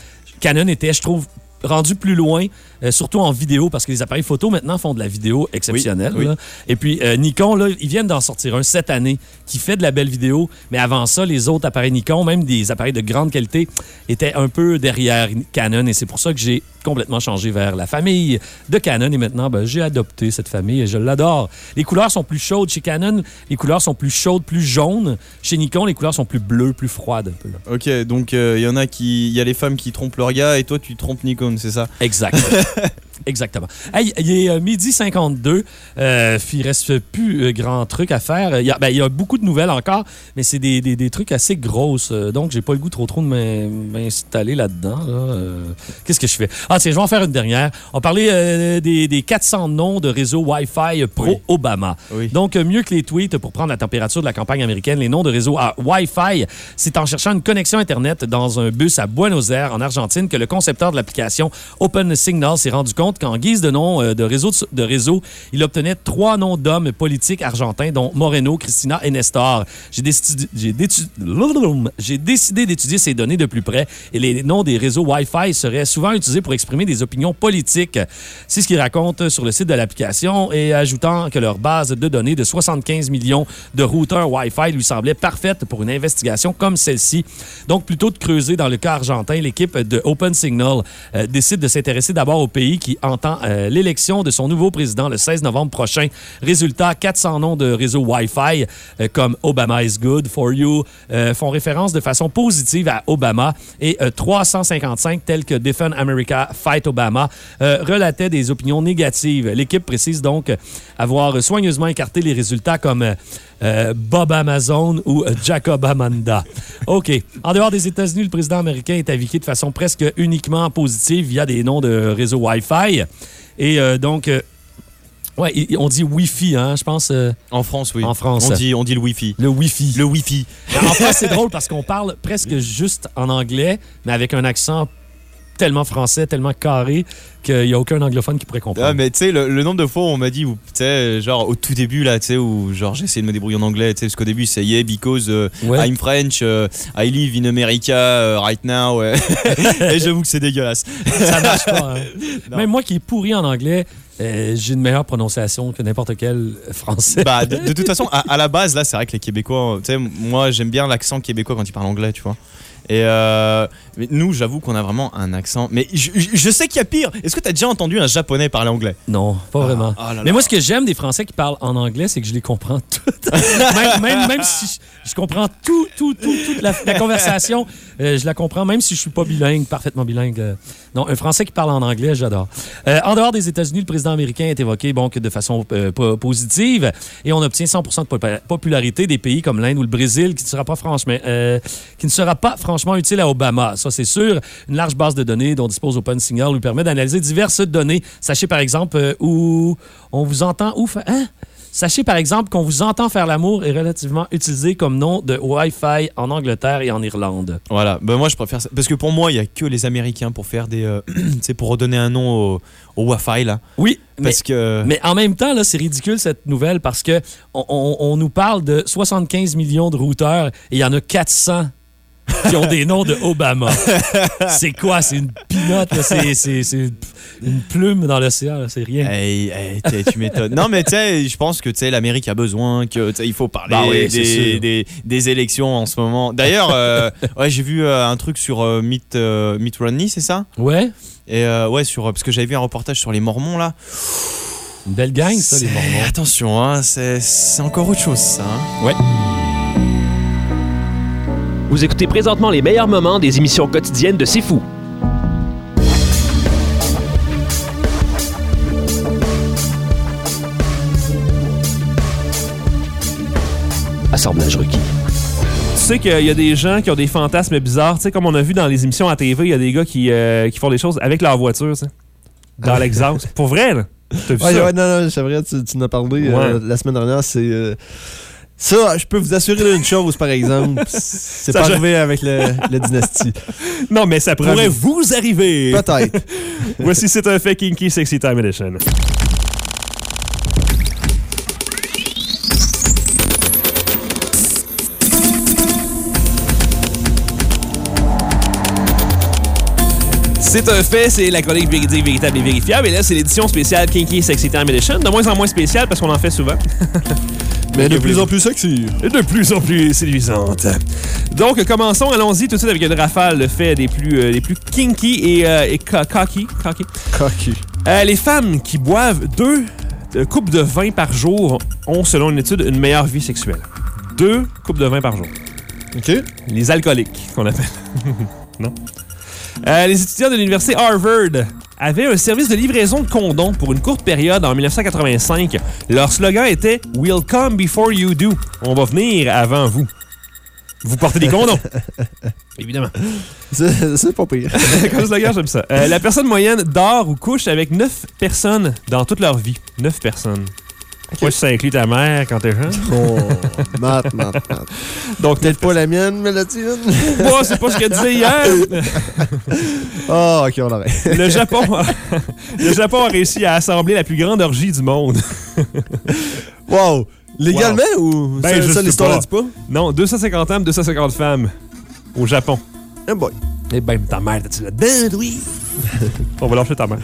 Canon était, je trouve, rendu plus loin, euh, surtout en vidéo, parce que les appareils photo maintenant font de la vidéo exceptionnelle. Oui, oui. là. Et puis euh, Nikon, là, ils viennent d'en sortir un cette année qui fait de la belle vidéo, mais avant ça, les autres appareils Nikon, même des appareils de grande qualité, étaient un peu derrière Canon, et c'est pour ça que j'ai complètement changé vers la famille de Canon, et maintenant, ben, j'ai adopté cette famille et je l'adore. Les couleurs sont plus chaudes chez Canon, les couleurs sont plus chaudes, plus jaunes. Chez Nikon, les couleurs sont plus bleues, plus froides un peu. là. Ok, donc il y en a qui. Il y a les femmes qui trompent leur gars et toi tu trompes Nikon, c'est ça? Exact. Exactement. Hey, il est euh, midi 52. Euh, il reste plus euh, grand truc à faire. Il y, a, ben, il y a beaucoup de nouvelles encore, mais c'est des, des- des trucs assez grosses. Euh, donc, j'ai pas le goût trop trop de m'in- m'installer là-dedans. là. Euh, Qu'est-ce que je fais? Ah, tiens, je vais en faire une dernière. On parlait euh, des, des 400 noms de réseau Wi-Fi pro-Obama. Oui. Donc, mieux que les tweets pour prendre la température de la campagne américaine, les noms de réseau à Wi-Fi, c'est en cherchant une connexion Internet dans un bus à Buenos Aires, en Argentine, que le concepteur de l'application Open Signal s'est rendu compte qu'en guise de nom euh, de, réseau, il obtenait trois noms d'hommes politiques argentins, dont Moreno, Cristina et Nestor. J'ai décidé d'étudier ces données de plus près et les noms des réseaux Wi-Fi seraient souvent utilisés pour exprimer des opinions politiques. C'est ce qu'il raconte sur le site de l'application et ajoutant que leur base de données de 75 millions de routeurs Wi-Fi lui semblait parfaite pour une investigation comme celle-ci. Donc, plutôt de creuser dans le cas argentin, l'équipe de Open Signal euh, décide de s'intéresser d'abord au pays qui entend euh, l'élection de son nouveau président le 16 novembre prochain. Résultat, 400 noms de réseaux Wi-Fi euh, comme Obama is good for you euh, font référence de façon positive à Obama et euh, 355 tels que Defend America, Fight Obama relataient des opinions négatives. L'équipe précise donc avoir soigneusement écarté les résultats comme euh, Bob Amazon ou euh, Jacob Amanda. OK. En dehors des États-Unis, le président américain est aviqué de façon presque uniquement positive via des noms de réseaux Wi-Fi. Et euh, donc, euh, ouais, on dit Wi-Fi, hein, je pense. euh, En France, oui. En France. On dit, on dit le Wi-Fi. le Wi-Fi. Le Wi-Fi. En France, c'est drôle parce qu'on parle presque juste en anglais, mais avec un accent tellement français, tellement carré, qu'il n'y a aucun anglophone qui pourrait comprendre. Ah, mais tu sais, le, le nombre de fois où on m'a dit, tu sais, genre au tout début, là, tu sais, où genre essayé de me débrouiller en anglais, tu sais, parce qu'au début, c'est yeah, because euh, Ouais. I'm French, euh, I live in America euh, right now, ouais. Et j'avoue que c'est dégueulasse. Ça marche pas. hein. Même moi qui est pourri en anglais, euh, j'ai une meilleure prononciation que n'importe quel français. Bah, de, de toute façon, à, à la base, là, c'est vrai que les Québécois, tu sais, moi, j'aime bien l'accent québécois quand ils parlent anglais, tu vois. Et euh, mais nous, j'avoue qu'on a vraiment un accent. Mais je, je- je sais qu'il y a pire. Est-ce que tu as déjà entendu un japonais parler anglais? Non, pas vraiment. ah là là. Mais moi, ce que j'aime des Français qui parlent en anglais, c'est que je les comprends toutes. même, même, même si je, je comprends tout, tout, tout, toute la, la conversation, euh, je la comprends, même si je suis pas bilingue, parfaitement bilingue. euh. Non, un Français qui parle en anglais, j'adore. Euh, en dehors des États-Unis, le président américain est évoqué que de façon euh, po- positive et on obtient 100% de popularité des pays comme l'Inde ou le Brésil qui ne sera pas franchement, euh, qui ne sera pas franchement utile à Obama. Ça, c'est sûr. Une large base de données dont dispose OpenSignal lui permet d'analyser diverses données. Sachez par exemple où on vous entend où hein? Sachez par exemple qu'on vous entend faire l'amour est relativement utilisé comme nom de Wi-Fi en Angleterre et en Irlande. Voilà, ben moi je préfère ça. Parce que pour moi, il y a que les Américains pour faire des. euh, sais, pour redonner un nom au, au Wi-Fi, là. Oui, mais, Parce que. mais en même temps, là, c'est ridicule cette nouvelle parce que on, on- on nous parle de 75 millions de routeurs et il y en a 400 qui ont des noms de Obama. c'est quoi? C'est une pinotte, là. c'est une plume dans l'océan, c'est rien. Hey, hey, t'es- tu m'étonnes. non, mais tu sais, je pense que tu sais, l'Amérique a besoin, que tu sais, il faut parler Bah oui, des, des, des élections en ce moment. D'ailleurs, euh, ouais, j'ai vu euh, un truc sur euh, Mitt, euh, Mitt Romney, c'est ça? Ouais, Et ouais, sur parce que j'avais vu un reportage sur les Mormons là. une belle gang, ça, les Mormons. Attention, hein, c'est encore autre chose, ça. hein. Vous écoutez présentement les meilleurs moments des émissions quotidiennes de C'est Fou. Assemblage requis. Tu sais qu'il y a des gens qui ont des fantasmes bizarres. Tu sais, comme on a vu dans les émissions à TV, il y a des gars qui, euh, qui font des choses avec leur voiture, tu sais. Dans l'exhaust. Pour vrai, là. T'as vu Ouais, ça? ouais, non, non, c'est vrai, tu, tu en as parlé euh, la semaine dernière. C'est. euh, ça, je peux vous assurer une chose, par exemple. C'est pas je- arrivé avec le, la dynastie. Non, mais ça pourrait vous arriver. Peut-être. Voici C'est un fait Kinky Sexy Time Edition. C'est un fait, c'est la chronique véridique, véritable et vérifiable. Et là, c'est l'édition spéciale Kinky Sexy Time Edition. De moins en moins spéciale parce qu'on en fait souvent. Mais de plus en plus sexy. Et de plus en plus séduisante. Donc, commençons, allons-y tout de suite avec une rafale de faits des plus, euh, les plus kinky et, euh, et cocky. cocky. Cocu. Euh, les femmes qui boivent deux coupes de vin par jour ont, selon une étude, une meilleure vie sexuelle. Deux coupes de vin par jour. OK. Les alcooliques, qu'on appelle. non? Les étudiants de l'université Harvard avaient un service de livraison de condoms pour une courte période en 1985. Leur slogan était We'll come before you do. On va venir avant vous. Vous portez des condoms. Évidemment. C'est c'est pas pire. Comme slogan, j'aime ça. Euh, la personne moyenne dort ou couche avec 9 personnes dans toute leur vie. 9 personnes. Moi, ça inclut ta mère quand t'es jeune. Oh, Matt, Matt. Donc, Peut-être pas la mienne, mais la tienne. Moi, c'est pas ce qu'elle disait hier. Ah, ok, on arrête. Le Japon, a- le Japon a réussi à assembler la plus grande orgie du monde. Wow! Légalement ou Ben, ça, je l'histoire la dit pas? Non, 250 hommes, 250 femmes au Japon. Eh boy. Eh ben, ta mère, t'as-tu là-dedans, oui? On va lâcher ta mère.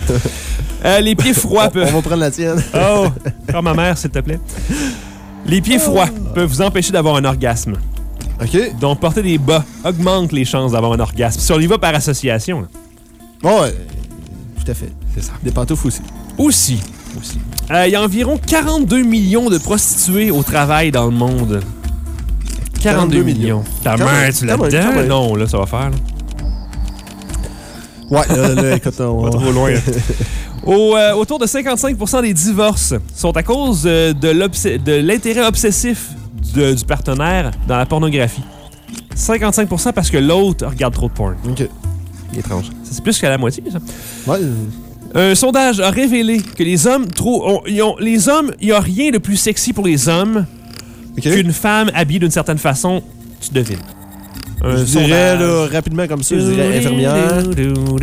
Euh, les pieds froids On, peuvent... on va prendre la tienne. Oh, prends ma mère, s'il te plaît. Les pieds froids peuvent vous empêcher d'avoir un orgasme. OK. Donc, porter des bas augmente les chances d'avoir un orgasme. Si on y va par association. Bon, ouais. Tout à fait. c'est ça. Des pantoufles aussi. Aussi. Aussi. Euh, Il y a environ 42 millions de prostituées au travail dans le monde. 42 millions. Ta Quand mère, tu l'as même. Non, là, ça va faire. là. Ouais, là, là, écoute, on On va trop loin. Au, euh, autour de 55% des divorces sont à cause euh, de l'intérêt obsessif de- du partenaire dans la pornographie. 55% parce que l'autre regarde trop de porn. OK. Étrange. C'est plus qu'à la moitié, ça. Ouais. Un sondage a révélé que les hommes trop, ont- ils ont- les hommes, il n'y a rien de plus sexy pour les hommes Qu'une femme habillée d'une certaine façon. Tu devines. Un Je dirais, sondage. là, rapidement comme ça, je dirais infirmière.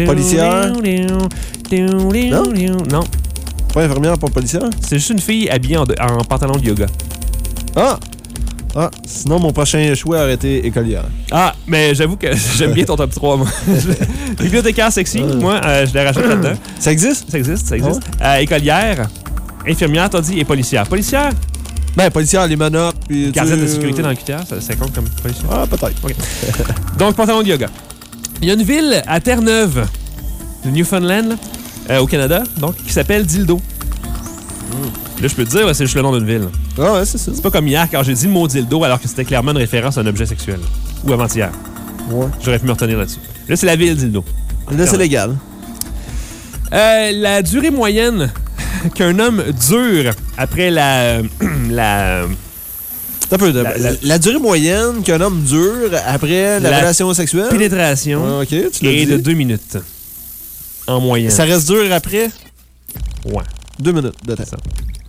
policière. Non? Non. Pas infirmière, pas policière. C'est juste une fille habillée en, en pantalon de yoga. Ah! Ah, sinon, mon prochain choix aurait été écolière. Ah, mais j'avoue que j'aime bien ton top 3, moi. Bibliothécaire sexy, moi, euh, je la rajoute là-dedans. Ça existe? Ça existe, ça existe. Euh, écolière, infirmière, t'as dit, et policière. Policière, Ben, policière, les menottes, puis... de sécurité dans le QTR, ça, ça compte comme policière. Ah, peut-être. Donc, pantalon de yoga. Il y a une ville à Terre-Neuve, le Newfoundland, là, euh, au Canada, donc, qui s'appelle Dildo. Là, je peux te dire, ouais, c'est juste le nom d'une ville. Ah, ouais, c'est ça. C'est pas comme hier quand j'ai dit le mot dildo alors que c'était clairement une référence à un objet sexuel. Ou avant-hier. Ouais. J'aurais pu me retenir là-dessus. Là, c'est la ville dildo. Là, c'est légal. Euh, la durée moyenne qu'un homme dure après la. la un peu de- La- la, la- durée moyenne qu'un homme dure après la, La relation sexuelle? pénétration Ah, ok, tu l'as est dit. de deux minutes. En moyenne. Ça reste dur après? Ouais. deux minutes de temps.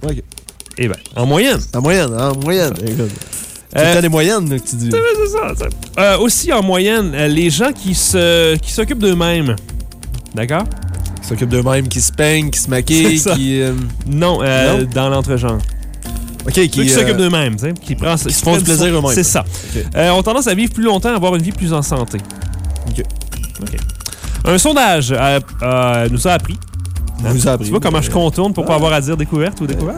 Ok. Eh ben, en moyenne. En moyenne, en moyenne. C'est Euh, le temps des moyennes que tu dis. c'est ça, ça. Euh, aussi, en moyenne, euh, les gens qui se qui s'occupent d'eux-mêmes. D'accord? Qui s'occupe d'eux-mêmes, qui se peignent, qui se maquillent, qui. euh, Non, euh, Non? dans l'entre-genre. Ok, qui. Ceux qui euh, s'occupent d'eux-mêmes, qui, prennent- qui se font du plaisir eux-mêmes. C'est ça. Ok. Euh, ont tendance à vivre plus longtemps, à avoir une vie plus en santé. Ok. OK. Un sondage nous a appris. Vous appris. Tu vois comment je contourne pour pas avoir à dire découverte ou découvert?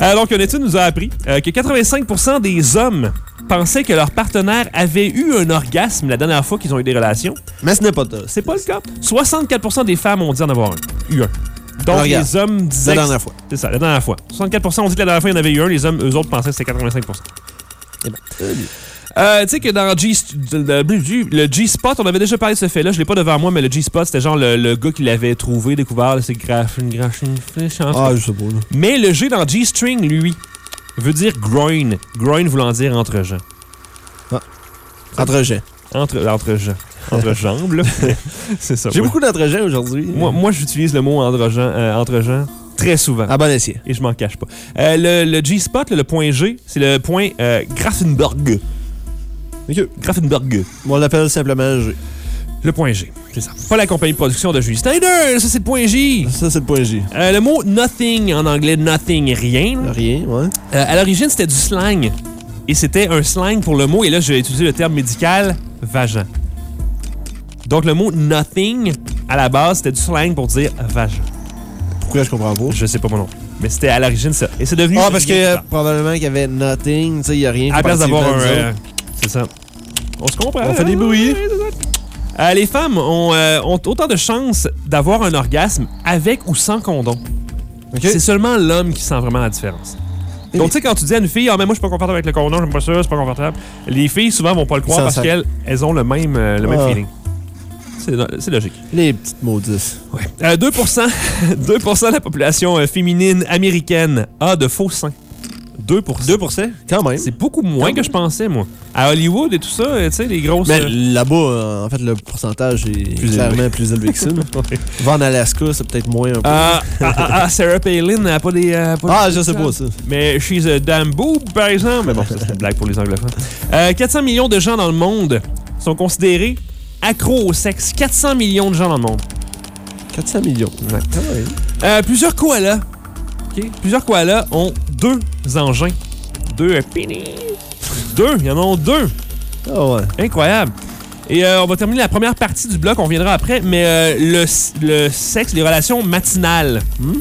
Euh, donc, une étude nous a appris euh, que 85% des hommes pensaient que leur partenaire avait eu un orgasme la dernière fois qu'ils ont eu des relations. Mais ce n'est pas ça. C'est pas le cas. 64% des femmes ont dit en avoir un. Eu un. Donc, orgasme. les hommes disaient... La dernière fois. C'est ça, la dernière fois. 64% ont dit que la dernière fois, il y en avait eu un. Les hommes, eux autres, pensaient que c'était 85 Eh ben. Euh, tu sais que dans G, le, G-Spot, on avait déjà parlé de ce fait-là. Je l'ai pas devant moi, mais le G-Spot, c'était genre le, le gars qui l'avait trouvé, découvert. C'est fish, en tout Ah, je sais pas. là. Mais le G dans G-String, lui, veut dire groin. Groin voulant dire entre gens. Entre gens. Entre, entre gens. Entre jambes, là. C'est ça. J'ai beaucoup d'entre gens aujourd'hui. Moi, moi j'utilise le mot entre gens, euh, entre gens très souvent. À bon escient. Et je m'en cache pas. Euh, le le G-Spot, le point G, c'est le point euh, Grafenberg. Ok. Grafenberg. On l'appelle simplement G. Le point G, c'est ça. Pas la compagnie de production de Julie Snyder, ça c'est le point J. Ça, c'est le point J. Euh, le mot nothing en anglais, nothing, rien. Rien, ouais. Euh, à l'origine, c'était du slang. Et c'était un slang pour le mot, et là, je vais utiliser le terme médical, vagin. Donc, le mot nothing, à la base, c'était du slang pour dire vagin. Pourquoi je comprends pas? Je sais pas mon nom. Mais c'était à l'origine ça. Et c'est devenu. Ah, parce que euh, probablement qu'il y avait nothing, tu sais, il n'y a rien. À la place d'avoir un. C'est ça. On se comprend. On fait des hein? bruits. C'est ça. Euh, les femmes ont, euh, ont autant de chances d'avoir un orgasme avec ou sans condom. C'est seulement l'homme qui sent vraiment la différence. Et Donc, tu sais, quand tu dis à une fille, ah, mais moi, je suis pas confortable avec le condom, j'aime pas ça, c'est pas confortable. Les filles, souvent, vont pas le croire parce qu'elles elles ont le même, euh, le même Ah. feeling. C'est logique. Les petites maudites. Ouais. Euh, 2, 2 de la population féminine américaine a de faux seins. 2 2 quand même. C'est beaucoup moins que je pensais, moi. À Hollywood et tout ça, euh, tu sais, les grosses. Mais euh, là-bas, euh, en fait, le pourcentage est Plus clairement élevé. plus élevé que ça. Va en Alaska, c'est peut-être moins un peu. Ah, ah, ah, ah, Sarah Palin n'a pas des. pas Ah, des- je sais pas ça. Mais she's a damn boob, par exemple. Mais bon, c'est une blague pour les anglophones. Euh, 400 millions de gens dans le monde sont considérés accros au sexe. 400 millions de gens dans le monde. 400 millions. Ouais. Euh, plusieurs koalas. OK? Plusieurs koalas ont deux engins. Deux pénis. Deux. Ils en ont deux. Ah ouais. Incroyable. Et euh, on va terminer la première partie du bloc, on reviendra après, mais euh, le, sexe, les relations matinales hmm,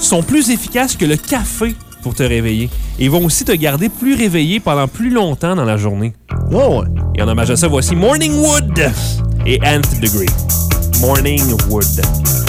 sont plus efficaces que le café pour te réveiller. Et vont aussi te garder plus réveillé pendant plus longtemps dans la journée. Ah ouais. Et en hommage à ça, voici Morning Wood et Nth Degree. Morning Wood.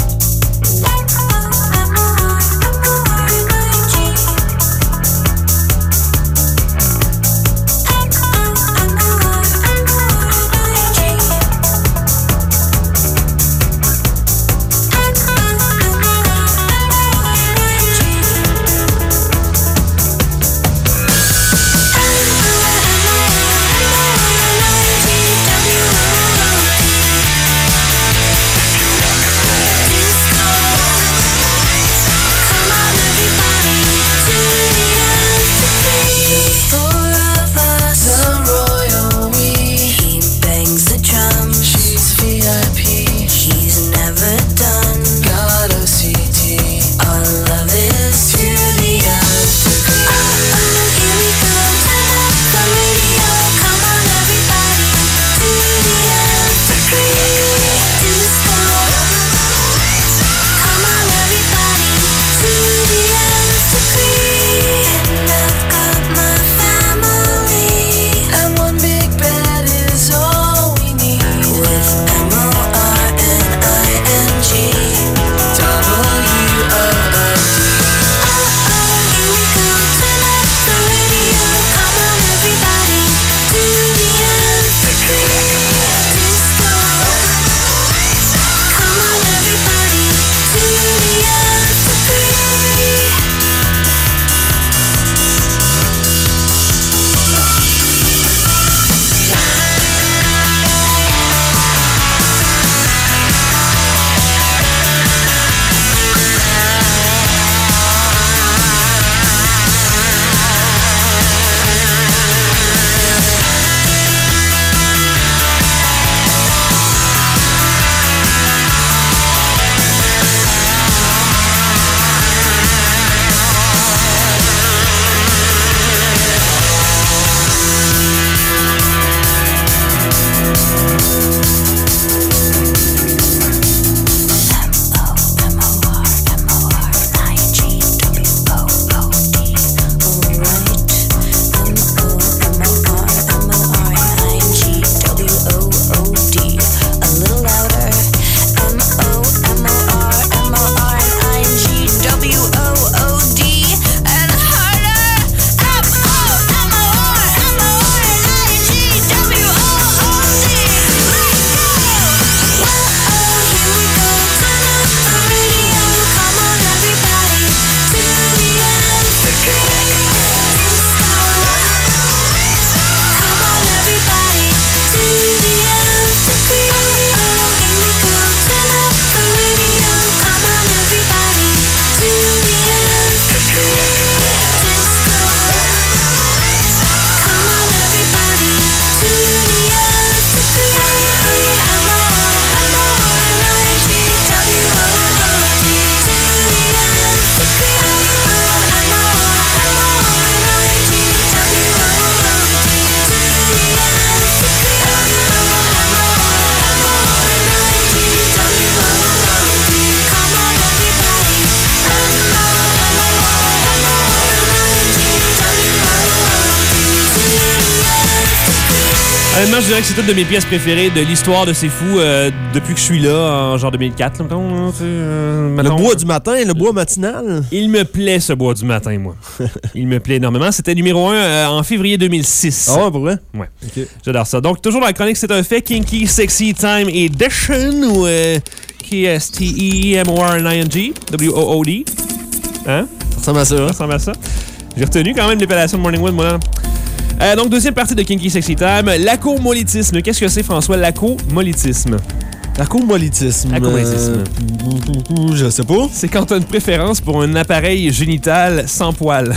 Une de mes pièces préférées de l'histoire de C'est Fou euh, depuis que je suis là, en genre 2004. là, mettons, tu sais, euh, Le bois du matin, le bois matinal? Il me plaît, ce bois du matin, moi. Il me plaît énormément. C'était numéro 1 en février 2006. Ah ouais, pour vrai? Ouais. J'adore ça. Donc, toujours dans la chronique, c'est un fait. Kinky Sexy Time Edition ou euh, K-S-T-E-M-O-R-N-I-N-G. W-O-O-D. Hein? Ça ressemble à ça. Ça ressemble à ça. J'ai retenu quand même l'épellation de Morning Wood, moi, là. Euh, donc, deuxième partie de Kinky Sexy Time. L'acomolytisme. Qu'est-ce que c'est, François? L'acomolytisme. L'acomolytisme. L'acomolytisme. Euh, je sais pas. C'est quand t'as une préférence pour un appareil génital sans poils.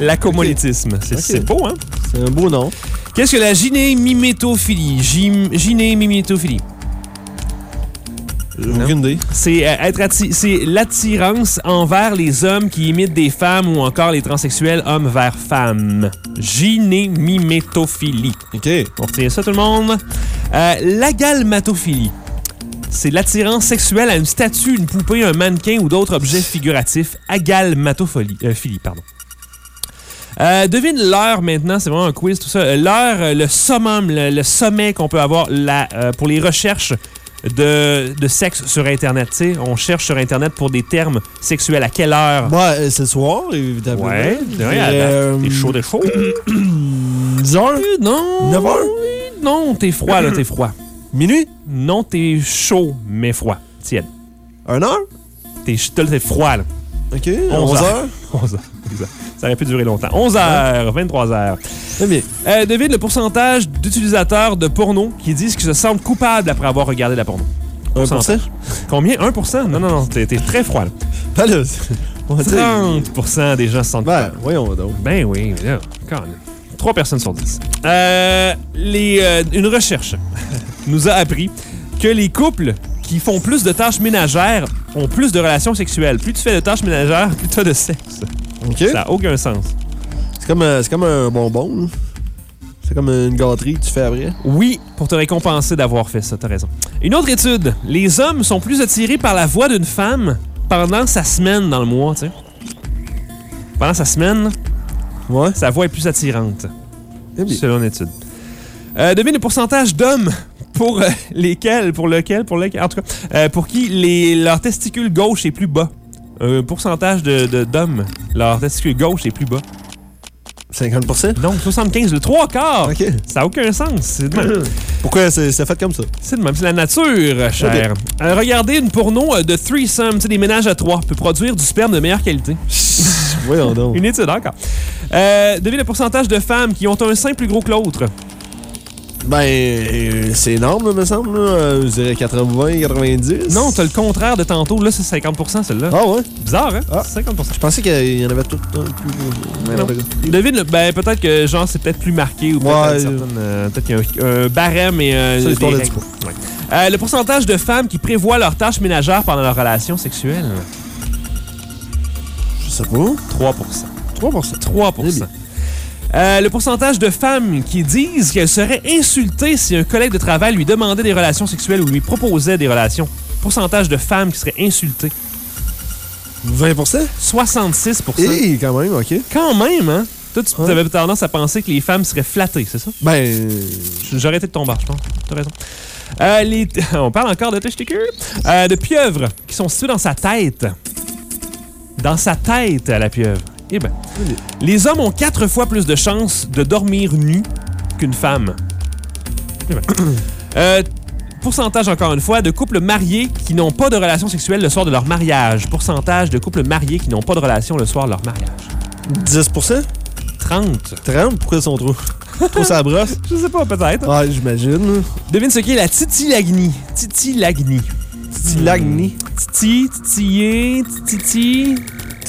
C'est Ok. c'est beau, hein? C'est un beau nom. Qu'est-ce que la gynémimétophilie? Gym- Gynémimétophilie. J'ai aucune idée. C'est euh, être atti- c'est l'attirance envers les hommes qui imitent des femmes ou encore les transsexuels hommes vers femmes. Gynémimétophilie. OK. On retient ça tout le monde. Euh, L'agalmatophilie. C'est l'attirance sexuelle à une statue, une poupée, un mannequin ou d'autres objets figuratifs. Agalmatophilie. euh, philie, pardon. Euh, devine l'heure maintenant, c'est vraiment un quiz, tout ça. Euh, L'heure, le summum, le, le sommet qu'on peut avoir euh, pour les recherches de, de sexe sur Internet. tu sais. on cherche sur Internet pour des termes sexuels. À quelle heure? Ouais, euh, c'est le soir, évidemment. Ouais, ouais, Euh, t'es chaud, t'es chaud. 10 heures? Non. 9 heures? Non, t'es froid, là, t'es froid. Minuit? Non, t'es chaud, mais froid. Tiède. 1 heure? T'es froid, là. OK. 11 11 heures. heures? 11 heures. Ça aurait pu durer longtemps. 11 heures, 23 heures. Très bien. Euh, devine le pourcentage d'utilisateurs de porno qui disent qu'ils se sentent coupables après avoir regardé la porno. 1 Pourcentage. Combien? 1% Non, non, non, t'es très froid, là. Pas dire- 30% des gens se sentent Ben, coupables. voyons donc. Ben oui, mais là, quand même. 3 personnes sur 10. Euh, les, euh, une recherche nous a appris que les couples qui font plus de tâches ménagères ont plus de relations sexuelles. Plus tu fais de tâches ménagères, plus tu as de sexe. Ça n'a aucun sens. C'est comme, euh, c'est comme un bonbon. là. C'est comme une gâterie que tu fais après. Oui, pour te récompenser d'avoir fait ça, t'as raison. Une autre étude. Les hommes sont plus attirés par la voix d'une femme pendant sa semaine dans le mois, tu sais. Pendant sa semaine, Ouais. sa voix est plus attirante. Eh bien. selon une étude. Euh, devine le pourcentage d'hommes pour euh, lesquels, pour lequel, pour lequel, en tout cas, euh, pour qui les, leur testicule gauche est plus bas. Un pourcentage de, d'hommes, leur testicule gauche est plus bas. 50% Donc 75, le trois quarts. OK. Ça n'a aucun sens. C'est de même. Pourquoi c'est fait comme ça? C'est de même. C'est la nature, cher. Euh, regardez une porno euh, de threesome, tu sais, des ménages à trois, peut produire du sperme de meilleure qualité. Voyons donc. Une étude encore. Euh, devine le pourcentage de femmes qui ont un sein plus gros que l'autre. Ben, euh, c'est énorme, me semble. Là. Euh, Je dirais 80, 90. Non, t'as le contraire de tantôt. Là, c'est 50% celle-là. Ah ouais? Bizarre, hein? Ah. 50% Je pensais qu'il y en avait tout un plus. Mais non. Devine, le- ben, peut-être que genre c'est peut-être plus marqué ou peut-être Ouais, certaine, euh, peut-être qu'il y a un, un barème et euh, Ça, l'histoire des le règles. Ouais. Euh, le pourcentage de femmes qui prévoient leurs tâches ménagères pendant leur relation sexuelle, Je sais pas. 3 3% 3 Euh, le pourcentage de femmes qui disent qu'elles seraient insultées si un collègue de travail lui demandait des relations sexuelles ou lui proposait des relations. Pourcentage de femmes qui seraient insultées. 20% 66% Eh, quand même, OK. Quand même, hein? Toi, tu Ouais. avais tendance à penser que les femmes seraient flattées, c'est ça? Ben, euh, J'aurais été de ton bar, je pense. T'as raison. Euh, les... On parle encore de testicules. Euh, de pieuvres qui sont situées dans sa tête. Dans sa tête, à la pieuvre. Eh ben, les hommes ont quatre fois plus de chances de dormir nus qu'une femme. Eh ben. Euh, pourcentage, encore une fois, de couples mariés qui n'ont pas de relation sexuelle le soir de leur mariage. Pourcentage de couples mariés qui n'ont pas de relation le soir de leur mariage. 10% 30. 30 Pourquoi ils sont trop. trop ça brosse? Je sais pas, peut-être. Ah, j'imagine. Devine ce qu'est la titilagnie. Titilagnie. Petit lagni. Titi, titiller, titi,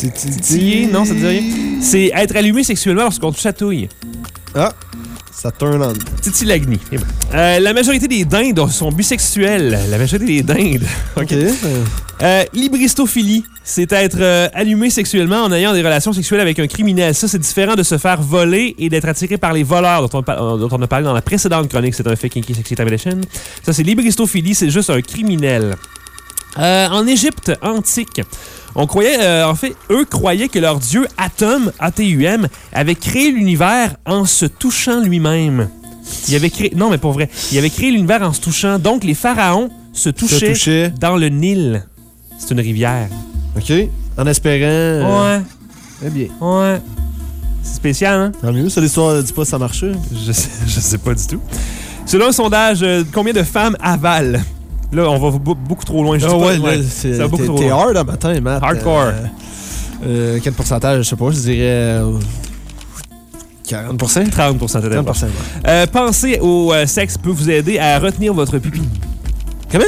titiller, non, ça te dit rien? C'est être allumé sexuellement lorsqu'on te chatouille. Ah, ça turn on. Titilagnie. Eh ben. Euh, la majorité des dindes sont bisexuels. La majorité des dindes. OK. euh, Euh, Libristophilie, c'est être euh, allumé sexuellement en ayant des relations sexuelles avec un criminel. Ça, c'est différent de se faire voler et d'être attiré par les voleurs dont on, par- dont on a parlé dans la précédente chronique. C'est un fait kinky sexy edition. Ça, c'est libristophilie, c'est juste un criminel. Euh, en Égypte antique, on croyait, euh, en fait, eux croyaient que leur dieu Atum, A-T-U-M, avait créé l'univers en se touchant lui-même. Il avait créé, non mais pour vrai, il avait créé l'univers en se touchant. Donc les pharaons se touchaient dans le Nil. C'est une rivière. OK. En espérant. euh, Ouais, Eh bien. ouais. C'est spécial, hein? Tant mieux, ça, l'histoire dit pas ça marchait. Je sais, je sais pas du tout. Selon un sondage, euh, combien de femmes avalent? Là, on va be- beaucoup trop loin. Je Ah ouais, c'est- beaucoup trop loin. hard un matin, Matt. Hardcore. Euh, Euh, quel pourcentage, je sais pas, je dirais. euh, 40% 30 t'étais 30 pas. ouais. Euh, penser au euh, sexe peut vous aider à retenir votre pipi. Comment?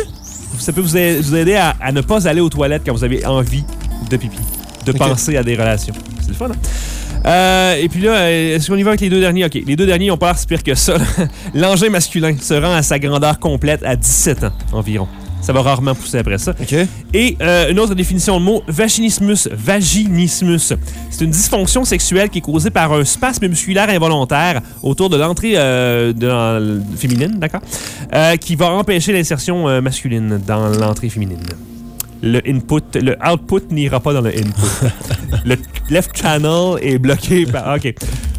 Ça peut vous aider à, à ne pas aller aux toilettes quand vous avez envie de pipi, de penser à des relations. C'est le fun, hein? Euh, et puis là, euh, est-ce qu'on y va avec les deux derniers? OK, les deux derniers ont pas l'air pire que ça. L'engin masculin se rend à sa grandeur complète à 17 ans environ. Ça va rarement pousser après ça. OK. Et euh, une autre définition de mot, vaginismus. Vaginismus. C'est une dysfonction sexuelle qui est causée par un spasme musculaire involontaire autour de l'entrée euh, féminine, d'accord? Euh, qui va empêcher l'insertion masculine dans l'entrée féminine. Le input, le output n'ira pas dans le input. le left channel est bloqué par. OK.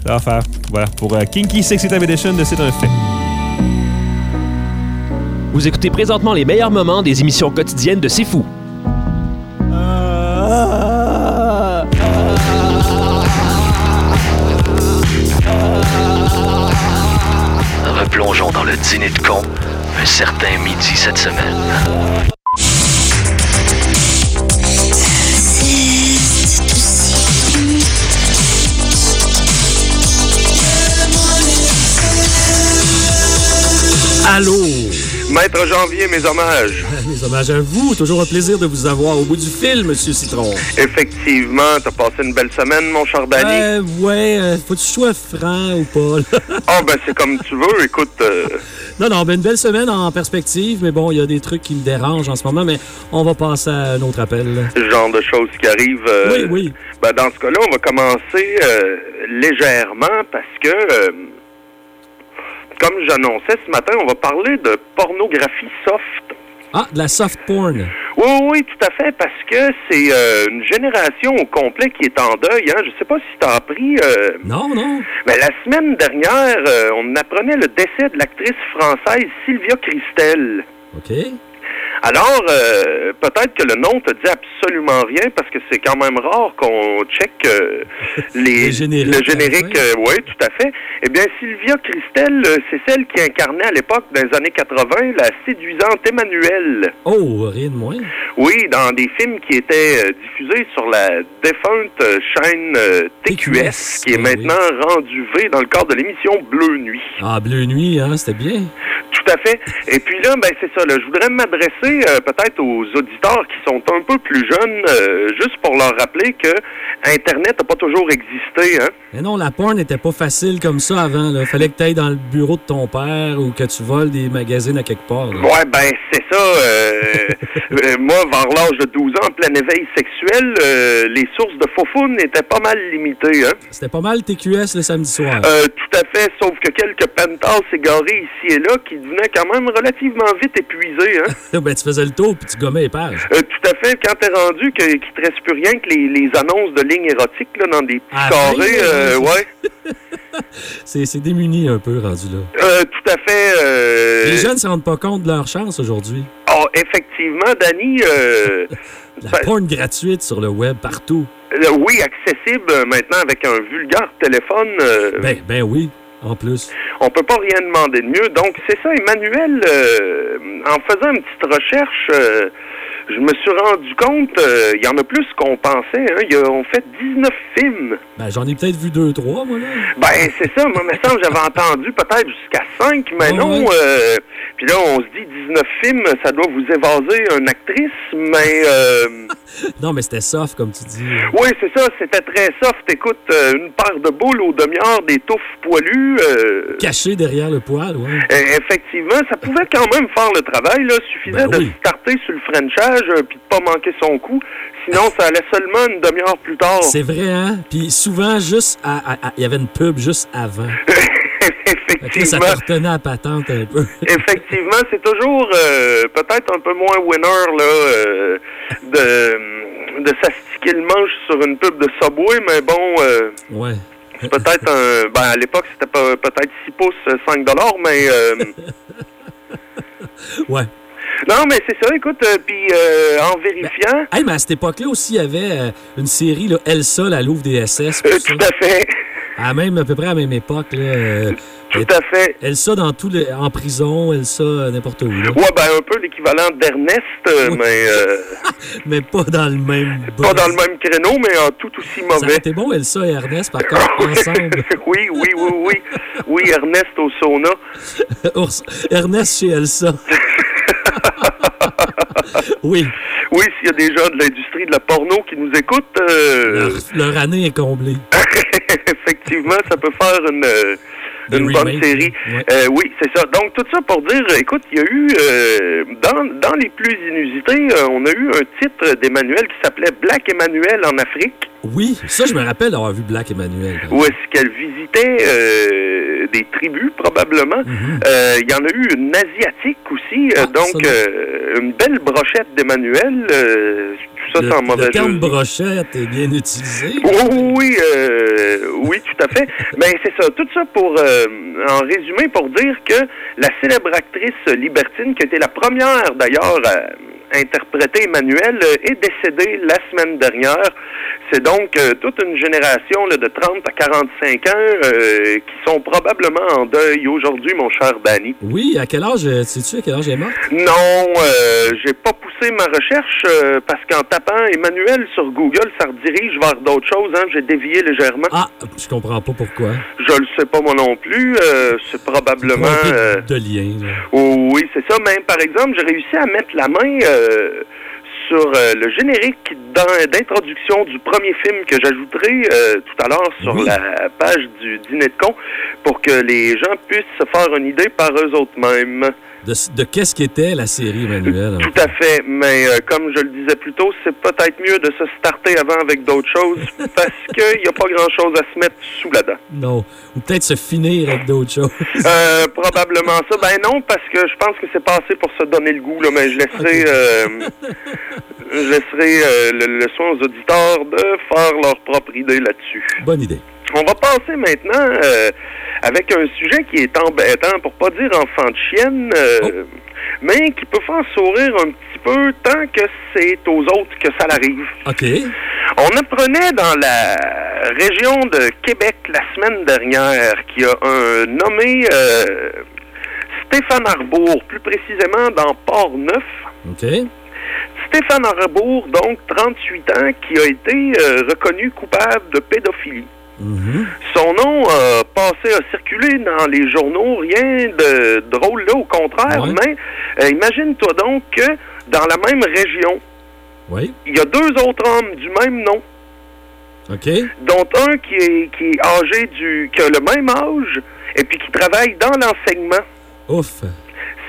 Ça va faire. Voilà. Pour euh, Kinky Sexy Time Edition, c'est un fait. Vous écoutez présentement les meilleurs moments des émissions quotidiennes de C'est Fou. Replongeons dans le dîner de con un certain midi cette semaine. Allô? Maître Janvier, mes hommages. Mes hommages à vous. Toujours un plaisir de vous avoir au bout du fil, Monsieur Citron. Effectivement, t'as passé une belle semaine, mon cher Danny. Euh, ouais, euh, faut que tu sois franc ou pas. Ah, ben c'est comme tu veux. Écoute, euh, non, non, ben une belle semaine en perspective, mais bon, il y a des trucs qui me dérangent en ce moment, mais on va passer à un autre appel. ce genre de choses qui arrivent. euh, Oui, oui. Ben, dans ce cas-là, on va commencer légèrement parce que, comme j'annonçais ce matin, on va parler de pornographie soft. Ah, de la soft porn. Oui, oui, tout à fait, parce que c'est euh, une génération au complet qui est en deuil. Hein. Je sais pas si t'as appris. euh, Non, non. Mais la semaine dernière, euh, on apprenait le décès de l'actrice française Sylvia Christel. OK. Alors, euh, peut-être que le nom te dit absolument rien parce que c'est quand même rare qu'on check euh, les, le générique. hein, oui, tout à fait. Eh bien, Sylvia Christel, euh, c'est celle qui incarnait à l'époque, dans les années 80, la séduisante Emmanuelle. Oh, rien de moins. Oui, dans des films qui étaient euh, diffusés sur la défunte euh, chaîne euh, TQS, TQS, qui est maintenant rendue V dans le cadre de l'émission Bleu Nuit. Ah, Bleu Nuit, hein, c'était bien. Tout à fait. Et puis là, ben c'est ça. Là, je voudrais m'adresser euh, peut-être aux auditeurs qui sont un peu plus jeunes, euh, juste pour leur rappeler que Internet n'a pas toujours existé. Hein? Mais non, la porn n'était pas facile comme ça avant. Il fallait que tu ailles dans le bureau de ton père ou que tu voles des magazines à quelque part. là. Ouais, ben c'est ça. euh, moi, vers l'âge de 12 ans, en plein éveil sexuel, les sources de faufounes étaient pas mal limitées. Hein? C'était pas mal TQS le samedi soir. Tout à fait, sauf que quelques pentas égarés ici et là qui devenaient quand même relativement vite épuisés. Hein? Ben, tu faisais le tour puis tu gommais les pages. Euh, tout à fait, quand t'es rendu qu'il te reste plus rien que les, les annonces de lignes érotiques là, dans des petits Ah, carrés, euh, ouais. C'est démuni un peu rendu là. Euh, tout à fait. Les jeunes ne se rendent pas compte de leur chance aujourd'hui. oh, effectivement, Danny, La Ben- porn gratuite sur le web partout. oui, accessible maintenant avec un vulgaire téléphone. Ben, ben oui, en plus. On peut pas rien demander de mieux. Donc, c'est ça, Emmanuel, euh, en faisant une petite recherche, euh, je me suis rendu compte, euh, il y en a plus qu'on pensait. Hein. Il y a- on fait 19 films. Ben, j'en ai peut-être vu deux, trois, moi, là. Ben, c'est ça. Moi, me semble j'avais entendu peut-être jusqu'à 5, mais Ah non. ouais. euh, Puis là, on se dit 19 films, ça doit vous évaser une actrice, mais... euh, Non, mais c'était soft, comme tu dis. oui, c'est ça, c'était très soft. Écoute, une paire de boules au demi-heure, des touffes poilues... euh, Caché derrière le poil, ouais. Euh, effectivement, ça pouvait quand même faire le travail. Là. Suffisait Ben de oui. starter sur le Frenchage euh, puis de pas manquer son coup. Sinon, ça allait seulement une demi-heure plus tard. C'est vrai, hein? Puis souvent, juste il y avait une pub juste avant. Là, ça Effectivement. te à patente un peu. Effectivement, c'est toujours euh, peut-être un peu moins winner là, euh, de, de s'astiquer le manche sur une pub de Subway, mais bon, euh, Ouais. peut-être un... Ben, à l'époque, c'était peut-être 6 pouces, euh, 5 dollars, mais... euh, Ouais. Non, mais c'est ça, écoute, euh, puis euh, en vérifiant... Hey, mais à cette époque-là aussi, il y avait euh, une série, là, Elsa, la Louvre des SS. tout tout à fait. À même, à peu près à la même époque, là. Tout à fait. Elsa dans tous les, en prison, Elsa n'importe où. là. Ouais, ben un peu l'équivalent d'Ernest, mais Mais pas dans le même. pas dans le même créneau, mais en tout aussi mauvais. été bon, Elsa et Ernest, par contre, ensemble. oui, oui, oui, oui. Oui, Ernest au sauna. Ernest chez Elsa. oui, Oui, s'il y a des gens de l'industrie de la porno qui nous écoutent, euh, leur, leur année est comblée. effectivement, ça peut faire une, une bonne série. ouais. Euh, oui, c'est ça. Donc, tout ça pour dire, écoute, il y a eu, euh, dans, dans les plus inusités, euh, on a eu un titre d'Emmanuel qui s'appelait Black Emmanuel en Afrique, Oui, ça, je me rappelle d'avoir vu Black Emmanuel. où est-ce qu'elle visitait euh, des tribus, probablement. Euh, Il y en a eu une asiatique aussi. Ah, donc euh, une belle brochette d'Emmanuel, tout ça le, sans mauvais le terme jeu. brochette est bien utilisé. Oui, oui, euh, oui, tout à fait. Ben c'est ça, tout ça pour, euh, en résumé, pour dire que la célèbre actrice libertine, qui a été la première d'ailleurs à interpréter Emmanuel, euh, est décédée la semaine dernière. C'est donc euh, toute une génération là, de 30 à 45 ans euh, qui sont probablement en deuil aujourd'hui, mon cher Danny. Oui, à quel âge, sais-tu à quel âge est morte? Non, j'ai pas poussé ma recherche parce qu'en tapant Emmanuel sur Google, ça redirige vers d'autres choses. Hein. J'ai dévié légèrement. Ah, je comprends pas pourquoi. Je le sais pas moi non plus. C'est probablement. De lien. là. oh, oui, c'est ça. Même par exemple, j'ai réussi à mettre la main euh, sur euh, le générique d'in- d'introduction du premier film que j'ajouterai euh, tout à l'heure sur Oui. la page du dîner de con pour que les gens puissent se faire une idée par eux autres mêmes. De, de qu'est-ce qu'était la série Emmanuel? Tout à fait, mais euh, comme je le disais plus tôt, c'est peut-être mieux de se starter avant avec d'autres choses parce qu'il n'y a pas grand-chose à se mettre sous la dent. Non. Ou peut-être se finir avec d'autres choses. Euh, probablement ça. Ben non, parce que je pense que c'est passé pour se donner le goût, là, mais je laisserai, euh, je laisserai euh, le, le soin aux auditeurs de faire leur propre idée là-dessus. Bonne idée. On va passer maintenant avec un sujet qui est embêtant, pour pas dire enfant de chienne, euh, mais qui peut faire sourire un petit peu tant que c'est aux autres que ça l'arrive. OK. On apprenait dans la région de Québec la semaine dernière qu'il y a un nommé euh, Stéphane Arbour, plus précisément dans Port-Neuf. OK. Stéphane Arbour, donc 38 ans, qui a été euh, reconnu coupable de pédophilie. Son nom a passé à circuler dans les journaux, rien de drôle là, au contraire, Ouais. mais euh, imagine-toi donc que dans la même région, il y a deux autres hommes du même nom, dont un qui est, qui est âgé du. qui a le même âge et puis qui travaille dans l'enseignement. Ouf.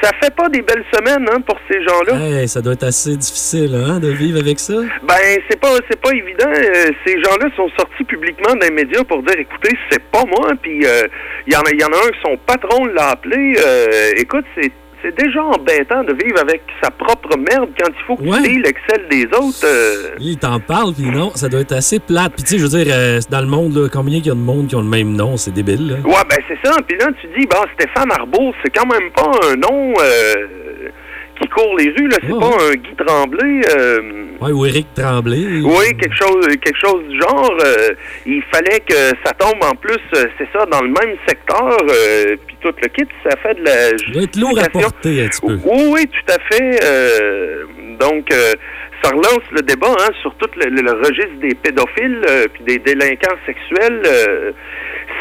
Ça fait pas des belles semaines hein, pour ces gens-là. Hey, ça doit être assez difficile hein, de vivre avec ça. Ben, c'est pas c'est pas évident. Euh, ces gens-là sont sortis publiquement dans les médias pour dire écoutez, c'est pas moi. Puis euh, il y en a y en a un, son patron l'a appelé. euh, écoute, c'est c'est déjà embêtant de vivre avec sa propre merde quand il faut que Ouais. tu l'excel des autres. euh. Il t'en parle, puis non, ça doit être assez plate. Puis tu sais, je veux dire, euh, dans le monde, là, combien il y a de monde qui ont le même nom? C'est débile, là. Ouais, ben c'est ça. Puis là, tu dis, bah Stéphane Arbour, c'est quand même pas un nom euh, qui court les rues. là. C'est Ouais, pas un Guy Tremblay. euh, Ouais, ou Éric Tremblay. Oui, quelque chose, quelque chose du genre. euh, il fallait que ça tombe en plus, euh, c'est ça, dans le même secteur, euh, puis tout le kit, ça fait de la Ça doit être lourd à porter un petit peu. Oui, oui, tout à fait. donc, ça relance le débat hein, sur tout le, le- le registre des pédophiles puis des délinquants sexuels.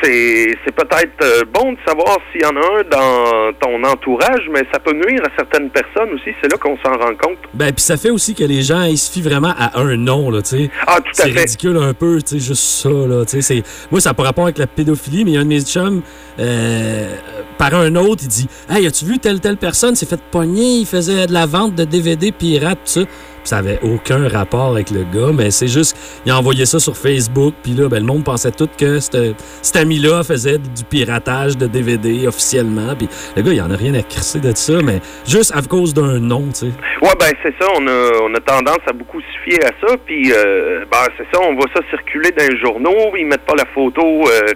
C'est c'est peut-être euh, bon de savoir s'il y en a un dans ton entourage, mais ça peut nuire à certaines personnes aussi. C'est là qu'on s'en rend compte. Ben, puis ça fait aussi que les gens, ils se fient vraiment à un nom, là, tu sais. Ah, tout à C'est fait. ridicule un peu, tu sais, juste ça, là, tu sais. c'est- Moi, ça n'a pas rapport avec la pédophilie, mais il y a un de mes chums, euh, par un autre, il dit « Hey, as-tu vu telle, telle personne? S'est fait pogner, il faisait de la vente de DVD pirates, tout ça. » ça avait aucun rapport avec le gars, mais c'est juste, il a envoyé ça sur Facebook, puis là, ben, le monde pensait tout que cet ami-là faisait du piratage de DVD officiellement, puis le gars, il en a rien à crisser de ça, mais juste à cause d'un nom, tu sais. Ouais, ben c'est ça. On a, on a tendance à beaucoup se fier à ça. Puis, euh, ben c'est ça. On voit ça circuler dans les journaux. Ils mettent pas la photo euh,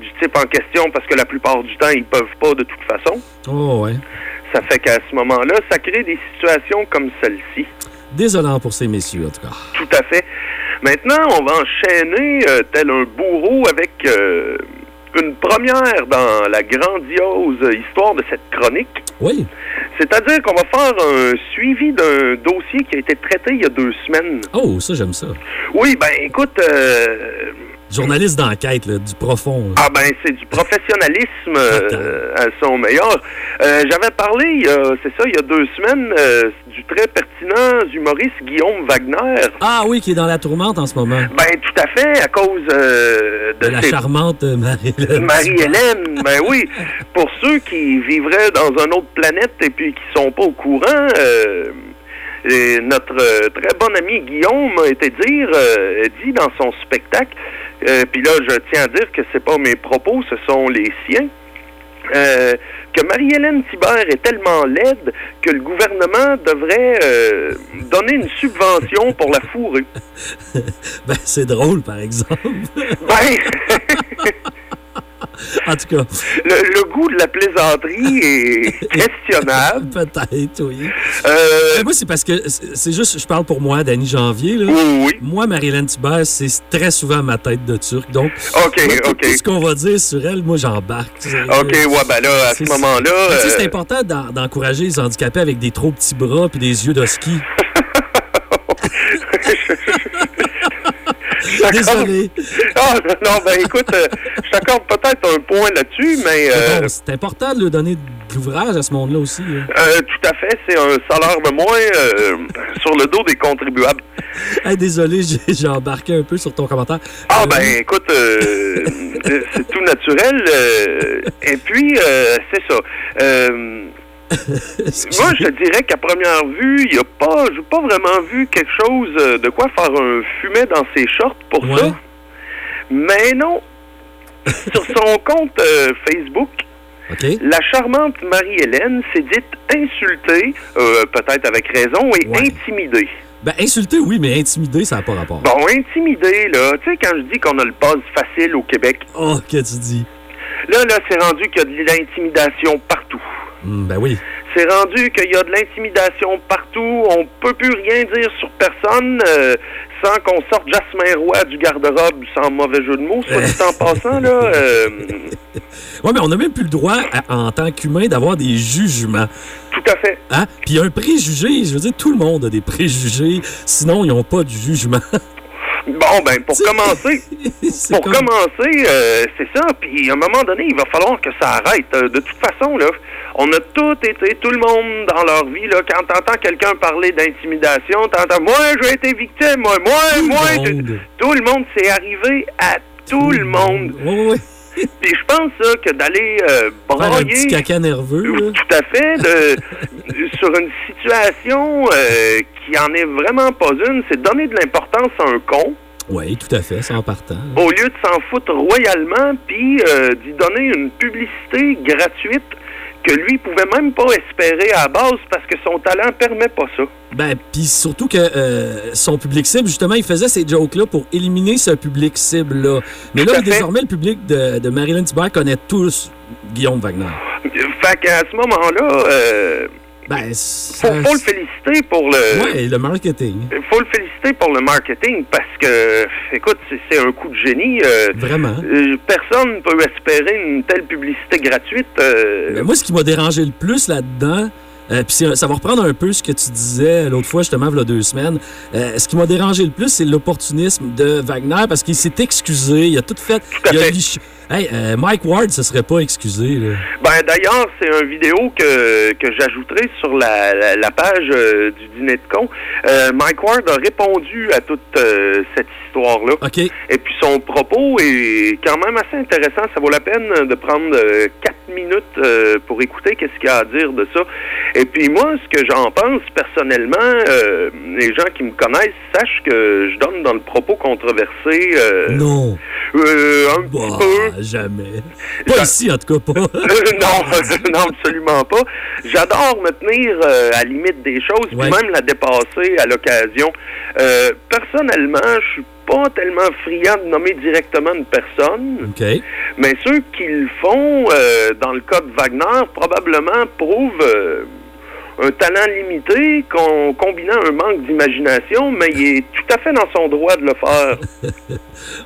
du type en question parce que la plupart du temps, ils peuvent pas de toute façon. Oh, ouais. Ça fait qu'à ce moment-là, ça crée des situations comme celle-ci. Désolant pour ces messieurs, en tout cas. Tout à fait. Maintenant, on va enchaîner euh, tel un bourreau avec euh, une première dans la grandiose histoire de cette chronique. Oui. C'est-à-dire qu'on va faire un suivi d'un dossier qui a été traité il y a deux semaines. Oh, ça, j'aime ça. Oui, ben écoute, euh, Journaliste d'enquête, du profond. là. ah ben c'est du professionnalisme euh, à son meilleur. Euh, J'avais parlé, c'est ça, il y a deux semaines, euh, du très pertinent humoriste Guillaume Wagner. Ah oui, qui est dans la tourmente en ce moment. Ben tout à fait, à cause euh, de, De la ses- charmante euh, Marie-Hélène. Marie-Hélène, ben oui. Pour ceux qui vivraient dans une autre planète et puis qui sont pas au courant, euh, et notre euh, très bon ami Guillaume a été dire, euh, dit dans son spectacle, euh, puis là je tiens à dire que c'est pas mes propos, ce sont les siens. euh, que Marie-Hélène Thibert est tellement laide que le gouvernement devrait euh, donner une subvention pour la fourrer. Ben, c'est drôle, par exemple. Ben, En tout cas, le, le goût de la plaisanterie est questionnable. peut-être, oui. Euh, Ben, moi, c'est parce que c'est juste, je parle pour moi, Danny Janvier. Là. Oui, oui. Moi, Marie-Hélène Thibert, c'est très souvent ma tête de turc. Donc, OK, moi, tout, ce qu'on va dire sur elle, moi, j'embarque. OK, ouais, ben là, à ce moment-là... Sais, c'est euh, important d'en- d'encourager les handicapés avec des trop petits bras puis des yeux de ski. Désolé. Ah, non, ben écoute, euh, je t'accorde peut-être un point là-dessus, mais... euh, Bon, c'est important de lui donner de l'ouvrage à ce monde-là aussi. là. euh, tout à fait, c'est un salaire de moins euh, sur le dos des contribuables. Hey, désolé, j'ai embarqué un peu sur ton commentaire. Ah ben écoute, c'est tout naturel. et puis, c'est ça. Moi, je te dirais qu'à première vue, il a pas, j'ai pas vraiment vu quelque chose euh, de quoi faire un fumet dans ses shorts pour Ouais. ça. Mais non. Sur son compte euh, Facebook, OK. la charmante Marie-Hélène s'est dite insultée, euh, peut-être avec raison, et Ouais. intimidée. Ben, insulter, oui, mais intimider, ça n'a pas rapport. Bon, intimidée, là, tu sais, quand je dis qu'on a le buzz facile au Québec, Oh, que tu dis? là, là, c'est rendu qu'il y a de l'intimidation partout. Hmm, ben oui. C'est rendu qu'il y a de l'intimidation partout. On peut plus rien dire sur personne euh, sans qu'on sorte Jasmin Roy du garde-robe, sans mauvais jeu de mots, soit dit en passant, là. euh, Ouais, mais on n'a même plus le droit, à- en tant qu'humain, d'avoir des jugements. tout à fait. Hein? Puis un préjugé, je veux dire, tout le monde a des préjugés, sinon ils n'ont pas de jugement. Bon, ben, pour commencer, pour comme- commencer, euh, c'est ça. Puis à un moment donné, il va falloir que ça arrête. Euh, de toute façon, là, on a tous été, tout le monde dans leur vie, là, quand t'entends quelqu'un parler d'intimidation, t'entends, moi, j'ai été victime, moi, moi, Tout moi, le monde. tout le monde, c'est arrivé à tout le monde. Ouais, ouais, ouais. Puis je pense que d'aller euh, Faire un broyer petit caca nerveux, là. tout à fait de, sur une situation euh, qui en est vraiment pas une, c'est donner de l'importance à un con Oui, tout à fait, c'est en partant. au lieu de s'en foutre royalement puis euh, d'y donner une publicité gratuite que lui pouvait même pas espérer à la base parce que son talent permet pas ça. Ben, puis surtout que euh, son public cible, justement, il faisait ces jokes-là pour éliminer ce public cible-là. Mais là, désormais, le public de, de Marilyn Thibert connaît tous Guillaume Wagner. Fait qu'à ce moment-là, euh, Ben, faut, faut le féliciter pour le. Ouais, le marketing. faut le féliciter pour le marketing parce que, écoute, c'est- un coup de génie. euh, Vraiment. euh, personne ne peut espérer une telle publicité gratuite. euh, Mais moi, ce qui m'a dérangé le plus là-dedans, puis c'est- ça va reprendre un peu ce que tu disais l'autre fois, justement, il y a deux semaines. Ce qui m'a dérangé le plus, c'est l'opportunisme de Wagner parce qu'il s'est excusé, il a tout fait. à il a fait. lich- Hey, euh, Mike Ward, se serait pas excusé. Là. Ben d'ailleurs, c'est une vidéo que, que j'ajouterai sur la, la, la page euh, du dîner de con. Euh, Mike Ward a répondu à toute cette histoire-là. OK. Et puis son propos est quand même assez intéressant. Ça vaut la peine de prendre quatre minutes pour écouter qu'est-ce qu'il y a à dire de ça. Et puis moi, ce que j'en pense personnellement, les gens qui me connaissent sachent que je donne dans le propos controversé euh, Non. un Bah, peu. Jamais. Pas ici, en tout cas, pas. non, non, absolument pas. J'adore me tenir euh, à la limite des choses, puis même la dépasser à l'occasion. Euh, personnellement, je suis pas tellement friand de nommer directement une personne, mais ceux qui le font, euh, dans le cas de Wagner, probablement prouvent un talent limité, con- combinant un manque d'imagination, mais il est tout à fait dans son droit de le faire.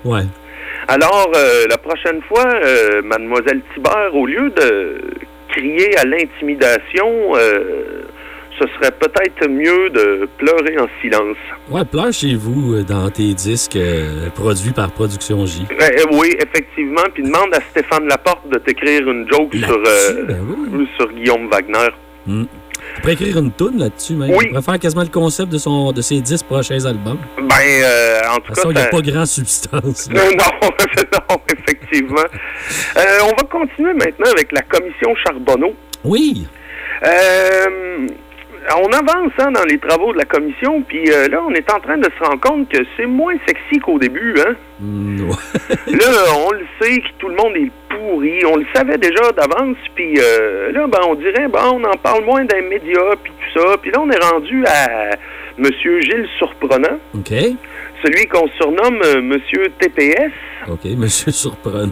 Ouais. Alors, euh, la prochaine fois, euh, mademoiselle Thibert, au lieu de crier à l'intimidation, euh, ce serait peut-être mieux de pleurer en silence. Ouais, pleure chez vous dans tes disques euh, produits par Production J. Euh, oui, effectivement. Puis demande à Stéphane Laporte de t'écrire une joke sur, euh, ben sur Guillaume Wagner. Hmm. Tu pourrais écrire une toune là-dessus, même. Oui. Tu pourrais faire quasiment le concept de, son, de ses 10 prochains albums. Ben, euh, en De tout toute façon, il n'y a pas grand substance. là. Non, non, effectivement. Euh, on va continuer maintenant avec la commission Charbonneau. Oui. Euh, on avance hein, dans les travaux de la commission, puis euh, là, on est en train de se rendre compte que c'est moins sexy qu'au début. Hein? Hmm, là, on le sait que tout le monde est pourri. On le savait déjà d'avance, puis euh, là, ben, on dirait, bon, on en parle moins d'un média, puis tout ça. Puis là, on est rendu à Monsieur Gilles Surprenant, OK. Celui qu'on surnomme euh, Monsieur TPS. OK, monsieur surprenant.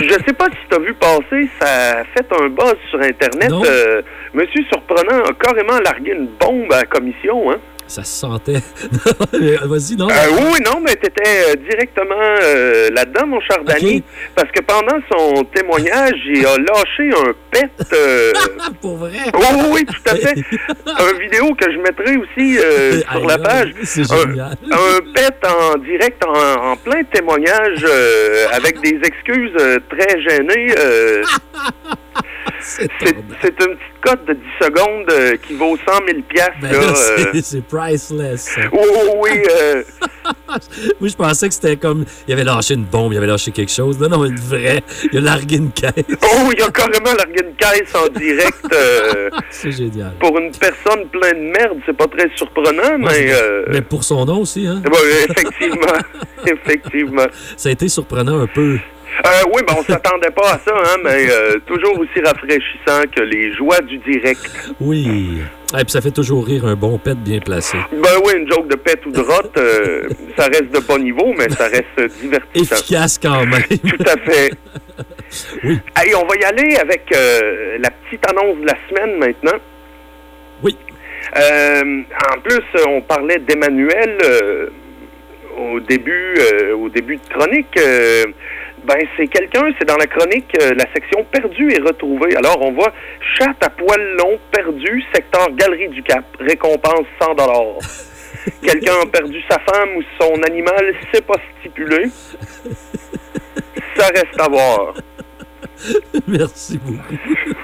Je sais pas si tu as vu passer, ça a fait un buzz sur Internet. Euh, Monsieur Surprenant a carrément largué une bombe à la commission. Hein? Ça se sentait. Vas-y, non? Euh, oui, non, mais tu étais directement euh, là-dedans, mon cher Danny, parce que pendant son témoignage, il a lâché un pet. euh, Pour vrai? Oui, oui, oui, tout à fait. Une vidéo que je mettrai aussi euh, sur la page. c'est Un- génial. Un, pet en direct, en, en plein témoignage, euh, avec des excuses euh, très gênées. c'est une petite cote de 10 secondes euh, qui vaut 100 000 piastres. Ben là, là, euh. c'est- priceless. ça. Oui, oui, oui. euh, Moi, je pensais que c'était comme. Il avait lâché une bombe, il avait lâché quelque chose. Non, non, une vraie. Il a largué une caisse. oh, il a carrément largué une caisse en direct. euh, C'est génial. pour une personne pleine de merde, c'est pas très surprenant, mais... euh, Mais pour son nom aussi, hein? effectivement, effectivement. Ça a été surprenant un peu. Euh, oui, ben on s'attendait pas à ça, hein, mais euh, toujours aussi rafraîchissant que les joies du direct. Oui. Et puis ça fait toujours rire un bon pet bien placé. Ben oui, une joke de pète ou de rotte, euh, ça reste de bon niveau, mais ça reste divertissant. Efficace quand même. Tout à fait. Oui. Allez, on va y aller avec la petite annonce de la semaine maintenant. Oui. En plus, on parlait d'Emmanuel au début, au début de chronique. Ben, c'est quelqu'un, c'est dans la chronique, euh, la section perdu et retrouvé. Alors, on voit chatte à poil long, perdu, secteur Galerie du Cap, récompense 100 Quelqu'un a perdu sa femme ou son animal, c'est pas stipulé. Ça reste à voir. Merci beaucoup.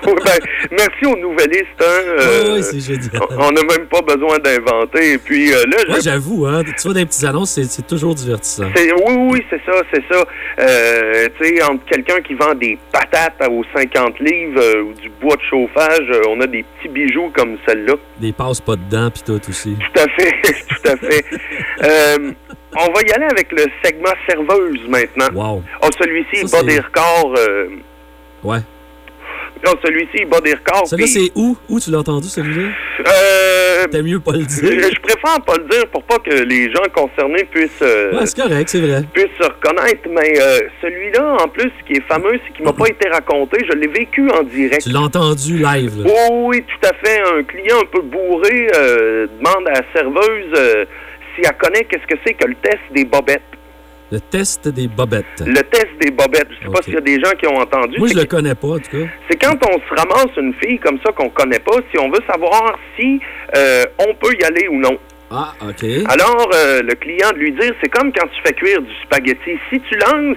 Oui, ben, merci aux nouvellistes. Hein, euh, Oui, c'est génial. on n'a même pas besoin d'inventer. Et puis euh, là, Moi, j'avoue, hein, tu vois des petites annonces, c'est- toujours divertissant. oui, oui, c'est ça, c'est ça. Euh, tu sais, entre quelqu'un qui vend des patates aux 50 livres ou du bois de chauffage, on a des petits bijoux comme celle-là. Des passes pas dedans, puis tout aussi. Tout à fait, tout à fait. On va y aller avec le segment serveuse maintenant. Wow. Oh, celui-ci, il bat des records. Ouais. oh, celui-ci, il bat des records. Celui-là, c'est où? Où tu l'as entendu, celui-là? Euh, T'as mieux pas le dire. je préfère pas le dire pour pas que les gens concernés puissent, euh, Ouais, c'est correct, c'est vrai. puissent se reconnaître, mais euh, celui-là, en plus, ce qui est fameux, c'est qu'il m'a pas été raconté. Je l'ai vécu en direct. Tu l'as entendu live, là. Oh, oui, tout à fait. Un client un peu bourré euh, demande à la serveuse si elle connaît qu'est-ce que c'est que le test des bobettes. Le test des bobettes. Le test des bobettes. Je sais pas s'il y a des gens qui ont entendu. Moi, je le connais pas, en tout cas. C'est quand on se ramasse une fille comme ça qu'on connaît pas, si on veut savoir si euh, on peut y aller ou non. Ah, OK. Alors, euh, le client de lui dire, c'est comme quand tu fais cuire du spaghetti. Si tu lances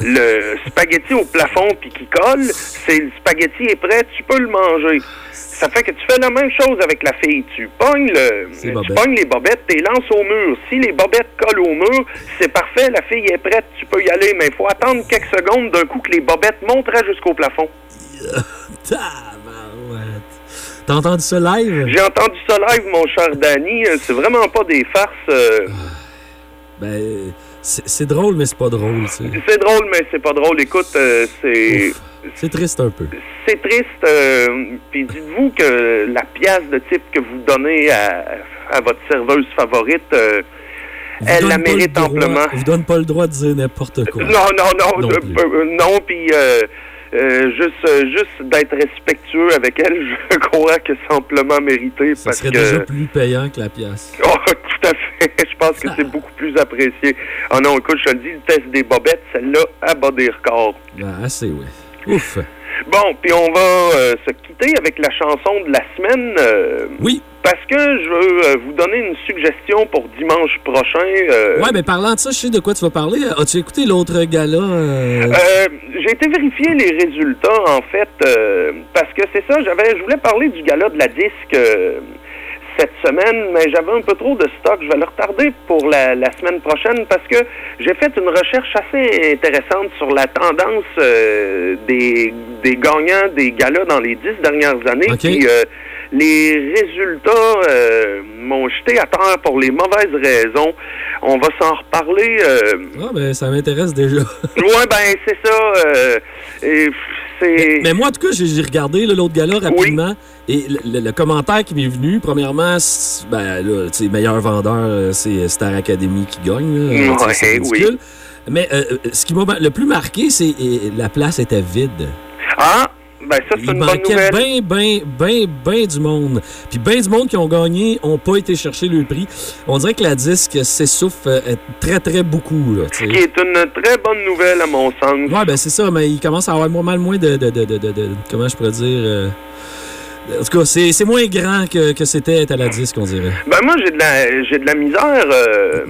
le spaghetti au plafond puis qu'il colle, c'est le spaghetti est prêt, tu peux le manger. Ça fait que tu fais la même chose avec la fille. Tu pognes le, tu pognes les bobettes, tu les lances au mur. Si les bobettes collent au mur, c'est parfait, la fille est prête, tu peux y aller, mais il faut attendre quelques secondes d'un coup que les bobettes monteraient jusqu'au plafond. T'as entendu ça live? J'ai entendu ça live, mon cher Danny. Euh, C'est vraiment pas des farces. euh, Ben, c'est drôle, mais c'est pas drôle. C'est drôle, mais c'est pas drôle. Écoute, euh, c'est C'est triste un peu. c'est triste. euh, Puis dites-vous que la pièce de type que vous donnez à, à votre serveuse favorite, euh, elle la mérite droit- amplement. Vous donne pas le droit de dire n'importe quoi. Non, non, non, Non. Puis euh, juste, juste d'être respectueux avec elle, je crois que c'est amplement mérité Ça parce serait que. déjà plus payant que la pièce. Oh, tout à fait. je pense que c'est beaucoup plus apprécié. Ah non, écoute, je te le dis, le test des bobettes, celle-là, à bas des records. Ah, assez, oui. Ouf. Bon, puis on va euh, se quitter avec la chanson de la semaine. euh, Oui. Parce que je veux euh, vous donner une suggestion pour dimanche prochain. Ouais, mais parlant de ça, je sais de quoi tu vas parler. As-tu écouté l'autre gala? j'ai été vérifier les résultats en fait parce que c'est ça, j'avais je voulais parler du gala de la disque cette semaine, mais j'avais un peu trop de stock. Je vais le retarder pour la, la semaine prochaine parce que j'ai fait une recherche assez intéressante sur la tendance euh, des, des gagnants des galas dans les dix dernières années. Puis, euh, les résultats euh, m'ont jeté à terre pour les mauvaises raisons. On va s'en reparler. Ah, ben, ça m'intéresse déjà. Ouais, ben c'est ça. et c'est. Mais moi, en tout cas, j'ai regardé l'autre gala rapidement. Et le, le- le commentaire qui m'est venu, premièrement, c'est- ben, là, tu meilleur vendeur, euh, c'est Star Academy qui gagne. là. Ouais, c'est oui. ridicule. Mais euh, euh, ce qui m'a le plus marqué, c'est euh, la place était vide. Ah, ben ça, c'est Il une bonne manquait nouvelle. bien, bien, bien, bien du monde. Puis bien du monde qui ont gagné n'ont pas été chercher le prix. On dirait que la disque s'essouffle euh, très, très beaucoup. Là. Ce qui est une très bonne nouvelle à mon sens. Ouais, ben c'est ça, mais il commence à avoir pas mal moins de. de, de, de, comment je pourrais dire. euh, en tout cas, c'est c'est moins grand que, que c'était à la disque, on dirait. Ben moi, j'ai de la, j'ai de la misère. euh,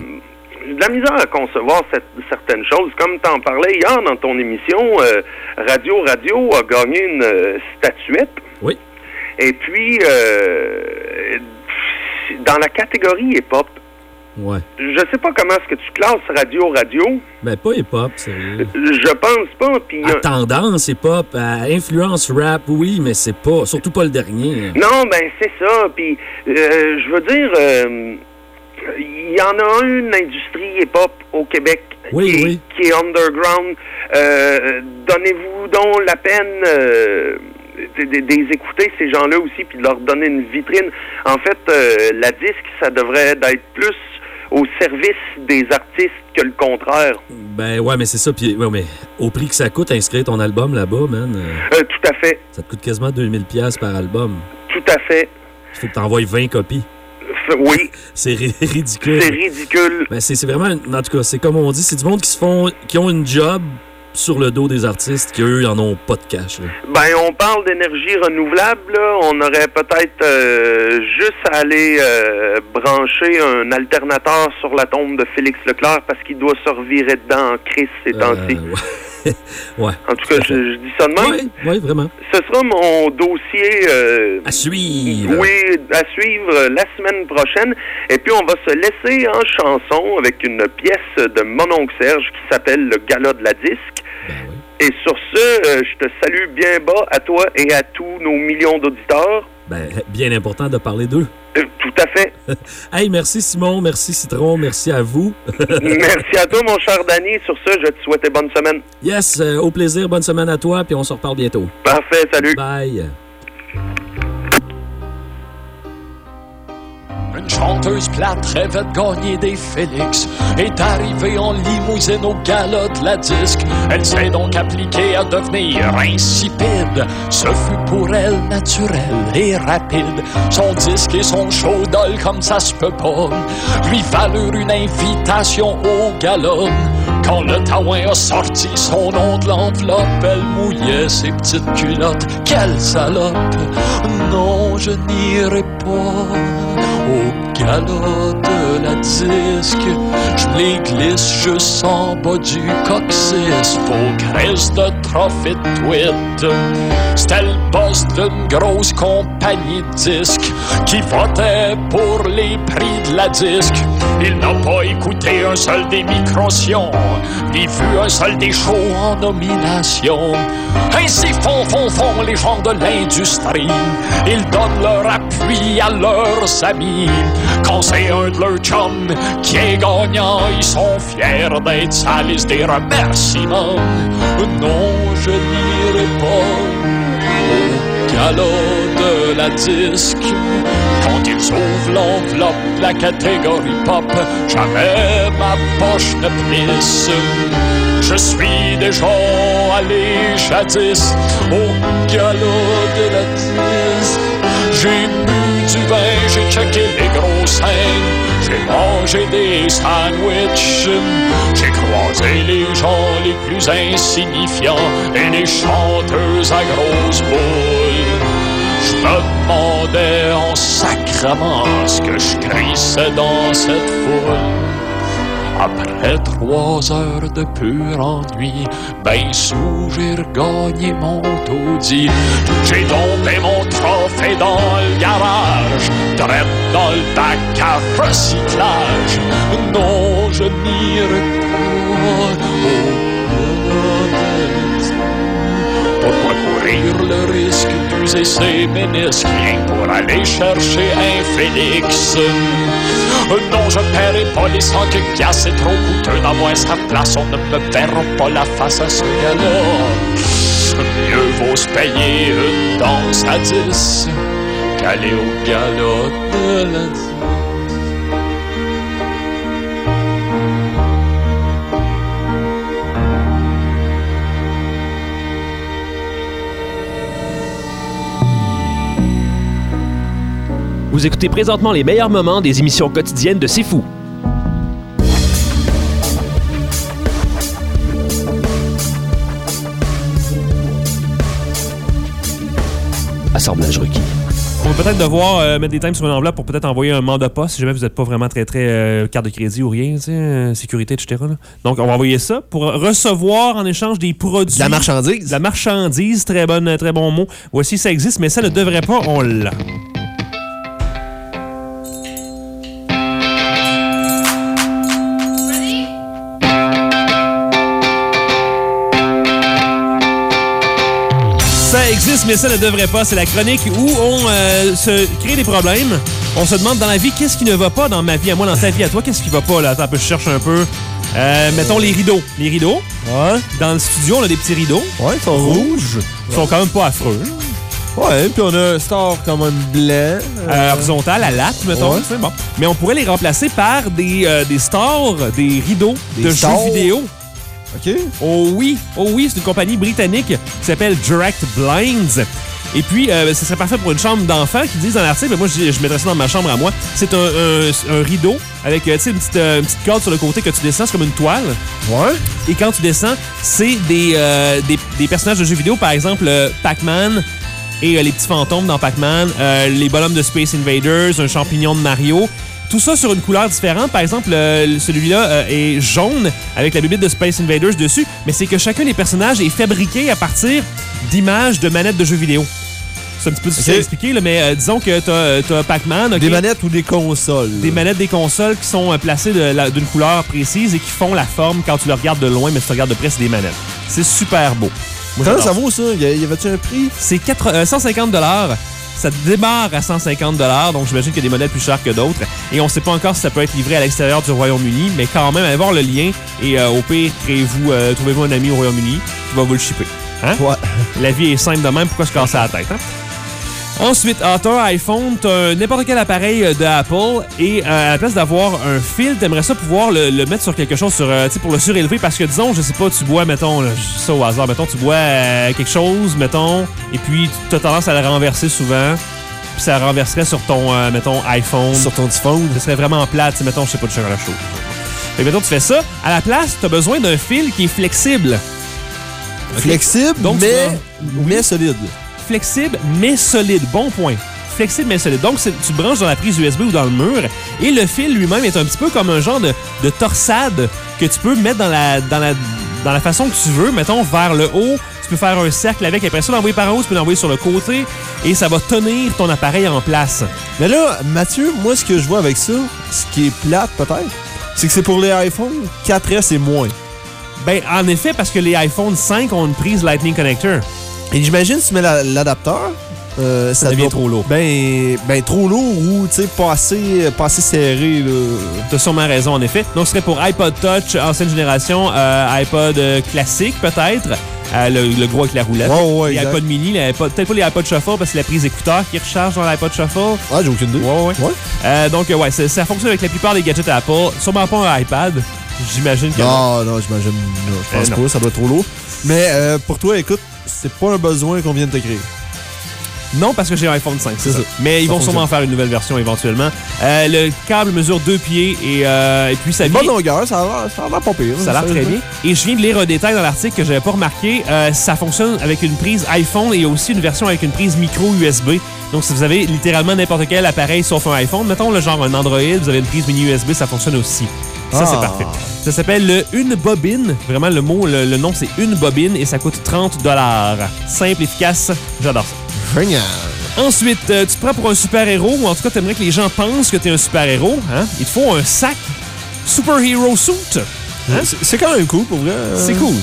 j'ai de la misère à concevoir cette- certaines choses. Comme tu en parlais hier dans ton émission, euh, Radio Radio a gagné une euh, statuette. Oui. Et puis, euh, dans la catégorie hip-hop, Ouais. je sais pas comment est-ce que tu classes Radio Radio. Ben, pas hip-hop, sérieux. Je pense pas. Puis, À tendance hip-hop, à influence rap, oui, mais c'est pas. Surtout pas le dernier. Non, ben c'est ça. Puis, euh, je veux dire, il y en a une industrie hip-hop au Québec Oui, qui, est- oui. qui est underground. Euh, Donnez-vous donc la peine euh, de, de- de les écouter, ces gens-là aussi, puis de leur donner une vitrine. En fait, euh, la disque, ça devrait être plus au service des artistes que le contraire. Ben, ouais, mais c'est ça. Puis, ouais, mais au prix que ça coûte, inscrire ton album là-bas, man, tout à fait. ça te coûte quasiment 2000$ par album. Tout à fait. Il faut que tu envoies 20 copies. Oui, C'est ri- ridicule. c'est ridicule. Ben, c'est vraiment, en tout cas, c'est comme on dit, c'est du monde qui se font, qui ont une job sur le dos des artistes, qui eux, en ont pas de cash. là. Ben, on parle d'énergie renouvelable. Là. On aurait peut-être euh, juste à aller euh, brancher un alternateur sur la tombe de Félix Leclerc parce qu'il doit se revirer dedans en crise ces temps-ci. Euh, ouais. ouais. En tout cas, je, je dis ça de même. Ouais, vraiment. Ce sera mon dossier. euh, À suivre. oui, à suivre la semaine prochaine. Et puis, on va se laisser en chanson avec une pièce de mon oncle Serge qui s'appelle Le Gala de la Disque. Ben Et sur ce, euh, je te salue bien bas à toi et à tous nos millions d'auditeurs. Ben, bien important de parler d'eux. Euh, tout à fait. Hey, merci Simon, merci Citron, merci à vous. Merci à toi, mon cher Danny. Sur ce, je te souhaite une bonne semaine. yes, euh, au plaisir, bonne semaine à toi, puis on se reparle bientôt. Parfait, salut. Bye. Une chanteuse plate rêvait de gagner des Félix Est arrivée en limousine au gala de la disque. Elle s'est donc appliquée à devenir insipide. Ce fut pour elle naturel et rapide. Son disque et son show d'ol comme ça se peut pas Lui valurent une invitation au gala Quand le taouin a sorti son nom de l'enveloppe Elle mouillait ses petites culottes. Quelle salope! Non, je n'irai pas au galop de la disque. Je les glisse juste en bas du coccyx. Faux crise de trophée de tweet. C'était le boss d'une grosse compagnie de disques qui votait pour les prix de la disque. Il n'a pas écouté un seul des microsions, ni vu un seul des shows en nomination. Ainsi font, font, font les gens de l'industrie. Ils donnent leur appui à leurs amis. Quand c'est un de leurs chums qui est gagnant, ils sont fiers d'être sa liste des remerciements. Non, je n'irai pas au galop de la disque. Quand ils ouvrent l'enveloppe de la catégorie pop, jamais ma poche ne plisse. Je suis déjà allé jadis au galop de la disque. J'ai du j'ai checké les gros scènes, j'ai mangé des sandwichs. J'ai croisé les gens les plus insignifiants et les chanteuses à grosses boules. Je me demandais en sacrement ce que je crissais dans cette foule. Après trois heures de pur ennui, ben sous j'ai regagné mon taudis. J'ai tombé mon trophée dans le garage, traite dans le bac à recyclage. Non, je n'irai pas au Pourquoi courir le risque d'user ses ménisques rien pour aller chercher un Félix? Non, je paierai pas les 100 piastres, c'est trop coûteux d'avoir sa place. On ne me verra pas la face à ce gars-là. Mieux vaut se payer une danse à 10 qu'aller au gala de la Vous écoutez présentement les meilleurs moments des émissions quotidiennes de C'est Fou. Assemblage requis. On va peut-être devoir euh, mettre des thèmes sur une enveloppe pour peut-être envoyer un mandat poste si jamais vous n'êtes pas vraiment très, très euh, carte de crédit ou rien, tu sais, euh, sécurité, etc. là. Donc, on va envoyer ça pour recevoir en échange des produits. De la marchandise. De la marchandise, très, bonne, très bon mot. Voici, ça existe, mais ça ne devrait pas, on l'a. Mais ça ne devrait pas. C'est la chronique où on euh, se crée des problèmes. On se demande dans la vie qu'est-ce qui ne va pas dans ma vie? À moi, dans ta vie à toi, qu'est-ce qui va pas? Là. Attends, un peu, je cherche un peu. Euh, mettons les rideaux. Les rideaux. Ouais. Dans le studio, on a des petits rideaux. Ouais, ils sont rouges. Ils sont quand même pas affreux. Ouais, puis on a un star quand même blanc. Euh, horizontal à latte, mettons. Ouais. Bon. Mais on pourrait les remplacer par des, euh, des stars, des rideaux Des de stars? jeux vidéo. OK. Oh oui, oh oui, c'est une compagnie britannique qui s'appelle Direct Blinds. Et puis, euh, ce serait parfait pour une chambre d'enfant qui disent dans l'article, moi je, je mettrais ça dans ma chambre à moi, c'est un, un- un rideau avec euh, une, petite, euh, une petite corde sur le côté que tu descends, c'est comme une toile. Ouais. Et quand tu descends, c'est des, euh, des, des personnages de jeux vidéo, par exemple Pac-Man et les petits fantômes dans Pac-Man, les bonhommes de Space Invaders, un champignon de Mario. Tout ça sur une couleur différente. Par exemple, euh, celui-là euh, est jaune avec la bibite de Space Invaders dessus, mais c'est que chacun des personnages est fabriqué à partir d'images de manettes de jeux vidéo. C'est un petit peu difficile à expliquer, là, mais euh, disons que tu as, Pac-Man. ok? Des manettes ou des consoles? Des manettes des consoles qui sont euh, placées d'une couleur précise et qui font la forme quand tu le regardes de loin, mais si tu regardes de près, c'est des manettes. C'est super beau. Moi, Comment ça vaut ça? Y avait-tu un prix? C'est euh, 150 Ça démarre à 150 donc j'imagine qu'il y a des modèles plus chers que d'autres. Et on sait pas encore si ça peut être livré à l'extérieur du Royaume-Uni, mais quand même, allez voir le lien. Et euh, au pire, créez-vous, euh, trouvez-vous un ami au Royaume-Uni qui va vous le shipper. Hein? Ouais. La vie est simple de même, pourquoi se casser la tête? Hein? Ensuite, ah, t'as un iPhone, t'as n'importe quel appareil de Apple et euh, à la place d'avoir un fil, t'aimerais ça pouvoir le, le mettre sur quelque chose sur, euh, pour le surélever parce que disons, je sais pas, tu bois, mettons, là, ça au hasard, mettons, tu bois euh, quelque chose, mettons, et puis tu as tendance à le renverser souvent, puis ça renverserait sur ton, euh, mettons, iPhone. Sur ton iPhone. Ce serait vraiment plate, mettons, je sais pas, du chocolat chaud. Fait mettons, tu fais ça. À la place, t'as besoin d'un fil qui est flexible. Flexible, Donc, mais, vas- mais solide. Flexible mais solide. Bon point. Flexible mais solide. Donc, tu branches dans la prise USB ou dans le mur et le fil lui-même est un petit peu comme un genre de, de torsade que tu peux mettre dans la, dans, la, dans la façon que tu veux. Mettons, vers le haut, tu peux faire un cercle avec. Après ça, l'envoyer par haut, tu peux l'envoyer sur le côté et ça va tenir ton appareil en place. Mais là, Mathieu, moi, ce que je vois avec ça, ce qui est plate peut-être, c'est que c'est pour les iPhone 4S et moins. Ben, en effet, parce que les iPhone 5 ont une prise Lightning Connector. Et j'imagine, si tu mets la- l'adapteur, euh, ça, devient trop lourd. Ben, ben trop lourd ou, tu sais, pas assez, pas assez serré, là. T'as sûrement raison, en effet. Donc, ce serait pour iPod Touch, ancienne génération, euh, iPod euh, classique, peut-être. euh, le, le gros avec la roulette. Ouais, ouais, les iPod mini, peut-être pas les iPod Shuffle parce que c'est la prise écouteur qui recharge dans l'iPod Shuffle. Ah, j'ai aucune idée. Ouais, ouais. Donc, ouais, ça, ça fonctionne avec la plupart des gadgets Apple. Sûrement pas un iPad. J'imagine que. Non, non, j'imagine. non, Je pense non. pas, ça doit être trop lourd. Mais euh, pour toi, écoute, c'est pas un besoin qu'on vient de te créer. Non, parce que j'ai un iPhone 5, c'est ça. Mais ils Ça vont fonctionne. sûrement faire une nouvelle version éventuellement. Euh, le câble mesure deux pieds et, euh, et puis ça vient... bonne longueur, ça a l'air- pas pire. Ça a l'air très bien. Et je viens de lire un détail dans l'article que j'avais pas remarqué. Euh, ça fonctionne avec une prise iPhone et aussi une version avec une prise micro USB. Donc, si vous avez littéralement n'importe quel appareil sauf un iPhone, mettons le genre un Android, vous avez une prise mini USB, ça fonctionne aussi. Ça, c'est Ah. parfait. Ça s'appelle le Une Bobine. Vraiment, le mot, le, le nom, c'est Une Bobine et ça coûte 30 Simple, efficace. J'adore ça. Génial. Ensuite, euh, tu te prends pour un super-héros, ou en tout cas, tu aimerais que les gens pensent que tu es un super-héros. Hein? Il te faut un sac Superhero Suit. Hein? C'est- quand même cool pour vrai. C'est cool.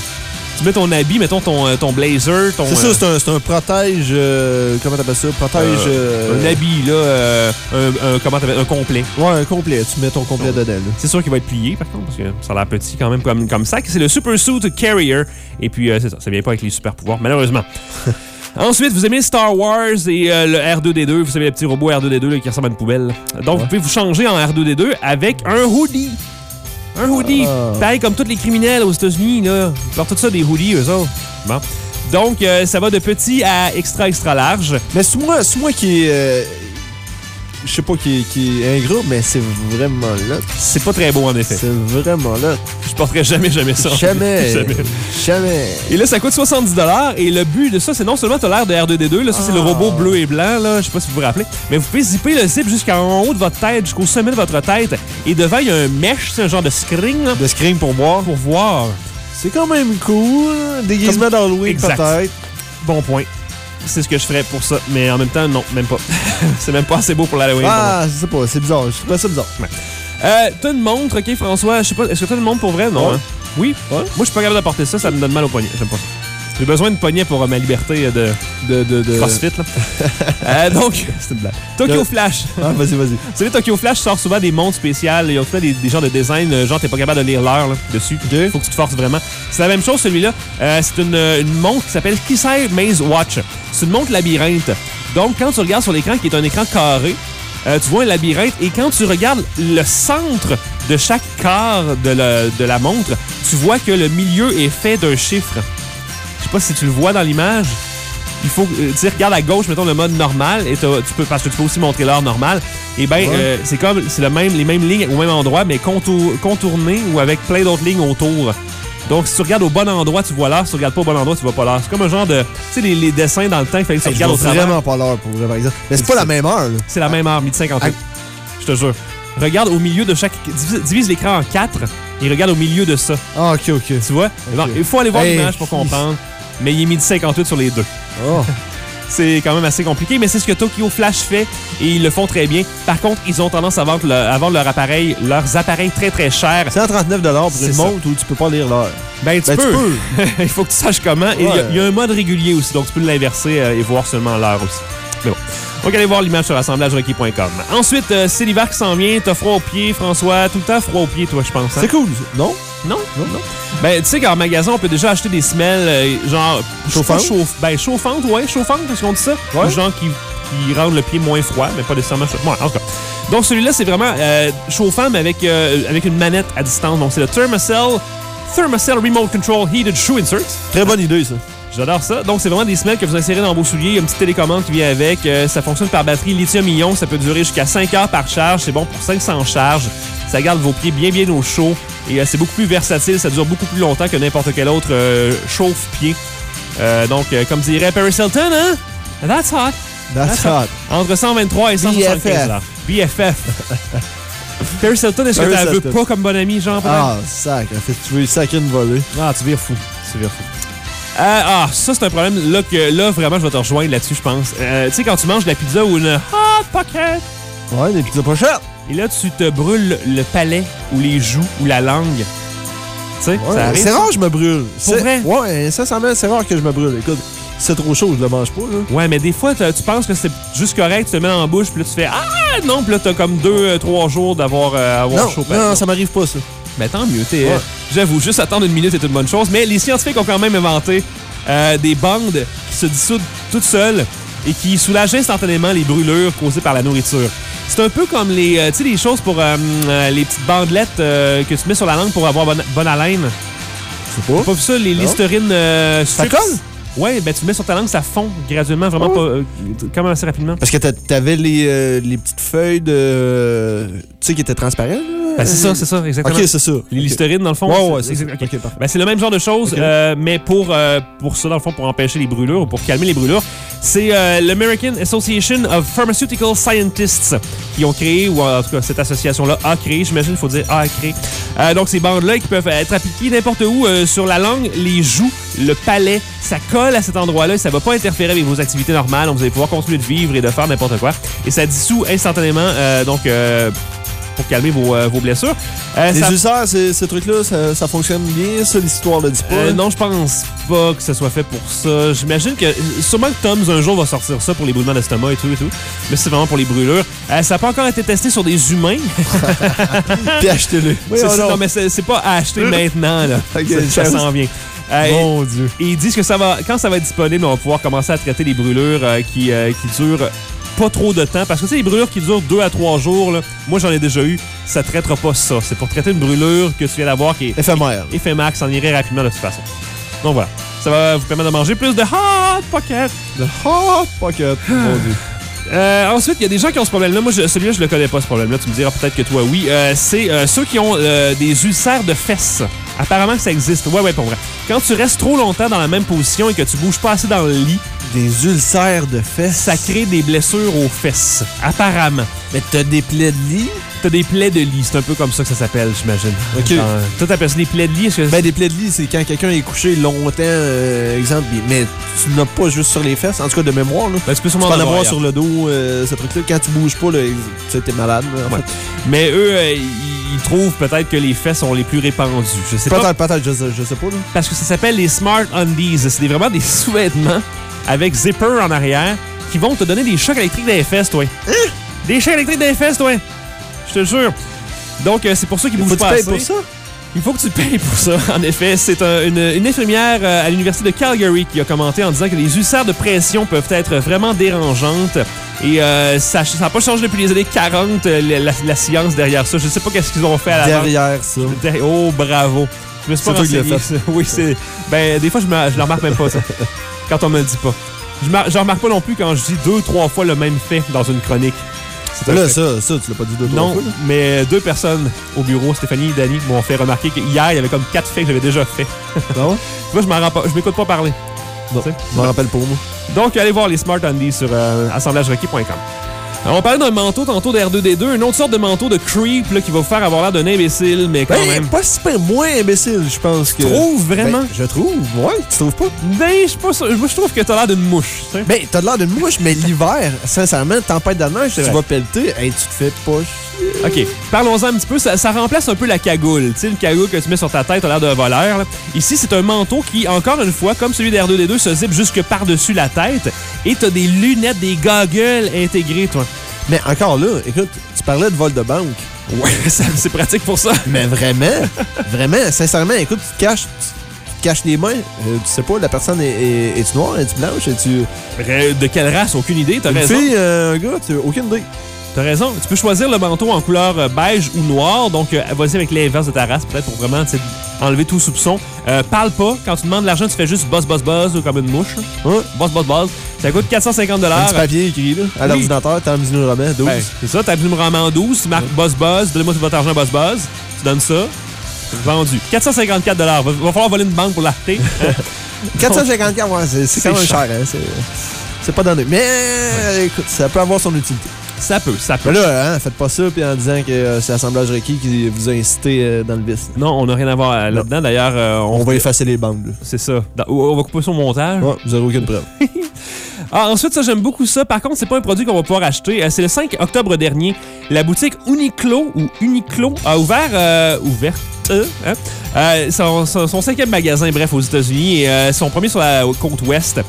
Tu mets ton habit, mettons ton, euh, ton blazer, ton. C'est euh, ça, c'est un, c'est un protège. euh, comment t'appelles ça? Protège. euh, euh, un habit, là, euh, un, un- comment t'appelles, un complet. Ouais, un complet. Tu mets ton complet dedans. là. C'est sûr qu'il va être plié, par contre, parce que ça a l'air petit quand même comme, comme sac. C'est le Super Suit Carrier. Et puis, euh, c'est ça, ça vient pas avec les super pouvoirs, malheureusement. Ensuite, vous aimez Star Wars et euh, le R2D2. Vous savez, le petit robot R2D2 là, qui ressemble à une poubelle. Donc, vous pouvez vous changer en R2D2 avec un hoodie. Un hoodie. Ah. Pareil comme tous les criminels aux États-Unis, là. Ils portent tout ça des hoodies, eux autres. Bon. Donc, euh, ça va de petit à extra, extra large. Mais c'est moi, moi qui euh, je sais pas qui est, qui est ingrat, mais c'est vraiment là. C'est pas très beau, en effet. C'est vraiment là. Je porterai jamais, jamais ça. Jamais. jamais. Jamais. Et là, ça coûte 70 Et le but de ça, c'est non seulement t'as l'air de R2D2, là, ça c'est le Ah. robot bleu et blanc, là, je sais pas si vous vous rappelez, mais vous pouvez zipper le zip jusqu'en haut de votre tête, jusqu'au sommet de votre tête. Et devant, il y a un mesh, c'est un genre de screen, là, De screen pour boire. pour voir. C'est quand même cool. Déguisement d'Halloween, peut-être. Bon point. C'est ce que je ferais pour ça. Mais en même temps, non, même pas. c'est même pas assez beau pour l'Halloween. Ah, je sais pas, c'est bizarre. Je trouve ça bizarre. Euh, t'as une montre, ok, François? Je sais pas, est-ce que t'as une montre pour vrai? Non, Ouais. hein? Oui? Moi, je suis pas capable de porter ça, ça me donne mal au poignet. J'aime pas ça. J'ai besoin de poignet pour euh, ma liberté euh, de, De, de, de... CrossFit, là. Euh, donc, C'est une blague. Tokyo Flash. Ah, vas-y, vas-y. Vous savez, Tokyo Flash sort souvent des montres spéciales. Ils ont temps des, des genres de design, genre t'es pas capable de lire l'heure là, dessus. Ok. Faut que tu te forces vraiment. C'est la même chose, celui-là. Euh, c'est une, une montre qui s'appelle Kisai Maze Watch. C'est une montre labyrinthe. Donc, quand tu regardes sur l'écran, qui est un écran carré, euh, tu vois un labyrinthe. Et quand tu regardes le centre de chaque quart de, de la montre, tu vois que le milieu est fait d'un chiffre. Je sais pas si tu le vois dans l'image. Il faut, euh, tu regarde à gauche, mettons le mode normal, et tu peux, parce que tu peux aussi montrer l'heure normale. Et ben, Ouais. euh, c'est comme, c'est le même, les mêmes lignes au même endroit, mais contour, contournées ou avec plein d'autres lignes autour. Donc, si tu regardes au bon endroit, tu vois l'heure. Si tu regardes pas au bon endroit, tu vois pas l'heure. C'est comme un genre de, tu sais, les, les dessins dans le temps, il fallait que tu regardes au travers. vraiment pas l'heure pour vrai, par exemple. Mais c'est pas la même heure, là. C'est la même heure, midi 58. Je te jure. Regarde au milieu de chaque. Divise, l'écran en quatre et regarde au milieu de ça. Ah, ok, ok. Tu vois? Il faut aller voir Hey. l'image pour comprendre. Mais il est midi 58 sur les deux. Oh. C'est quand même assez compliqué, mais c'est ce que Tokyo Flash fait et ils le font très bien. Par contre, ils ont tendance à vendre, le- à vendre leur appareil, leurs appareils très très chers. 139 pour une montre où tu peux pas lire l'heure. Ben, tu Ben, tu peux. il faut que tu saches comment. Et il y a- Ouais. il y, a un mode régulier aussi, donc tu peux l'inverser euh, et voir seulement l'heure aussi. Mais bon. Donc, allez voir l'image sur assemblagerequis.com. Ensuite, euh, c'est l'hiver qui s'en vient. T'as froid aux pieds, François. Tout le temps froid aux pieds, toi, je pense. hein? C'est cool, non? Non? Non, non. Ben, tu sais qu'en magasin, on peut déjà acheter des semelles, euh, genre. Chauffantes? chauffe- ben, chauffantes, ouais, chauffantes, est-ce qu'on dit ça? Ouais. Ou genre qui, qui rendent le pied moins froid, mais pas nécessairement chaud. Ouais, en tout cas. Donc, celui-là, c'est vraiment euh, chauffant, mais avec, euh, avec une manette à distance. Donc, c'est le Thermacell, Thermacell Remote Control Heated Shoe Insert. Très bonne idée, ça. J'adore ça. Donc, c'est vraiment des semelles que vous insérez dans vos souliers. Il y a une petite télécommande qui vient avec. Euh, ça fonctionne par batterie lithium-ion. Ça peut durer jusqu'à 5 heures par charge. C'est bon pour 500 charges. Ça garde vos pieds bien, bien au chaud. Et euh, c'est beaucoup plus versatile. Ça dure beaucoup plus longtemps que n'importe quel autre euh, chauffe-pied. Euh, donc, euh, comme dirait Paris Hilton, hein? That's hot. That's hot. Entre 123 et 175 BFF. dollars. BFF. Paris Hilton, est-ce que tu la veux pas comme bon ami, Jean? Ah, sac. Fait que tu veux sacrer une volée. Ah, tu vires fou. Tu vires fou. Euh, ah, ça, c'est un problème. Là, que, là, vraiment, je vais te rejoindre là-dessus, je pense. Euh, tu sais, quand tu manges de la pizza ou une hot pocket, Ouais, des pizzas pas chères. Et là, tu te brûles le palais ou les joues ou la langue. Tu sais, Ouais, c'est rare que je me brûle. C'est- vrai? Ouais, ça, ça c'est rare que je me brûle. Écoute, c'est trop chaud, je le mange pas, là. Ouais, mais des fois, tu penses que c'est juste correct, tu te mets la bouche, puis là, tu fais Ah non, puis là, t'as comme deux, euh, trois jours d'avoir euh, avoir Non, chaud. non, ça m'arrive pas, ça. Ben tant mieux. t'es, Ouais. euh, J'avoue, juste attendre une minute est une bonne chose. Mais les scientifiques ont quand même inventé euh, des bandes qui se dissoudent toutes seules et qui soulagent instantanément les brûlures causées par la nourriture. C'est un peu comme les, euh, tu sais, les choses pour euh, euh, les petites bandelettes euh, que tu mets sur la langue pour avoir bonne, bonne haleine. Sais pas. Pas vu ça, les Non. Listerine euh, Ça colle? Ouais, ben tu mets sur ta langue, ça fond graduellement, vraiment pas, euh, quand même assez rapidement. Parce que t'a- t'avais les, les petites feuilles de. Tu sais, qui étaient transparentes, là? Ben, c'est ça, c'est ça, exactement. Ok, c'est ça. Les listerines, dans le fond. Ouais, ouais, c'est ça. ok. Ok, parfait. Ben, c'est le même genre de choses, euh, mais pour, euh, pour ça, dans le fond, pour empêcher les brûlures ou pour calmer les brûlures, c'est euh, l'American Association of Pharmaceutical Scientists qui ont créé, ou en tout cas, cette association-là a créé, j'imagine, il faut dire a créé. Donc, ces bandes-là qui peuvent être appliquées n'importe où, sur la langue, les joues, le palais, ça colle à cet endroit-là et ça va pas interférer avec vos activités normales. Donc, vous allez pouvoir continuer de vivre et de faire n'importe quoi. Et ça dissout instantanément, donc, euh, pour calmer vos, euh, vos blessures. Euh, Les ça- ulcères, ces, ces trucs-là, ça, ça fonctionne bien, ça, l'histoire le dit pas? euh, non, je pense pas que ce soit fait pour ça. J'imagine que sûrement que Tom's un jour va sortir ça pour les brûlements d'estomac et tout et tout. Mais c'est vraiment pour les brûlures. Ça n'a pas encore été testé sur des humains. Puis achetez-le. Donc. non, mais c'est pas à acheter maintenant. Là. Ça s'en vient. Euh, Mon Dieu. Et ils disent que ça va, quand ça va être disponible, on va pouvoir commencer à traiter les brûlures euh, qui, euh, qui durent pas trop de temps. Parce que tu sais, les brûlures qui durent deux à trois jours, là, moi j'en ai déjà eu, ça traitera pas ça. C'est pour traiter une brûlure que tu viens d'avoir qui est Éphémère. éphémère, qui s'en irait rapidement de toute façon. Donc voilà. Ça va vous permettre de manger plus de Hot Pocket. De Hot Pocket. Mon Dieu. Euh, ensuite, il y a des gens qui ont ce problème-là. Moi, je- celui-là, je le connais pas, ce problème-là. Tu me diras peut-être que toi, oui. Euh, c'est euh, ceux qui ont des ulcères de fesses. Apparemment que ça existe. Ouais, ouais, pour vrai. Quand tu restes trop longtemps dans la même position et que tu bouges pas assez dans le lit, Des ulcères de fesses. ça crée des blessures aux fesses. Apparemment. Mais t'as des plaies de lit? T'as des plaies de lit. C'est un peu comme ça que ça s'appelle, j'imagine. Ok. Genre, Toi, t'appelles ça des plaies de lit. Que Ben, des plaies de lit, c'est quand quelqu'un est couché longtemps, euh, exemple, mais tu n'as pas juste sur les fesses, en tout cas de mémoire. Là. Ben, tu peux Tu sûrement peux en avoir avoir sur le dos, euh, ce truc-là. Quand tu bouges pas, là, tu sais, t'es malade. là, en Ouais. fait. Mais eux, euh, ils trouvent peut-être que les fesses sont les plus répandues. Je sais pas. Peut-être, je, sais- je sais pas. Là. parce que ça s'appelle les Smart Undies. C'est des- vraiment des sous-vêtements avec zipper en arrière qui vont te donner des chocs électriques dans les fesses, toi. Hein? Des chocs électriques dans les fesses, toi. Je te jure. Donc, euh, c'est pour ça qu'ils bougent pas assez. pour ça? Il faut que tu payes pour ça, en effet. C'est un- une, une infirmière euh, à l'université de Calgary qui a commenté en disant que les ulcères de pression peuvent être vraiment dérangeantes. Et euh, ça n'a pas changé depuis les années 40, euh, la, la- la science derrière ça. Je sais pas qu'est-ce qu'ils ont fait à la Derrière ça. Oh, bravo. Je me suis pas renseigné. fait. Oui, c'est. Ben, des fois, je, je le remarque même pas, ça. quand on me le dit pas. Je ne remarque pas non plus quand je dis deux, trois fois le même fait dans une chronique. Là, ça, ça, tu l'as pas dit deux, Non, fois. mais deux personnes au bureau, Stéphanie et Danny, m'ont fait remarquer qu'hier, il y avait comme quatre faits que j'avais déjà fait. Ah ouais? Vois, je m'en rends pas- je m'écoute pas parler. Non, je m'en rappelle pour moi. Donc, allez voir les Smart Undies sur euh, assemblagerequis.com. Alors, on parlait d'un manteau tantôt de R2D2, une autre sorte de manteau de creep là, qui va vous faire avoir l'air d'un imbécile, mais quand Ben, même. pas si peu moins imbécile, je pense que. Tu trouves vraiment? Ben, je trouve, ouais, tu trouves pas? Ben, je suis pas sûr. Moi, je trouve que t'as l'air d'une mouche. tu sais. Ben, t'as l'air d'une mouche, mais l'hiver, sincèrement, tempête de neige, tu vas pelleter, hey, tu te fais pas chier. OK. Parlons-en un petit peu. Ça, ça remplace un peu la cagoule. Tu sais, le cagoule que tu mets sur ta tête, a l'air d'un voleur. là. Ici, c'est un manteau qui, encore une fois, comme celui d'R2D2, se zippe jusque par-dessus la tête. Et t'as des lunettes, des goggles intégrés, toi. Mais encore là, écoute, tu parlais de vol de banque. Ouais, c'est pratique pour ça. Mais vraiment, vraiment, sincèrement, écoute, tu te caches, tu les mains. Euh, tu sais pas, la personne est, est, est-tu noire, est-tu blanche, es-tu. Euh, De quelle race? Aucune idée. T'as Une raison. fille, euh, un gars, tu aucune idée. T'as raison. Tu peux choisir le manteau en couleur euh, beige ou noir. Donc, euh, vas-y avec l'inverse de ta race, peut-être, pour vraiment enlever tout soupçon. Euh, parle pas. Quand tu demandes de l'argent, tu fais juste boss, boss, boss, ou comme une mouche. Boss, boss, boss. Ça coûte 450 Un petit papier écrit, là, à l'ordinateur, t'as mis le roman, 12. Ben, c'est ça, t'as le numéro en 12, tu marques Boss Buzz, donnez-moi tout votre argent Boss Buzz, tu donnes ça, vendu. 454 va, va falloir voler une banque pour l'acheter. 454, ouais, c'est, quand même cher. cher, hein, c'est, pas donné. Mais, écoute, ça peut avoir son utilité. Ça peut, ça peut. Mais là, hein, faites pas ça, puis en disant que euh, c'est Assemblage requis qui vous a incité euh, dans le vice. Non, on n'a rien à voir euh, là-dedans. D'ailleurs, euh, On on, va effacer les bandes, c'est ça. Dans- on va couper son montage. Ouais, vous aurez aucune preuve. Ah, ensuite, ça, j'aime beaucoup ça. Par contre, c'est pas un produit qu'on va pouvoir acheter. Euh, c'est le 5 octobre dernier. La boutique Uniqlo ou Uniqlo a ouvert, euh, ouverte, euh, hein, son, son- son cinquième magasin, bref, aux États-Unis et son premier sur la côte ouest.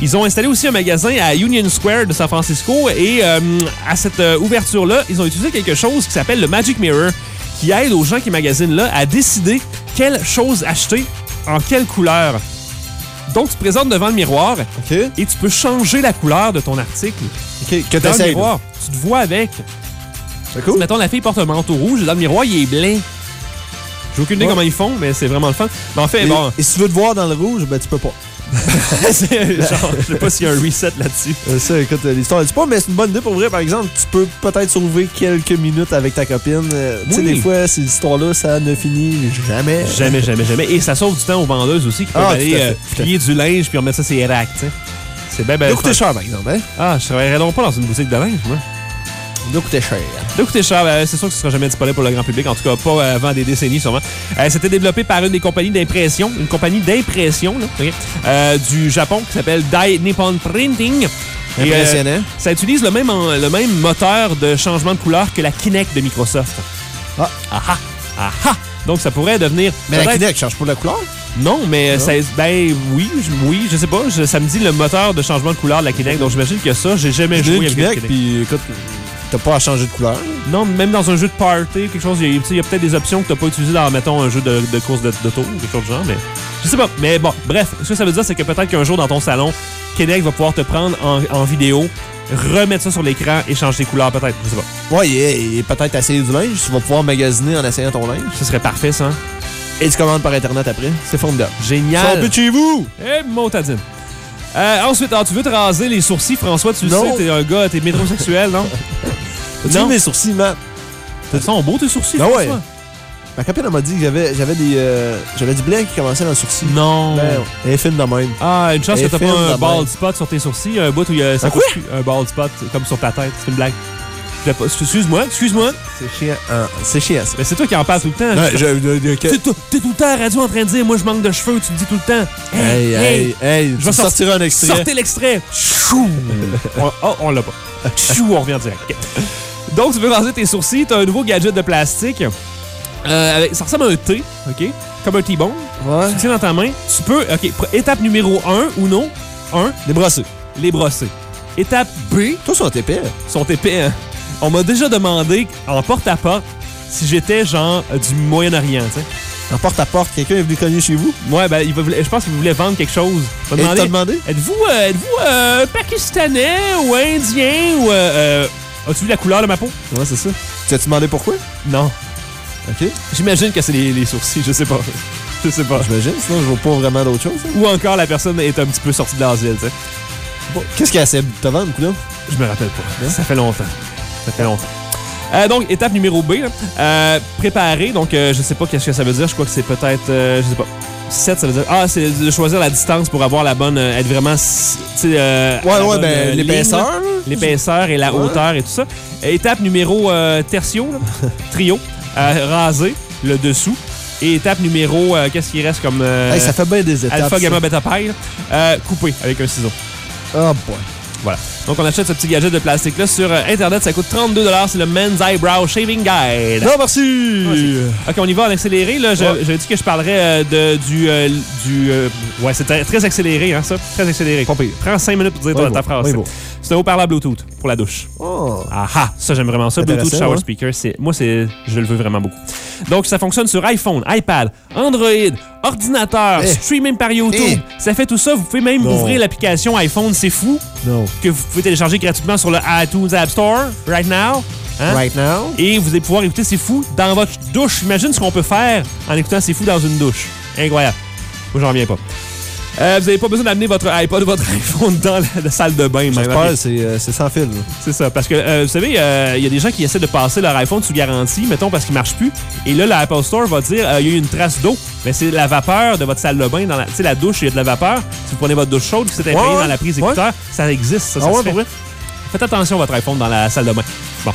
Ils ont installé aussi un magasin à Union Square de San Francisco et euh, à cette euh, ouverture-là, ils ont utilisé quelque chose qui s'appelle le Magic Mirror qui aide aux gens qui magasinent là à décider quelle chose acheter en quelle couleur. Donc, tu te présentes devant le miroir et tu peux changer la couleur de ton article. Que Dans le miroir, tu te vois avec. C'est cool? Mettons, la fille porte un manteau rouge, dans le miroir, il est blanc. J'ai aucune idée Ouais. comment ils font, mais c'est vraiment le fun. Mais en fait, Et, bon, et si tu veux te voir dans le rouge, ben tu peux pas. Genre, je sais pas s'il y a un reset là-dessus. Euh, Ça, écoute, euh, l'histoire du pas, mais c'est une bonne idée pour vrai. Par exemple, tu peux peut-être sauver quelques minutes avec ta copine. Euh, Tu sais, des fois, ces histoires-là, ça ne finit jamais. Jamais, jamais, jamais. Et ça sauve du temps aux vendeuses aussi qui peuvent Ah, aller euh, plier du linge puis remettre ça sur les racks, tu sais. C'est bien, Ça bien. cher, par exemple. Hein? Ah, je travaillerais donc pas dans une boutique de linge, moi. Doit coûter cher. Coûter cher. ben, c'est sûr que ce sera jamais disponible pour le grand public. En tout cas, pas euh, avant des décennies, sûrement. Euh, C'était développé par une des compagnies d'impression, une compagnie d'impression euh, du Japon qui s'appelle Dai Nippon Printing. Et, euh, Impressionnant. ça utilise le même, le même moteur de changement de couleur que la Kinect de Microsoft. Ah. Ah ah. Ah Donc, ça pourrait devenir. Mais la Kinect change pas la couleur? Non, mais ça, ben oui, je, oui, je sais pas. je- ça me dit le moteur de changement de couleur de la Kinect. Donc, j'imagine que ça, j'ai jamais joué avec la Kinect, Kinect. puis écoute, t'as pas à changer de couleur? Non, même dans un jeu de party, quelque chose, il y a, peut-être des options que tu n'as pas utilisées dans, mettons, un jeu de, de course de- d'auto ou quelque chose du genre, mais je sais pas. Mais bon, bref, ce que ça veut dire, c'est que peut-être qu'un jour dans ton salon, Kinect va pouvoir te prendre en, en vidéo, remettre ça sur l'écran et changer les couleurs, peut-être. Je sais pas. Ouais, et, et peut-être essayer du linge. Tu vas pouvoir magasiner en essayant ton linge. Ce serait parfait, ça. Et tu commandes par Internet après. C'est formidable. Génial. De chez vous! Eh, motadine. Euh, ensuite, alors, tu veux te raser les sourcils, François, tu le sais, t'es un gars, t'es métrosexuel, non? T'as-tu vu mes sourcils, Matt? Ils sont beaux, tes sourcils, Ah ouais. Ma copine, m'a dit que j'avais, j'avais des, euh, j'avais du blanc qui commençait dans le sourcil. Non. Ben, elle est fine de même. Ah, une chance Elle que t'as pas un bald spot sur tes sourcils, un bout où il y a ça Un un bald spot comme sur ta tête. C'est une blague. Je Excuse-moi, excuse-moi. C'est chiant. hein, c'est chiant, ça. Mais c'est toi qui en parles tout le temps. Ouais, je- T'es tout t'es tout le temps à la radio en train de dire moi je manque de cheveux, tu le dis tout le temps. Hey, hey, hey, je tu vais sortir un extrait. Sortez l'extrait. Chou. On- oh, on l'a pas. Chou, on revient direct. Donc tu veux raser tes sourcils, t'as un nouveau gadget de plastique. Euh, avec- ça ressemble à un T, OK? Comme un T-bone. Ouais. Tu tiens dans ta main. Tu peux, OK, étape numéro 1 ou non, 1, Les brossés. les brosser. Étape B, Toi, sont épais. sont épais. hein? On m'a déjà demandé, en porte-à-porte, si j'étais genre euh, du Moyen-Orient, tu sais. En porte-à-porte, quelqu'un est venu cogner chez vous? Ouais, ben, il va- je pense qu'il voulait vendre quelque chose. Il demandé, demandé? êtes-vous euh, êtes-vous, euh, pakistanais ou indien ou... euh, euh, As-tu vu la couleur de ma peau? Ouais, c'est ça. Tu as-tu demandé pourquoi? Non. OK. J'imagine que c'est les, les sourcils, je sais pas. Je sais pas. J'imagine, sinon je vois pas vraiment d'autre chose. hein. Ou encore la personne est un petit peu sortie de l'asile, tu sais. Qu'est-ce qu'il y a assez de vendre, coudonc? Je me rappelle pas. Ça fait longtemps. Ça fait longtemps. Euh, donc, étape numéro B, là. Euh, préparer. Donc, euh, je sais pas qu'est-ce que ça veut dire. Je crois que c'est peut-être, euh, je sais pas. 7, ça veut dire. Ah, c'est de choisir la distance pour avoir la bonne. euh, être vraiment. euh, Ouais, ouais, ben, euh, l'épaisseur. L'épaisseur et la Ouais. hauteur et tout ça. Étape numéro euh, tertio, là. trio. Euh, raser le dessous. Et étape numéro. euh, qu'est-ce qui reste comme. euh, Hey, ça fait bien des étapes. Alpha, ça. gamma, beta, pi. couper avec un ciseau. Oh boy. Voilà. Donc, on achète ce petit gadget de plastique-là sur euh, Internet. Ça coûte 32 C'est le Men's Eyebrow Shaving Guide. Non, merci! OK, on y va en accéléré. Là, Ouais. j'avais dit que je parlerais euh, de, du... euh, du euh, ouais, c'est très, accéléré, hein, ça. Très accéléré. Prends 5 minutes pour dire ta, phrase. C'est- un haut-parleur Bluetooth pour la douche. Oh. Ah ah, ça j'aime vraiment ça. Bluetooth Shower ouais. Speaker, c'est moi c'est je le veux vraiment beaucoup. Donc ça fonctionne sur iPhone, iPad, Android, ordinateur, Eh. streaming par YouTube. Ça fait tout ça, vous pouvez même Non. ouvrir l'application iPhone, c'est fou Non. que vous pouvez télécharger gratuitement sur le iTunes App Store right now. Hein? Right now? Et vous allez pouvoir écouter C'est fou dans votre douche. Imagine ce qu'on peut faire en écoutant C'est fou dans une douche. Incroyable. Moi, j'en reviens pas. Euh, vous n'avez pas besoin d'amener votre iPod ou votre iPhone dans la, la salle de bain. J'espère, c'est euh, c'est sans fil. C'est ça, parce que, euh, vous savez, il y a des gens qui essaient de passer leur iPhone sous garantie, mettons, parce qu'il marche plus. Et là, l'Apple Store va dire, il y a eu une trace d'eau. Mais c'est la vapeur de votre salle de bain. Dans la, tu sais, la douche, il y a de la vapeur. Si vous prenez votre douche chaude, imprégné Ouais, dans la prise ouais. écouteur, ça existe, ça, ça Ah se fait. vrai? Faites attention à votre iPhone dans la salle de bain. Bon.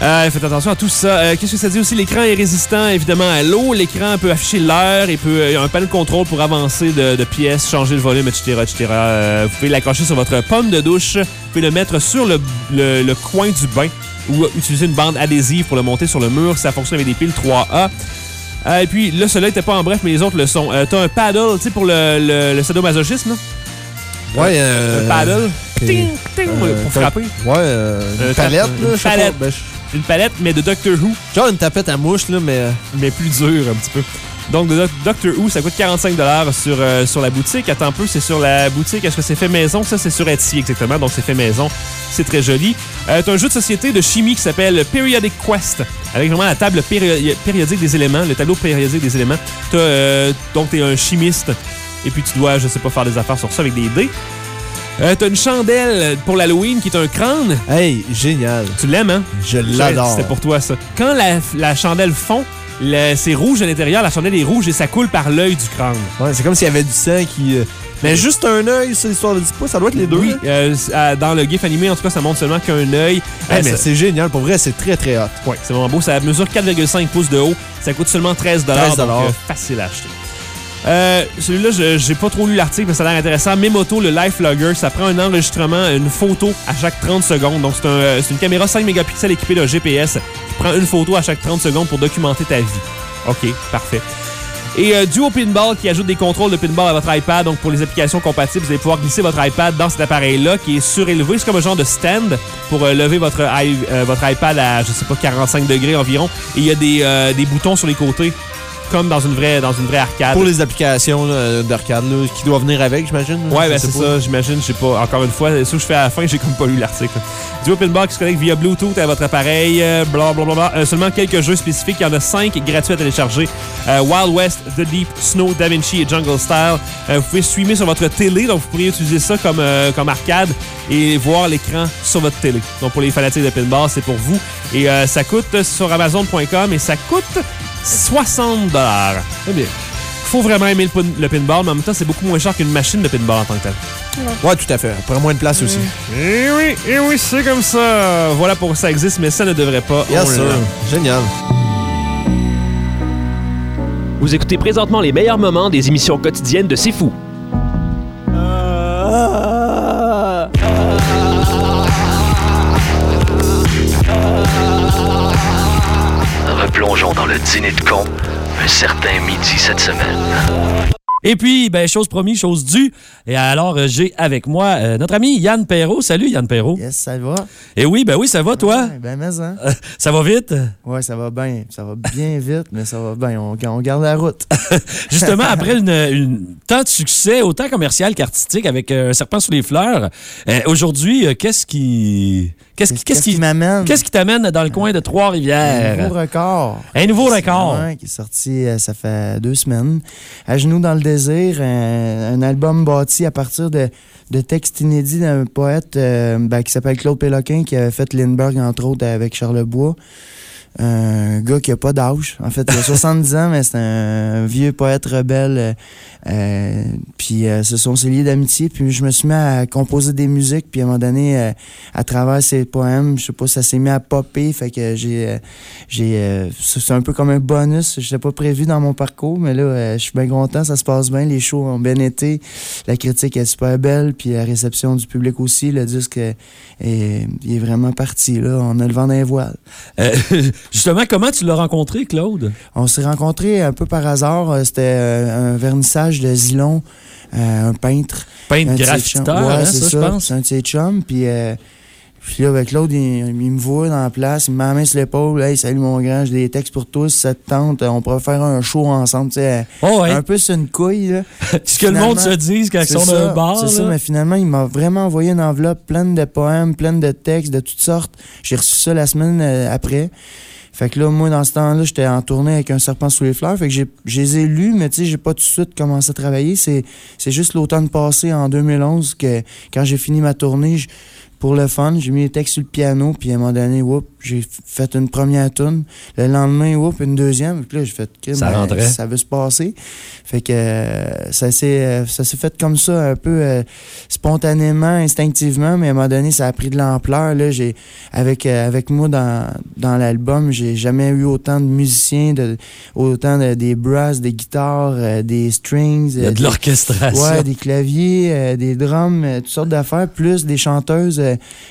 Euh, faites attention à tout ça. Euh, Qu'est-ce que ça dit aussi? L'écran est résistant évidemment à l'eau. L'écran peut afficher l'heure. Il peut il y a un panneau de contrôle pour avancer de, de pièces, changer le volume, etc. etc. Euh, vous pouvez l'accrocher sur votre pomme de douche. Vous pouvez le mettre sur le, le- le coin du bain ou utiliser une bande adhésive pour le monter sur le mur. Ça fonctionne avec des piles 3A. Euh, et puis là, celui-là n'était pas en bref, mais les autres le sont. Euh, T'as un paddle, tu sais, pour le, le, le sadomasochisme, là? Ouais, euh. un paddle. Ting, ting, Euh, pour frapper. Ouais, euh, Euh, une palette, là. palette. Ben, Une palette, mais de Doctor Who. Genre une tapette à mouche, là, mais. mais plus dur un petit peu. Donc, de Doc- Doctor Who, ça coûte 45 sur, euh, sur la boutique. Attends un peu, c'est sur la boutique. Est-ce que c'est fait maison? Ça, c'est sur Etsy, exactement. Donc, c'est fait maison. C'est très joli. Euh, t'as un jeu de société de chimie qui s'appelle Periodic Quest, avec vraiment la table péri- périodique des éléments, le tableau périodique des éléments. T'as, euh, donc, t'es un chimiste et puis tu dois, je sais pas, faire des affaires sur ça avec des dés. Euh, T'as une chandelle pour l'Halloween qui est un crâne? Hey, génial. Tu l'aimes, hein? Je l'adore. C'était pour toi, ça. Quand la, la chandelle fond, c'est rouge à l'intérieur, la chandelle est rouge et ça coule par l'œil du crâne. Ouais, c'est comme s'il y avait du sang qui. euh, Mais juste un œil, ça, l'histoire de 10 pas, ça doit être les deux. Oui, là. euh, dans le GIF animé, en tout cas, ça montre seulement qu'un œil. Hey, Euh, mais c'est génial, pour vrai, c'est très très hot. Ouais, c'est vraiment beau. Ça mesure 4,5 pouces de haut. Ça coûte seulement 13 13 donc facile à acheter. Euh, Celui-là, j'ai pas trop lu l'article, mais ça a l'air intéressant. Memoto, le Life Logger, ça prend un enregistrement, une photo à chaque 30 secondes. Donc, c'est euh, une caméra 5 mégapixels équipée d'un GPS qui prend une photo à chaque 30 secondes pour documenter ta vie. OK, parfait. Et euh, Duo Pinball qui ajoute des contrôles de pinball à votre iPad. Donc, pour les applications compatibles, vous allez pouvoir glisser votre iPad dans cet appareil-là qui est surélevé. C'est comme un genre de stand pour lever votre, iPad à, je sais pas, 45 degrés environ. Et il y a des boutons sur les côtés, comme dans une vraie, dans une vraie arcade. Pour les applications d'arcade qui doivent venir avec, j'imagine. Ouais, ben c'est ça, j'imagine. Je sais pas. Encore une fois, ça que je fais à la fin, j'ai comme pas lu l'article. Du Open Bar qui se connecte via Bluetooth à votre appareil, euh, bla bla bla bla. Euh, seulement quelques jeux spécifiques. Il y en a 5 gratuits à télécharger. Euh, Wild West, The Deep, Snow, Da Vinci et Jungle Style. Euh, vous pouvez streamer sur votre télé, donc vous pourriez utiliser ça comme, euh, comme arcade et voir l'écran sur votre télé. Donc pour les fanatiques de pinball, c'est pour vous. Et euh, ça coûte sur Amazon.com et ça coûte 60 Très bien. Faut vraiment aimer le, pin- le pinball, mais en même temps, c'est beaucoup moins cher qu'une machine de pinball en tant que telle. Ouais, tout à fait. Prends moins de place aussi. Eh oui, eh oui, c'est comme ça. Voilà pourquoi ça existe, mais ça ne devrait pas. Yes, sir. l'aime. Génial. Vous écoutez présentement les meilleurs moments des émissions quotidiennes de C'est Fou. Replongeons dans le dîner de con un certain midi cette semaine. Et puis, ben, chose promise, chose due. Et alors, euh, j'ai avec moi euh, notre ami Yann Perrault. Salut, Yann Perrault. Yes, ça va? Et oui, ben oui, ça va, toi? Ouais, ben, mais, hein? Euh, ça va vite? Ouais, ça va bien. Ça va bien vite, mais ça va bien. On, on garde la route. Justement, après une, une- tant de succès, autant commercial qu'artistique, avec euh, un serpent sous les fleurs, euh, aujourd'hui, euh, qu'est-ce qui. Qu'est-ce qui, qu'est-ce qui m'amène? Qu'est-ce qui t'amène dans le coin de Un Trois-Rivières? nouveau record. Un nouveau record. Ouais, qui est sorti, euh, ça fait deux semaines. À genoux dans le désir, un, un album bâti à partir de, de textes inédits d'un poète euh, ben, qui s'appelle Claude Péloquin, qui avait fait Lindbergh, entre autres, avec Charlebois. Un gars qui a pas d'âge. En fait, il a 70 ans, mais c'est un vieux poète rebelle. euh, euh, puis euh, ce sont ses liés d'amitié. Puis je me suis mis à composer des musiques. Puis à un moment donné, euh, à travers ces poèmes, je sais pas, ça s'est mis à popper. Fait que j'ai. euh, j'ai euh, c'est un peu comme un bonus. Je pas prévu dans mon parcours, mais là, euh, je suis bien content. Ça se passe bien. Les shows ont bien été. La critique est super belle. Puis la réception du public aussi. Le disque est, est- il est vraiment parti. Là. On a le vent dans les voiles. Justement, comment tu l'as rencontré, Claude? On s'est rencontrés un peu par hasard. Euh, C'était euh, un vernissage de Zilon, euh, un peintre. Peintre Un graffiteur. Ouais, hein, c'est ça, je pense. Un de ses chums. Puis, euh, puis là, avec Claude, il, il me voit dans la place, il me met la main sur l'épaule. Hey, salut mon grand, j'ai des textes pour toi. Si ça te tente, on pourrait faire un show ensemble. tu sais, Oh, ouais. Un peu sur une couille. Là. Ce que le monde se dise quand ils sont dans un bar. C'est ça, mais finalement, il m'a vraiment envoyé une enveloppe pleine de poèmes, pleine de textes de toutes sortes. J'ai reçu ça la semaine après. Fait que là, moi, dans ce temps-là, j'étais en tournée avec un serpent sous les fleurs. Fait que j'ai, je les ai lus, mais tu sais, j'ai pas tout de suite commencé à travailler. C'est, juste l'automne passé, en 2011, que quand j'ai fini ma tournée, pour le fun, j'ai mis les textes sur le piano, puis à un moment donné, whoop, j'ai fait une première tune. Le lendemain, whoop, une deuxième. Puis là, j'ai fait, OK, Ça ben, ça veut se passer. Fait que euh, ça s'est euh, ça s'est fait comme ça, un peu euh, spontanément, instinctivement, mais à un moment donné, ça a pris de l'ampleur. Là, j'ai avec euh, avec moi dans, dans l'album, j'ai jamais eu autant de musiciens, de, autant de, des brasses, des guitares, des strings, Il y a de des- l'orchestration. Ouais, des claviers, des drums, toutes sortes d'affaires, plus des chanteuses.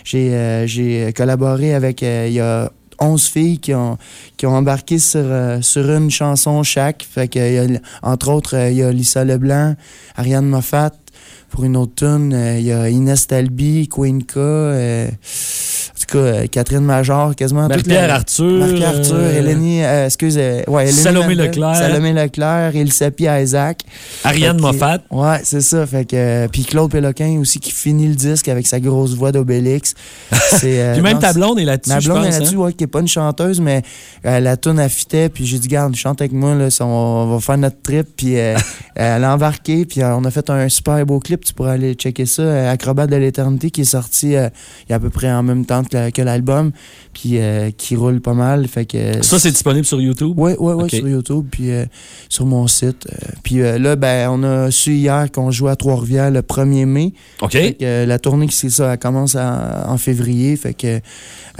j'ai j'ai collaboré avec y a 11 filles qui ont, qui ont embarqué sur, euh, sur une chanson chaque. Fait que, entre autres, euh, il y a Lisa Leblanc, Ariane Moffat. Pour une autre tune, euh, il y a Inès Talby, Queen K. euh, tout cas, Catherine Major, quasiment la- Arthur, Marie-Pierre Arthur, euh, Eleni, euh, excuse, ouais, Eleni Salomé Mandel, Leclerc. Salomé Leclerc, Ilsepi Isaac. Ariane Moffat. Ouais, c'est ça. Fait que, puis Claude Péloquin aussi qui finit le disque avec sa grosse voix d'Obélix. Euh, Puis même non, ta blonde est là-dessus, Ma blonde pense, est là-dessus, hein? ouais, qui est pas une chanteuse, mais euh, la tune affitait. Puis j'ai dit, garde, chante avec moi, là, on, va faire notre trip. Puis elle a embarqué, puis on a fait un super beau clip. Tu pourras aller checker ça. Acrobate de l'éternité, qui est sorti il y a à peu près en même temps que, que l'album, puis euh, qui roule pas mal. Fait que Ça, c'est disponible sur YouTube? oui, oui, oui, sur YouTube, puis euh, sur mon site. Euh, puis là, ben, on a su hier qu'on jouait à Trois-Rivières le 1er mai. OK. Fait que, la tournée, c'est ça, elle commence à- en février. Fait que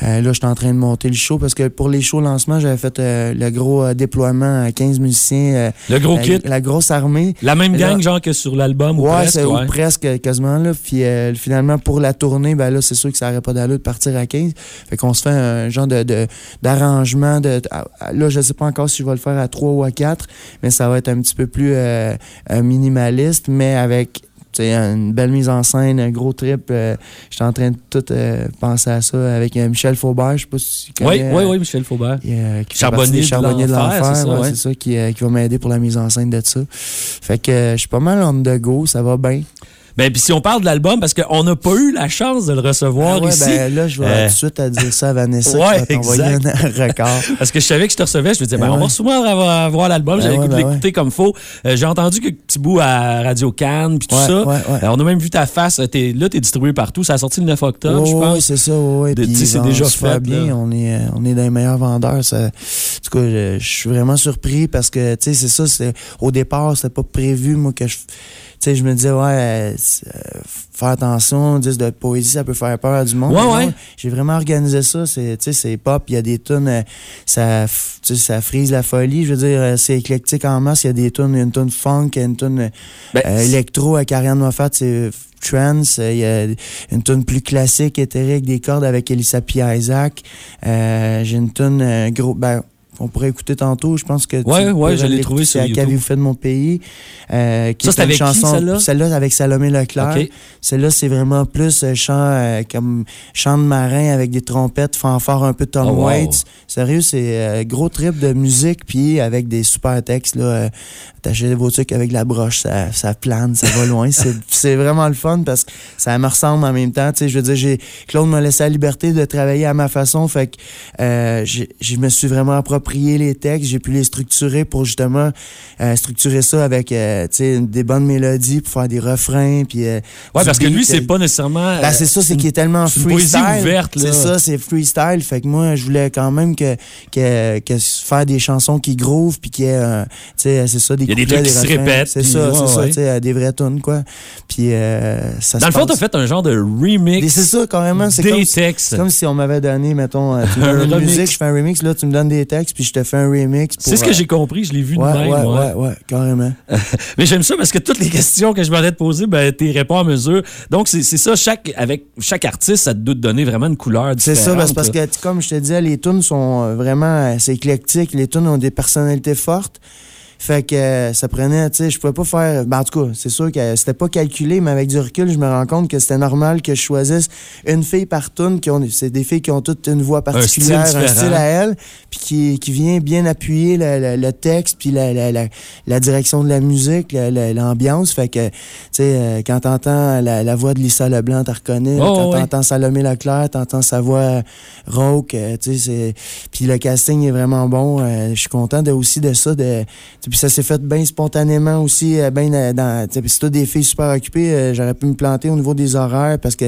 là, je suis en train de monter le show parce que pour les shows lancement, j'avais fait le gros déploiement à 15 musiciens. Le gros la, kit? La grosse armée. La même Là- gang, genre, que sur l'album ou Ouais, presque? c'est ou ouais. presque quasiment là. Puis finalement pour la tournée, ben là c'est sûr que ça n'aurait pas d'allure de partir à 15. Fait qu'on se fait un genre de d'arrangement de, là je sais pas encore si je vais le faire à 3 ou à 4, mais ça va être un petit peu plus euh, minimaliste mais avec une belle mise en scène, un gros trip. euh, J'étais en train de tout euh, penser à ça avec euh, Michel Faubert. Je sais pas si tu Oui, connais, oui, oui, Michel Faubert. qui Charbonnier des de l'Enfer, c'est ça, ouais, qui, qui va m'aider pour la mise en scène de ça. Fait que je suis pas mal on the go, ça va bien. Ben, puis si on parle de l'album, parce qu'on n'a pas eu la chance de le recevoir Ah ouais, ici. ben là, je vais Euh, tout de suite à dire ça à Vanessa. Ouais, qui va un record. Parce que je savais que je te recevais, je me disais, ben, Ben on va souvent avoir, l'album, Ben j'avais goût de ben l'écouter comme faut. Euh, J'ai entendu quelques petits bouts à Radio Cannes, puis tout ça. ouais, ouais. Euh, on a même vu ta face, là, t'es distribué partout. Ça a sorti le 9 octobre, je pense. c'est ça, tu ils c'est déjà fait, bien. On est, euh, on est dans les meilleurs vendeurs. Ça, en tout cas, je, je suis vraiment surpris parce que, tu sais, c'est ça. c'est- Au départ, c'était pas prévu, moi, que je. Tu sais, je me disais, ouais, euh, faire attention, disque de poésie, ça peut faire peur à du monde. Ouais, ouais. non, J'ai vraiment organisé ça. C'est, tu sais, c'est pop, il y a des tunes, euh, ça, f- tu sais, ça frise la folie. Je veux dire, euh, c'est éclectique en masse. Il y a des tunes, une tune funk, une tune euh, Ben, euh, électro avec Ariane Moffat, c'est trance. Euh, Il y a une tune plus classique, éthérique, des cordes avec Elisa P. Isaac. Euh, J'ai une tune euh, gros. Ben, on pourrait écouter tantôt, je pense que ouais, pourrais je l'ai trouvé c'est sur à YouTube. Qu'avez-vous fait de mon pays? Euh, qui Ça, est c'est une avec qui, chanson, celle-là? Celle-là, avec Salomé Leclerc. Celle-là, c'est vraiment plus euh, chant euh, comme chant de marin avec des trompettes, fanfare un peu Tom Oh, wow. Waits. Sérieux, c'est euh, gros trip de musique, puis avec des super textes. Là, Attacher vos trucs avec la broche, ça, ça plane, ça va loin. C'est- C'est vraiment le fun parce que ça me ressemble en même temps. Tu sais, je veux dire, j'ai Claude m'a laissé la liberté de travailler à ma façon. Fait que je me suis vraiment approprié les textes. J'ai pu les structurer pour justement euh, structurer ça avec euh, des bonnes mélodies pour faire des refrains. Puis, euh, Ouais, parce que lui, c'est pas nécessairement. ben, c'est ça, c'est qu'il est tellement c'est une poésie freestyle. ouverte. C'est ça, c'est freestyle. Fait que moi, je voulais quand même que, que, que faire des chansons qui groovent, puis qu'il y ait, tu sais, c'est ça, des Il y a des couplets, trucs qui se répètent, C'est ça, ouais, c'est ça, ouais. euh, des vraies tunes, quoi. Puis ça Dans le fond, t'as fait un genre de remix. C'est ça, carrément. C'est comme, textes. c'est comme si on m'avait donné, mettons, tu me Un donnes une remix. musique, je fais un remix, là, tu me donnes des textes, puis je te fais un remix. C'est ce que euh, j'ai compris, je l'ai vu ouais, de même. ouais, moi. ouais, ouais, carrément. Mais j'aime ça parce que toutes les questions que je m'arrête de poser, ben, t'es réponds à mesure. Donc, c'est c'est ça, chaque, avec chaque artiste, ça te doit te donner vraiment une couleur C'est différente. ça, parce, parce que, tu- comme je te disais, les tunes sont euh, vraiment, euh, c'est éclectique. Les tunes ont des personnalités fortes. Fait que euh, ça prenait, tu sais, je pouvais pas faire. Ben, en tout cas, c'est sûr que c'était pas calculé, mais avec du recul, je me rends compte que c'était normal que je choisisse une fille par tune. Qui ont, c'est des filles qui ont toutes une voix particulière, un style à elles, puis qui, qui vient bien appuyer le, le- le texte, puis la, la, la, la direction de la musique, la- la- l'ambiance. Fait que, tu sais, euh, quand t'entends la, la voix de Lisa Leblanc, t'en reconnais. Oh, quand ouais. t'entends Salomé Leclerc, t'entends sa voix rauque, euh, tu sais, c'est... Puis le casting est vraiment bon. euh, je suis content de, aussi de ça. De... Puis ça s'est fait bien spontanément aussi, euh, bien euh, dans... c'est toutes des filles super occupées. euh, J'aurais pu me planter au niveau des horaires parce que,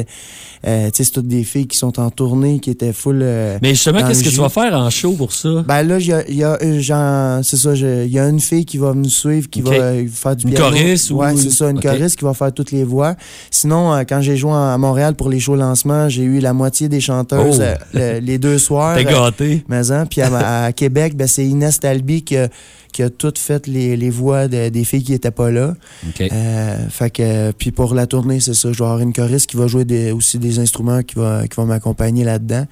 euh, c'est toutes des filles qui sont en tournée, qui étaient full... euh, Mais justement, qu'est-ce que tu vas faire en show pour ça? Ben là, il y a, y a, genre, c'est ça, il y a une fille qui va me suivre, qui va euh, faire du Une piano. choriste ou Ouais, une- c'est ça, une choriste qui va faire toutes les voix. Sinon, quand j'ai joué à Montréal pour les shows lancement, j'ai eu la moitié des chanteuses Oh. le- les deux soirs. T'es gâté. mais hein, puis à, à Québec, ben, c'est Inès Talby qui a, qui a toutes fait les, les voix de- des filles qui étaient pas là. Euh, fait que, puis pour la tournée, c'est ça. Je vais avoir une choriste qui va jouer des- aussi des instruments qui va, qui va m'accompagner là-dedans.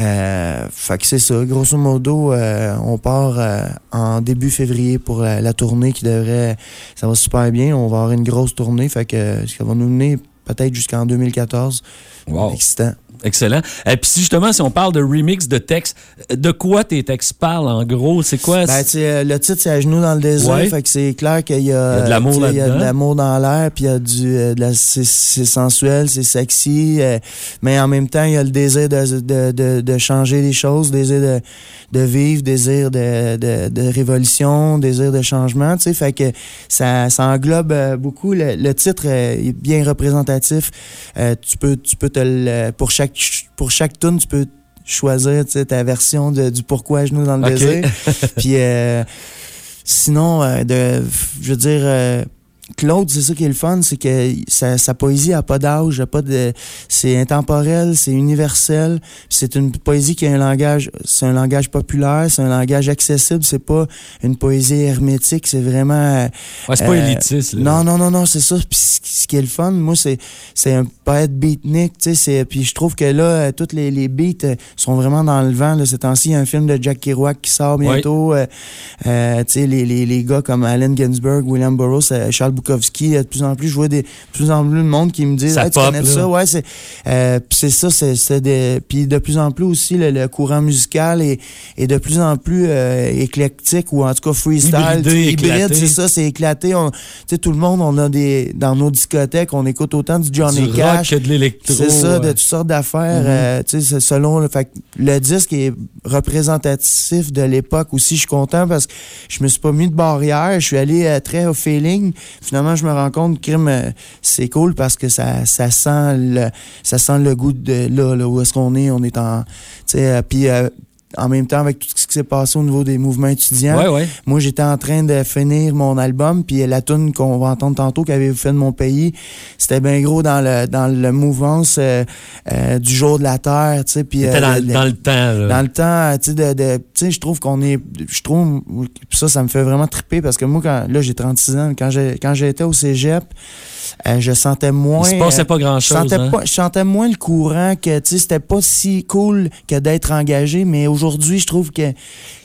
Euh, fait que c'est ça. Grosso modo, euh, on part euh, en début février pour la, la tournée qui devrait. Ça va super bien. On va avoir une grosse tournée. Fait que ça va nous mener peut-être jusqu'en 2014. Wow. Excitant. Excellent. Et puis si justement, si on parle de remix de textes, de quoi tes textes parlent en gros? C'est quoi? Ben, euh, le titre, c'est À genoux dans le désert. Ouais. Fait que c'est clair qu'il y y a de l'amour Il y a de l'amour dans l'air, puis il y a du. euh, de c'est, sensuel, c'est sexy. euh, mais en même temps, il y a le désir de, de, de, de changer les choses, désir de, de vivre, désir de, de, révolution, désir de changement. Tu sais, fait que ça, ça englobe euh, beaucoup. Le, le titre euh, est bien représentatif. Euh, tu peux, tu peux te le. Pour chaque, pour chaque tune, tu peux choisir ta version de, du pourquoi genoux dans le Ok. désir. Puis euh, sinon, euh, de, je veux dire, euh, Claude, c'est ça qui est le fun, c'est que sa, sa poésie a pas d'âge, a pas de, c'est intemporel, c'est universel. C'est une poésie qui a un langage, c'est un langage populaire, c'est un langage accessible. C'est pas une poésie hermétique, c'est vraiment. euh, Ouais, c'est pas élitiste, là. Non, non, non, non, c'est ça. Puis ce qui est le fun, moi, c'est c'est un poète beatnik, tu sais. c'est- Puis je trouve que là, euh, toutes les, les beats euh, sont vraiment dans le vent. Là, ces temps-ci, il y a un film de Jack Kerouac qui sort bientôt. Euh, euh, tu sais, les, les, les gars comme Allen Ginsberg, William Burroughs, euh, Charles Bukowski, de plus en plus, je vois des, de plus en plus de monde qui me disent Ça Hey, tu pop, connais là. ça? Ouais, c'est euh, c'est ça, c'est c'est des. Puis de plus en plus aussi, le, le courant musical est, est de plus en plus euh, éclectique ou en tout cas freestyle. Hybride, c'est ça, c'est éclaté. On- Tu sais, tout le monde, on a des. Dans nos discothèques, on écoute autant du Johnny Du rock Cash. que de l'électro, C'est ça, de toutes sortes d'affaires. Mhm. euh, tu sais, c'est selon. Le, fait le disque est représentatif de l'époque aussi. Je suis content parce que je me suis pas mis de barrière. Je suis allé très au feeling. Finalement, je me rends compte que euh, c'est cool parce que ça, ça sent le ça goût de là, où est-ce qu'on est. On est en. Euh, puis. Euh, en même temps, avec tout ce qui s'est passé au niveau des mouvements étudiants, Ouais, ouais. moi, j'étais en train de finir mon album, puis la tune qu'on va entendre tantôt, qu'avez-vous fait de mon pays, c'était bien gros dans le dans le mouvance euh, euh, du jour de la terre, tu sais, puis euh, dans, le- dans le temps, là. dans le temps, tu sais, de, de- tu sais, je trouve qu'on est, je trouve, ça, ça me fait vraiment triper parce que moi, quand, là, j'ai 36 ans, quand j'ai, quand j'étais au cégep, euh, je sentais moins. Il se passait pas grand-chose, Je sentais, hein? pas, je sentais moins le courant que, tu sais, c'était pas si cool que d'être engagé, mais aujourd'hui, je trouve que,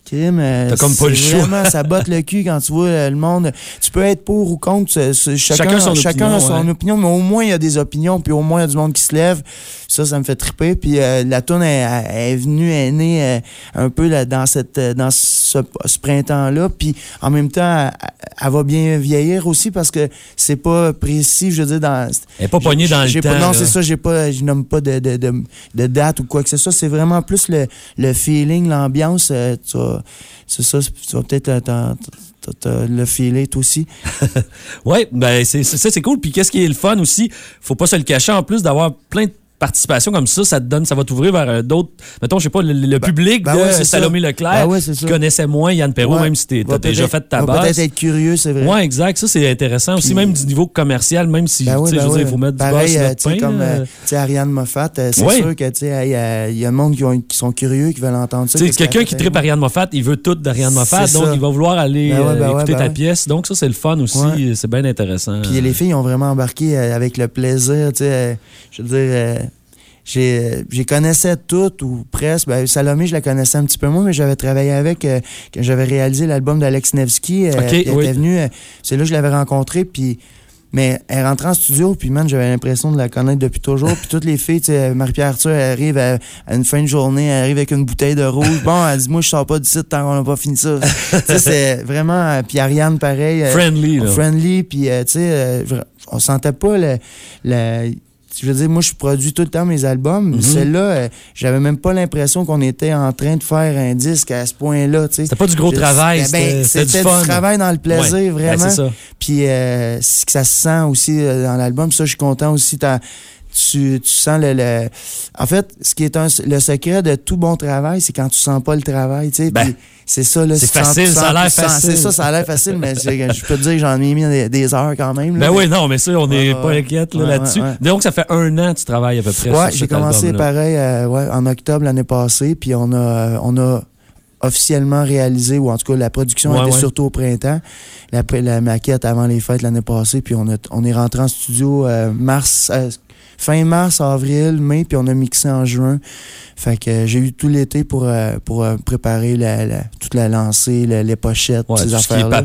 crime, T'as comme pas le choix. Vraiment, ça botte le cul quand tu vois le monde. Tu peux être pour ou contre, chacun, Chacun son chacun a son ouais. opinion, mais au moins il y a des opinions, puis au moins il y a du monde qui se lève. Ça, ça me fait triper. Puis euh, la tune est, est venue, est née euh, un peu là, dans cette, euh, dans ce, ce printemps-là. Puis en même temps, elle, elle va bien vieillir aussi parce que c'est pas précis. Je veux dire, dans. Elle est pas pognée dans le j'ai temps, Pas, non, c'est ça. J'ai pas, je nomme pas de, de, de, de date ou quoi que ce soit. C'est vraiment plus le, le feeling, l'ambiance. euh, tu c'est ça. Tu vas peut-être euh, le filer toi aussi. Oui, ben c'est c'est cool. Puis qu'est-ce qui est le fun aussi, faut pas se le cacher en plus d'avoir plein de participations comme ça, ça te donne, ça va t'ouvrir vers euh, d'autres. Mettons, je sais pas, le, le public ben de ouais. Salomé Leclerc Ben ouais, qui ça. connaissait moins Yann Perrault, même si t'as déjà fait ta base. peut-être être curieux, c'est vrai. Ouais, exact. Ça, c'est intéressant. Aussi, même du niveau commercial, même si, Ben ben je veux dire, il faut mettre du beurre Pareil, sur euh, notre tu sais, pain. comme euh, sais, Ariane Moffat, euh, c'est sûr que tu sais, il y, a- il y a le monde qui, ont- qui sont curieux, qui veulent entendre ça. Quelqu'un qui tripe Ariane Moffat, il veut tout d'Ariane Moffat, donc il va vouloir aller Ben euh, ben écouter ben ta pièce. Donc ça, c'est le fun aussi. C'est bien intéressant. Puis les filles ont vraiment embarqué euh, avec le plaisir, tu sais. euh, je veux dire, euh, j'ai, euh, connaissais toutes ou presque. Ben, Salomé, je la connaissais un petit peu moins, mais j'avais travaillé avec, euh, quand j'avais réalisé l'album d'Alex Nevsky. euh, oui. était venue, euh, c'est là que je l'avais rencontrée, puis... Mais elle rentrait en studio, puis man, j'avais l'impression de la connaître depuis toujours. Puis toutes les filles, tu sais, Marie-Pierre Arthur, elle arrive à, à une fin de journée, elle arrive avec une bouteille de rouge. Bon, elle dit, moi, je sors pas d'ici tant qu'on n'a pas fini ça. tu sais, c'est vraiment... euh, Puis Ariane, pareil. euh, Friendly, là. Friendly, puis euh, tu sais, euh, on sentait pas le... le je veux dire, moi, je produis tout le temps mes albums. Mhm. Celle-là, euh, j'avais même pas l'impression qu'on était en train de faire un disque à ce point-là. C'était pas du gros travail, c'était- c'était du c'était fun. travail dans le plaisir, Ouais, ben, vraiment. c'est ça. Puis euh, c'est que ça se sent aussi euh, dans l'album. Ça, je suis content aussi. Tu, tu sens le, le- En fait, ce qui est un, le secret de tout bon travail, c'est quand tu sens pas le travail. tu sais. Puis c'est ça. là, Ben, c'est sens- facile, ça a l'air facile. C'est ça, ça a l'air facile, mais je peux te dire que j'en ai mis des, des heures quand même. là, Ben mais- oui, non, mais ça, on n'est Ouais, pas inquiète Ouais, là-dessus. ouais. Donc, ça fait un an que tu travailles à peu près Ouais, sur j'ai commencé pareil euh, ouais, en octobre l'année passée, puis on a, euh, on a officiellement réalisé, ou en tout cas la production Ouais, était ouais. surtout au printemps. La, la maquette avant les fêtes l'année passée, puis on, a, on est rentré en studio euh, mars, euh, fin mars, avril, mai, puis on a mixé en juin. Fait que j'ai eu tout l'été pour, euh, pour euh, préparer la, la- toute la lancée, la- les pochettes, Ouais, ces affaires-là.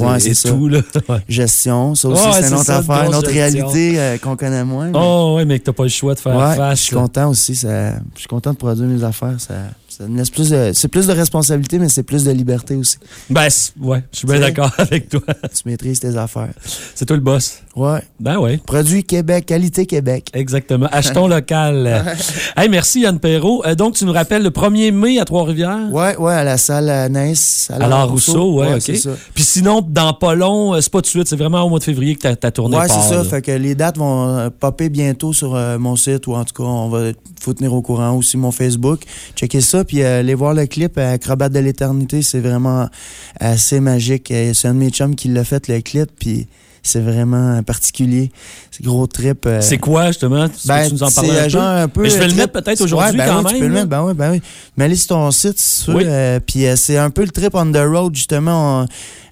Ouais, et- tout, là. Ouais. Gestion, ça aussi, c'est une autre ça, affaire, une autre gestion. réalité euh, qu'on connaît moins. mais- Oh, ouais, mais que t'as pas le choix de faire face. je suis content aussi. Ça, je suis content de produire mes affaires. Ça, ça me laisse plus de, c'est plus de responsabilité, mais c'est plus de liberté aussi. Ben, ouais, je suis bien d'accord avec toi. Tu maîtrises tes affaires. C'est toi le boss. Ouais. Ben ouais. Produit Québec, qualité Québec. Exactement. Achetons local. hey, merci Yann Perrault. Euh, donc, tu nous rappelles le 1er mai à Trois-Rivières? Ouais, ouais, à la salle à Nice. À Alors Rousseau, ouais, c'est OK. Puis sinon, dans pas long, euh, c'est pas tout de suite, c'est vraiment au mois de février que ta, ta tournée Ouais, part. c'est ça. là. Fait que les dates vont euh, popper bientôt sur euh, mon site ou en tout cas, on va faut tenir au courant aussi mon Facebook. Checker ça puis euh, aller voir le clip euh, Acrobate de l'éternité, c'est vraiment assez magique. Euh, C'est un de mes chums qui l'a fait le clip puis c'est vraiment particulier. C'est gros trip. euh, C'est quoi, justement? Tu Ben, peux nous en c'est un euh, genre un peu. Mais je vais euh, le trip- mettre peut-être aujourd'hui Ouais, ben quand oui, même. Tu peux le mettre, ben oui, ben oui. Mais allez sur ton site, si tu veux. Oui. euh, Puis euh, c'est un peu le trip on the road, justement. On-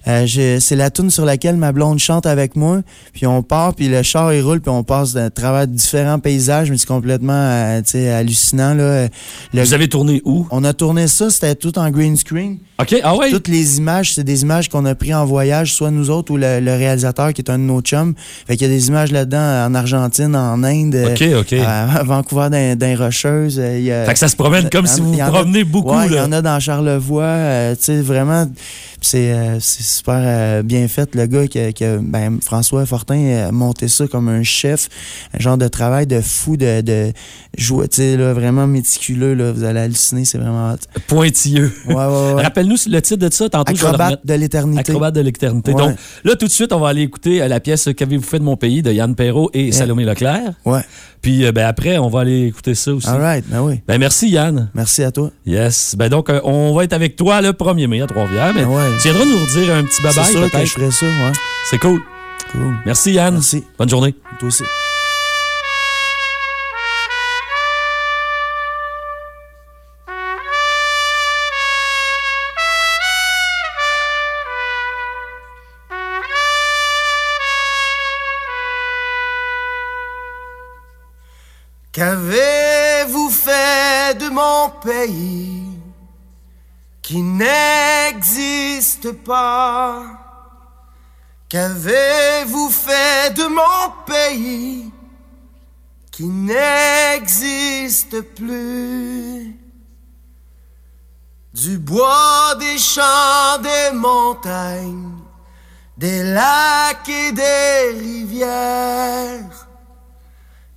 euh, c'est la tune sur laquelle ma blonde chante avec moi. Puis on part, puis le char, il roule, puis on passe à travers différents paysages, mais c'est complètement euh, tu sais, hallucinant. Là. Le- Vous avez tourné où? On a tourné ça, c'était tout en green screen. OK, ah ouais? Toutes les images, c'est des images qu'on a pris en voyage, soit nous autres ou le, le réalisateur qui est un de nos chums. Fait qu'il y a des images là-dedans en Argentine, en Inde, euh, OK, OK. à, à Vancouver, dans, dans les Rocheuses. euh, y a- Fait que ça se promène comme y en- si vous y a- promenez beaucoup, Ouais, il y là. en a dans Charlevoix. euh, tu sais, vraiment, c'est euh, c'est super euh, bien fait. Le gars a- ben, François Fortin a monté ça comme un chef, un genre de travail de fou, de, de jouer, là, vraiment méticuleux. Là, vous allez halluciner, c'est vraiment hot. Pointilleux. Ouais, ouais, ouais. Rappelle-nous le titre de ça. Tantôt, Acrobate de l'éternité. Acrobate de l'éternité. Donc, là, tout de suite, on va aller écouter euh, la pièce Qu'avez-vous fait de mon pays de Yann Perrault et Salomé Leclerc. Ouais. Puis, euh, ben, après, on va aller écouter ça aussi. All right, ben oui. Ben, merci, Yann. Merci à toi. Yes. Ben, donc, euh, on va être avec toi le 1er mai à Trois-Rivières. Mais Ouais. tu viendras nous redire un petit C'est bye-bye, sûr que je ferais ça, ouais. C'est cool. Cool. Merci, Yann. Merci. Bonne journée. Toi aussi. De mon pays qui n'existe pas. Qu'avez-vous fait de mon pays qui n'existe plus? Du bois, des champs, des montagnes, des lacs et des rivières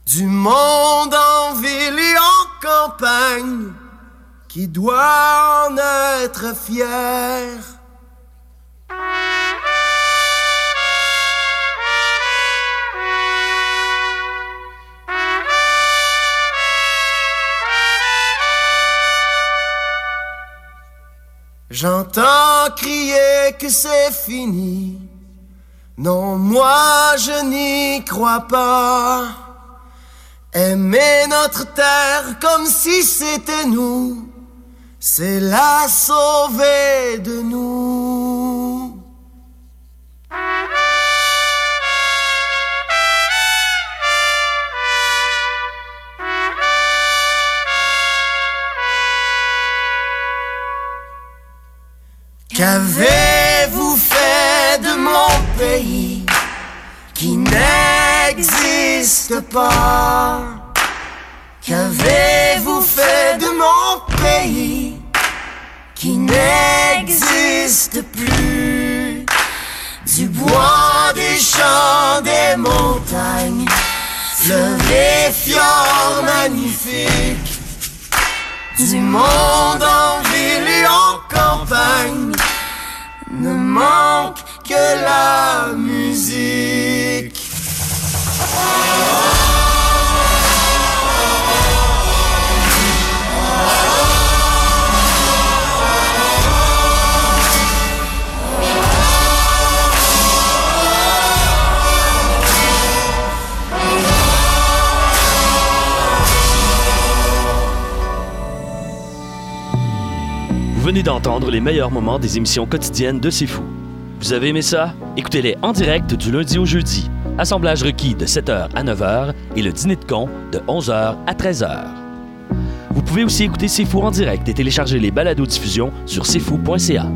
du monde en ville et en campagne qui doit en être fier. J'entends crier que c'est fini. Non, moi je n'y crois pas. Aimer notre terre comme si c'était nous, c'est la sauver de nous. Qu'avez-vous fait de mon pays qui n'existe pas. Qu'avez-vous fait de mon pays qui n'existe plus? Du bois, des champs, des montagnes, fleuves et fjords magnifiques du monde en ville et en campagne ne manque que la musique. Vous venez d'entendre les meilleurs moments des émissions quotidiennes de C'est Fou. Vous avez aimé ça? Écoutez-les en direct du lundi au jeudi. Assemblage requis de 7h à 9h et le dîner de con de 11h à 13h. Vous pouvez aussi écouter C'est en direct et télécharger les balados diffusion sur cfou.ca.